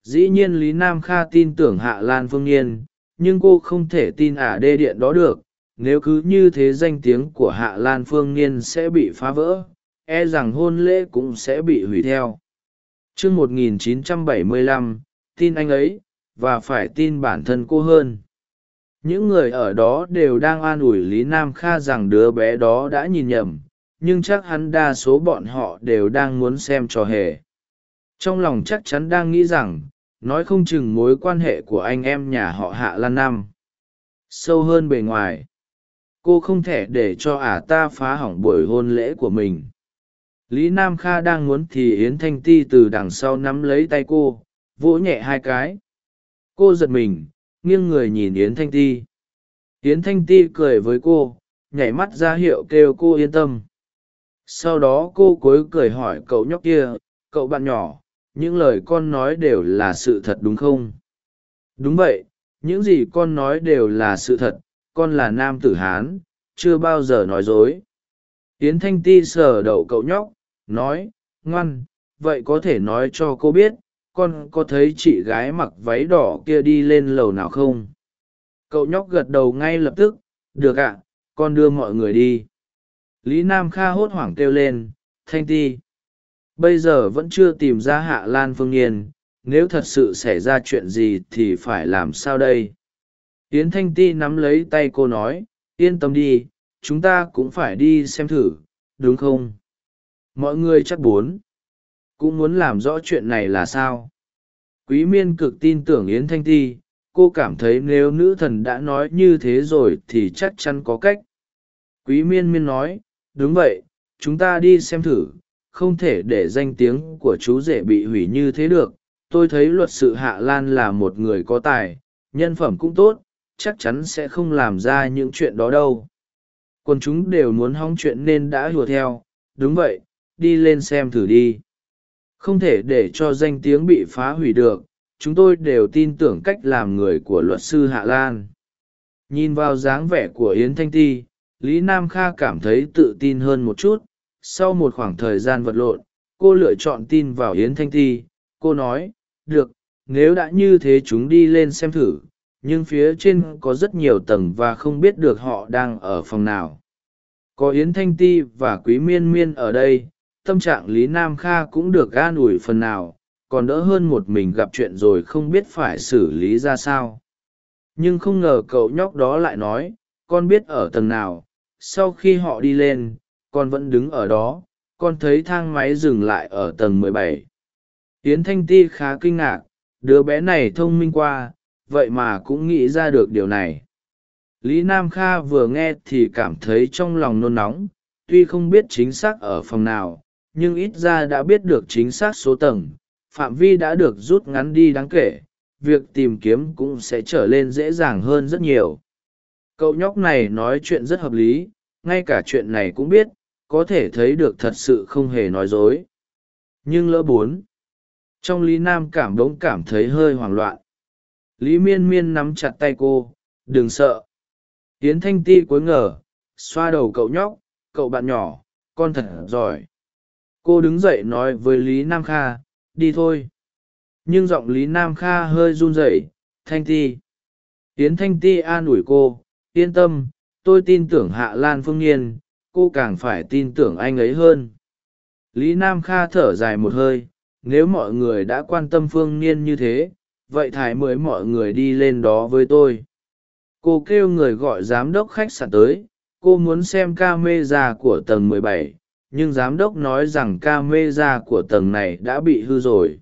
dĩ nhiên lý nam kha tin tưởng hạ lan phương nhiên nhưng cô không thể tin ả đê điện đó được. Nếu cứ như thế danh tiếng của hạ lan phương Niên sẽ bị phá vỡ e rằng hôn lễ cũng sẽ bị hủy theo. T r ư ớ c 1975, tin anh ấy và phải tin bản thân cô hơn. Những người ở đó đều đang an ủi lý nam kha rằng đứa bé đó đã nhìn nhầm nhưng chắc hắn đa số bọn họ đều đang muốn xem trò hề. Trong lòng chắc chắn đang nghĩ rằng nói không chừng mối quan hệ của anh em nhà họ hạ lan năm sâu hơn bề ngoài, cô không thể để cho ả ta phá hỏng buổi hôn lễ của mình. Lý nam kha đang muốn thì yến thanh ti từ đằng sau nắm lấy tay cô, vỗ nhẹ hai cái. Cô giật mình, nghiêng người nhìn yến thanh ti. Yến thanh ti cười với cô, nhảy mắt ra hiệu kêu cô yên tâm. Sau đó cô cối cười hỏi cậu nhóc kia, cậu bạn nhỏ những lời con nói đều là sự thật đúng không? Đúng vậy, những gì con nói đều là sự thật, con là nam tử hán, chưa bao giờ nói dối. Yến thanh ti sờ đậu cậu nhóc, nói, ngoan, vậy có thể nói cho cô biết, con có thấy chị gái mặc váy đỏ kia đi lên lầu nào không? Cậu nhóc gật đầu ngay lập tức, được ạ, con đưa mọi người đi. Lý nam kha hốt hoảng kêu lên, thanh ti bây giờ vẫn chưa tìm ra hạ lan phương nhiên, nếu thật sự xảy ra chuyện gì thì phải làm sao đây? Yến thanh ti nắm lấy tay cô nói, yên tâm đi, chúng ta cũng phải đi xem thử, đúng không? Mọi người chắc bốn. Cũng muốn làm rõ chuyện này là sao? Quý miên cực tin tưởng yến thanh ti, cô cảm thấy nếu nữ thần đã nói như thế rồi thì chắc chắn có cách. Quý miên miên nói, đúng vậy, chúng ta đi xem thử không thể để danh tiếng của chú rể bị hủy như thế được. Tôi thấy luật sự hạ lan là một người có tài, nhân phẩm cũng tốt, chắc chắn sẽ không làm ra những chuyện đó đâu. Còn chúng đều muốn hóng chuyện nên đã hùa theo. Đúng vậy, đi lên xem thử đi. Không thể để cho danh tiếng bị phá hủy được. Chúng tôi đều tin tưởng cách làm người của luật sư hạ lan. Nhìn vào dáng vẻ của yến thanh ti, lý nam kha cảm thấy tự tin hơn một chút sau một khoảng thời gian vật lộn, cô lựa chọn tin vào yến thanh ti. Cô nói, được, nếu đã như thế chúng đi lên xem thử, nhưng phía trên có rất nhiều tầng và không biết được họ đang ở phòng nào. Có yến thanh ti và quý miên miên ở đây, tâm trạng lý nam kha cũng được an ủi phần nào, còn đỡ hơn một mình gặp chuyện rồi không biết phải xử lý ra sao. Nhưng không ngờ cậu nhóc đó lại nói, con biết ở tầng nào, sau khi họ đi lên con vẫn đứng ở đó, con thấy thang máy dừng lại ở tầng mười bảy. Yến thanh ti khá kinh ngạc, đứa bé này thông minh qua, vậy mà cũng nghĩ ra được điều này. Lý nam kha vừa nghe thì cảm thấy trong lòng nôn nóng, tuy không biết chính xác ở phòng nào, nhưng ít ra đã biết được chính xác số tầng, phạm vi đã được rút ngắn đi đáng kể, việc tìm kiếm cũng sẽ trở lên dễ dàng hơn rất nhiều. Cậu nhóc này nói chuyện rất hợp lý, ngay cả chuyện này cũng biết có thể thấy được thật sự không hề nói dối. Nhưng lỡ bốn, trong lý nam cảm đ ố n g cảm thấy hơi hoảng loạn. Lý miên miên nắm chặt tay cô, đừng sợ. Tiến thanh ti cuối ngờ, xoa đầu cậu nhóc, cậu bạn nhỏ, con thật giỏi. Cô đứng dậy nói với lý nam kha, đi thôi. Nhưng giọng lý nam kha hơi run rẩy, thanh ti. Tiến thanh ti an ủi cô, yên tâm, tôi tin tưởng hạ lan phương nhiên cô càng phải tin tưởng anh ấy hơn. Lý nam kha thở dài một hơi nếu mọi người đã quan tâm phương niên như thế vậy thải mới mọi người đi lên đó với tôi. Cô kêu người gọi giám đốc khách sạn tới cô muốn xem ca mê ra của tầng 17, nhưng giám đốc nói rằng ca mê ra của tầng này đã bị hư rồi.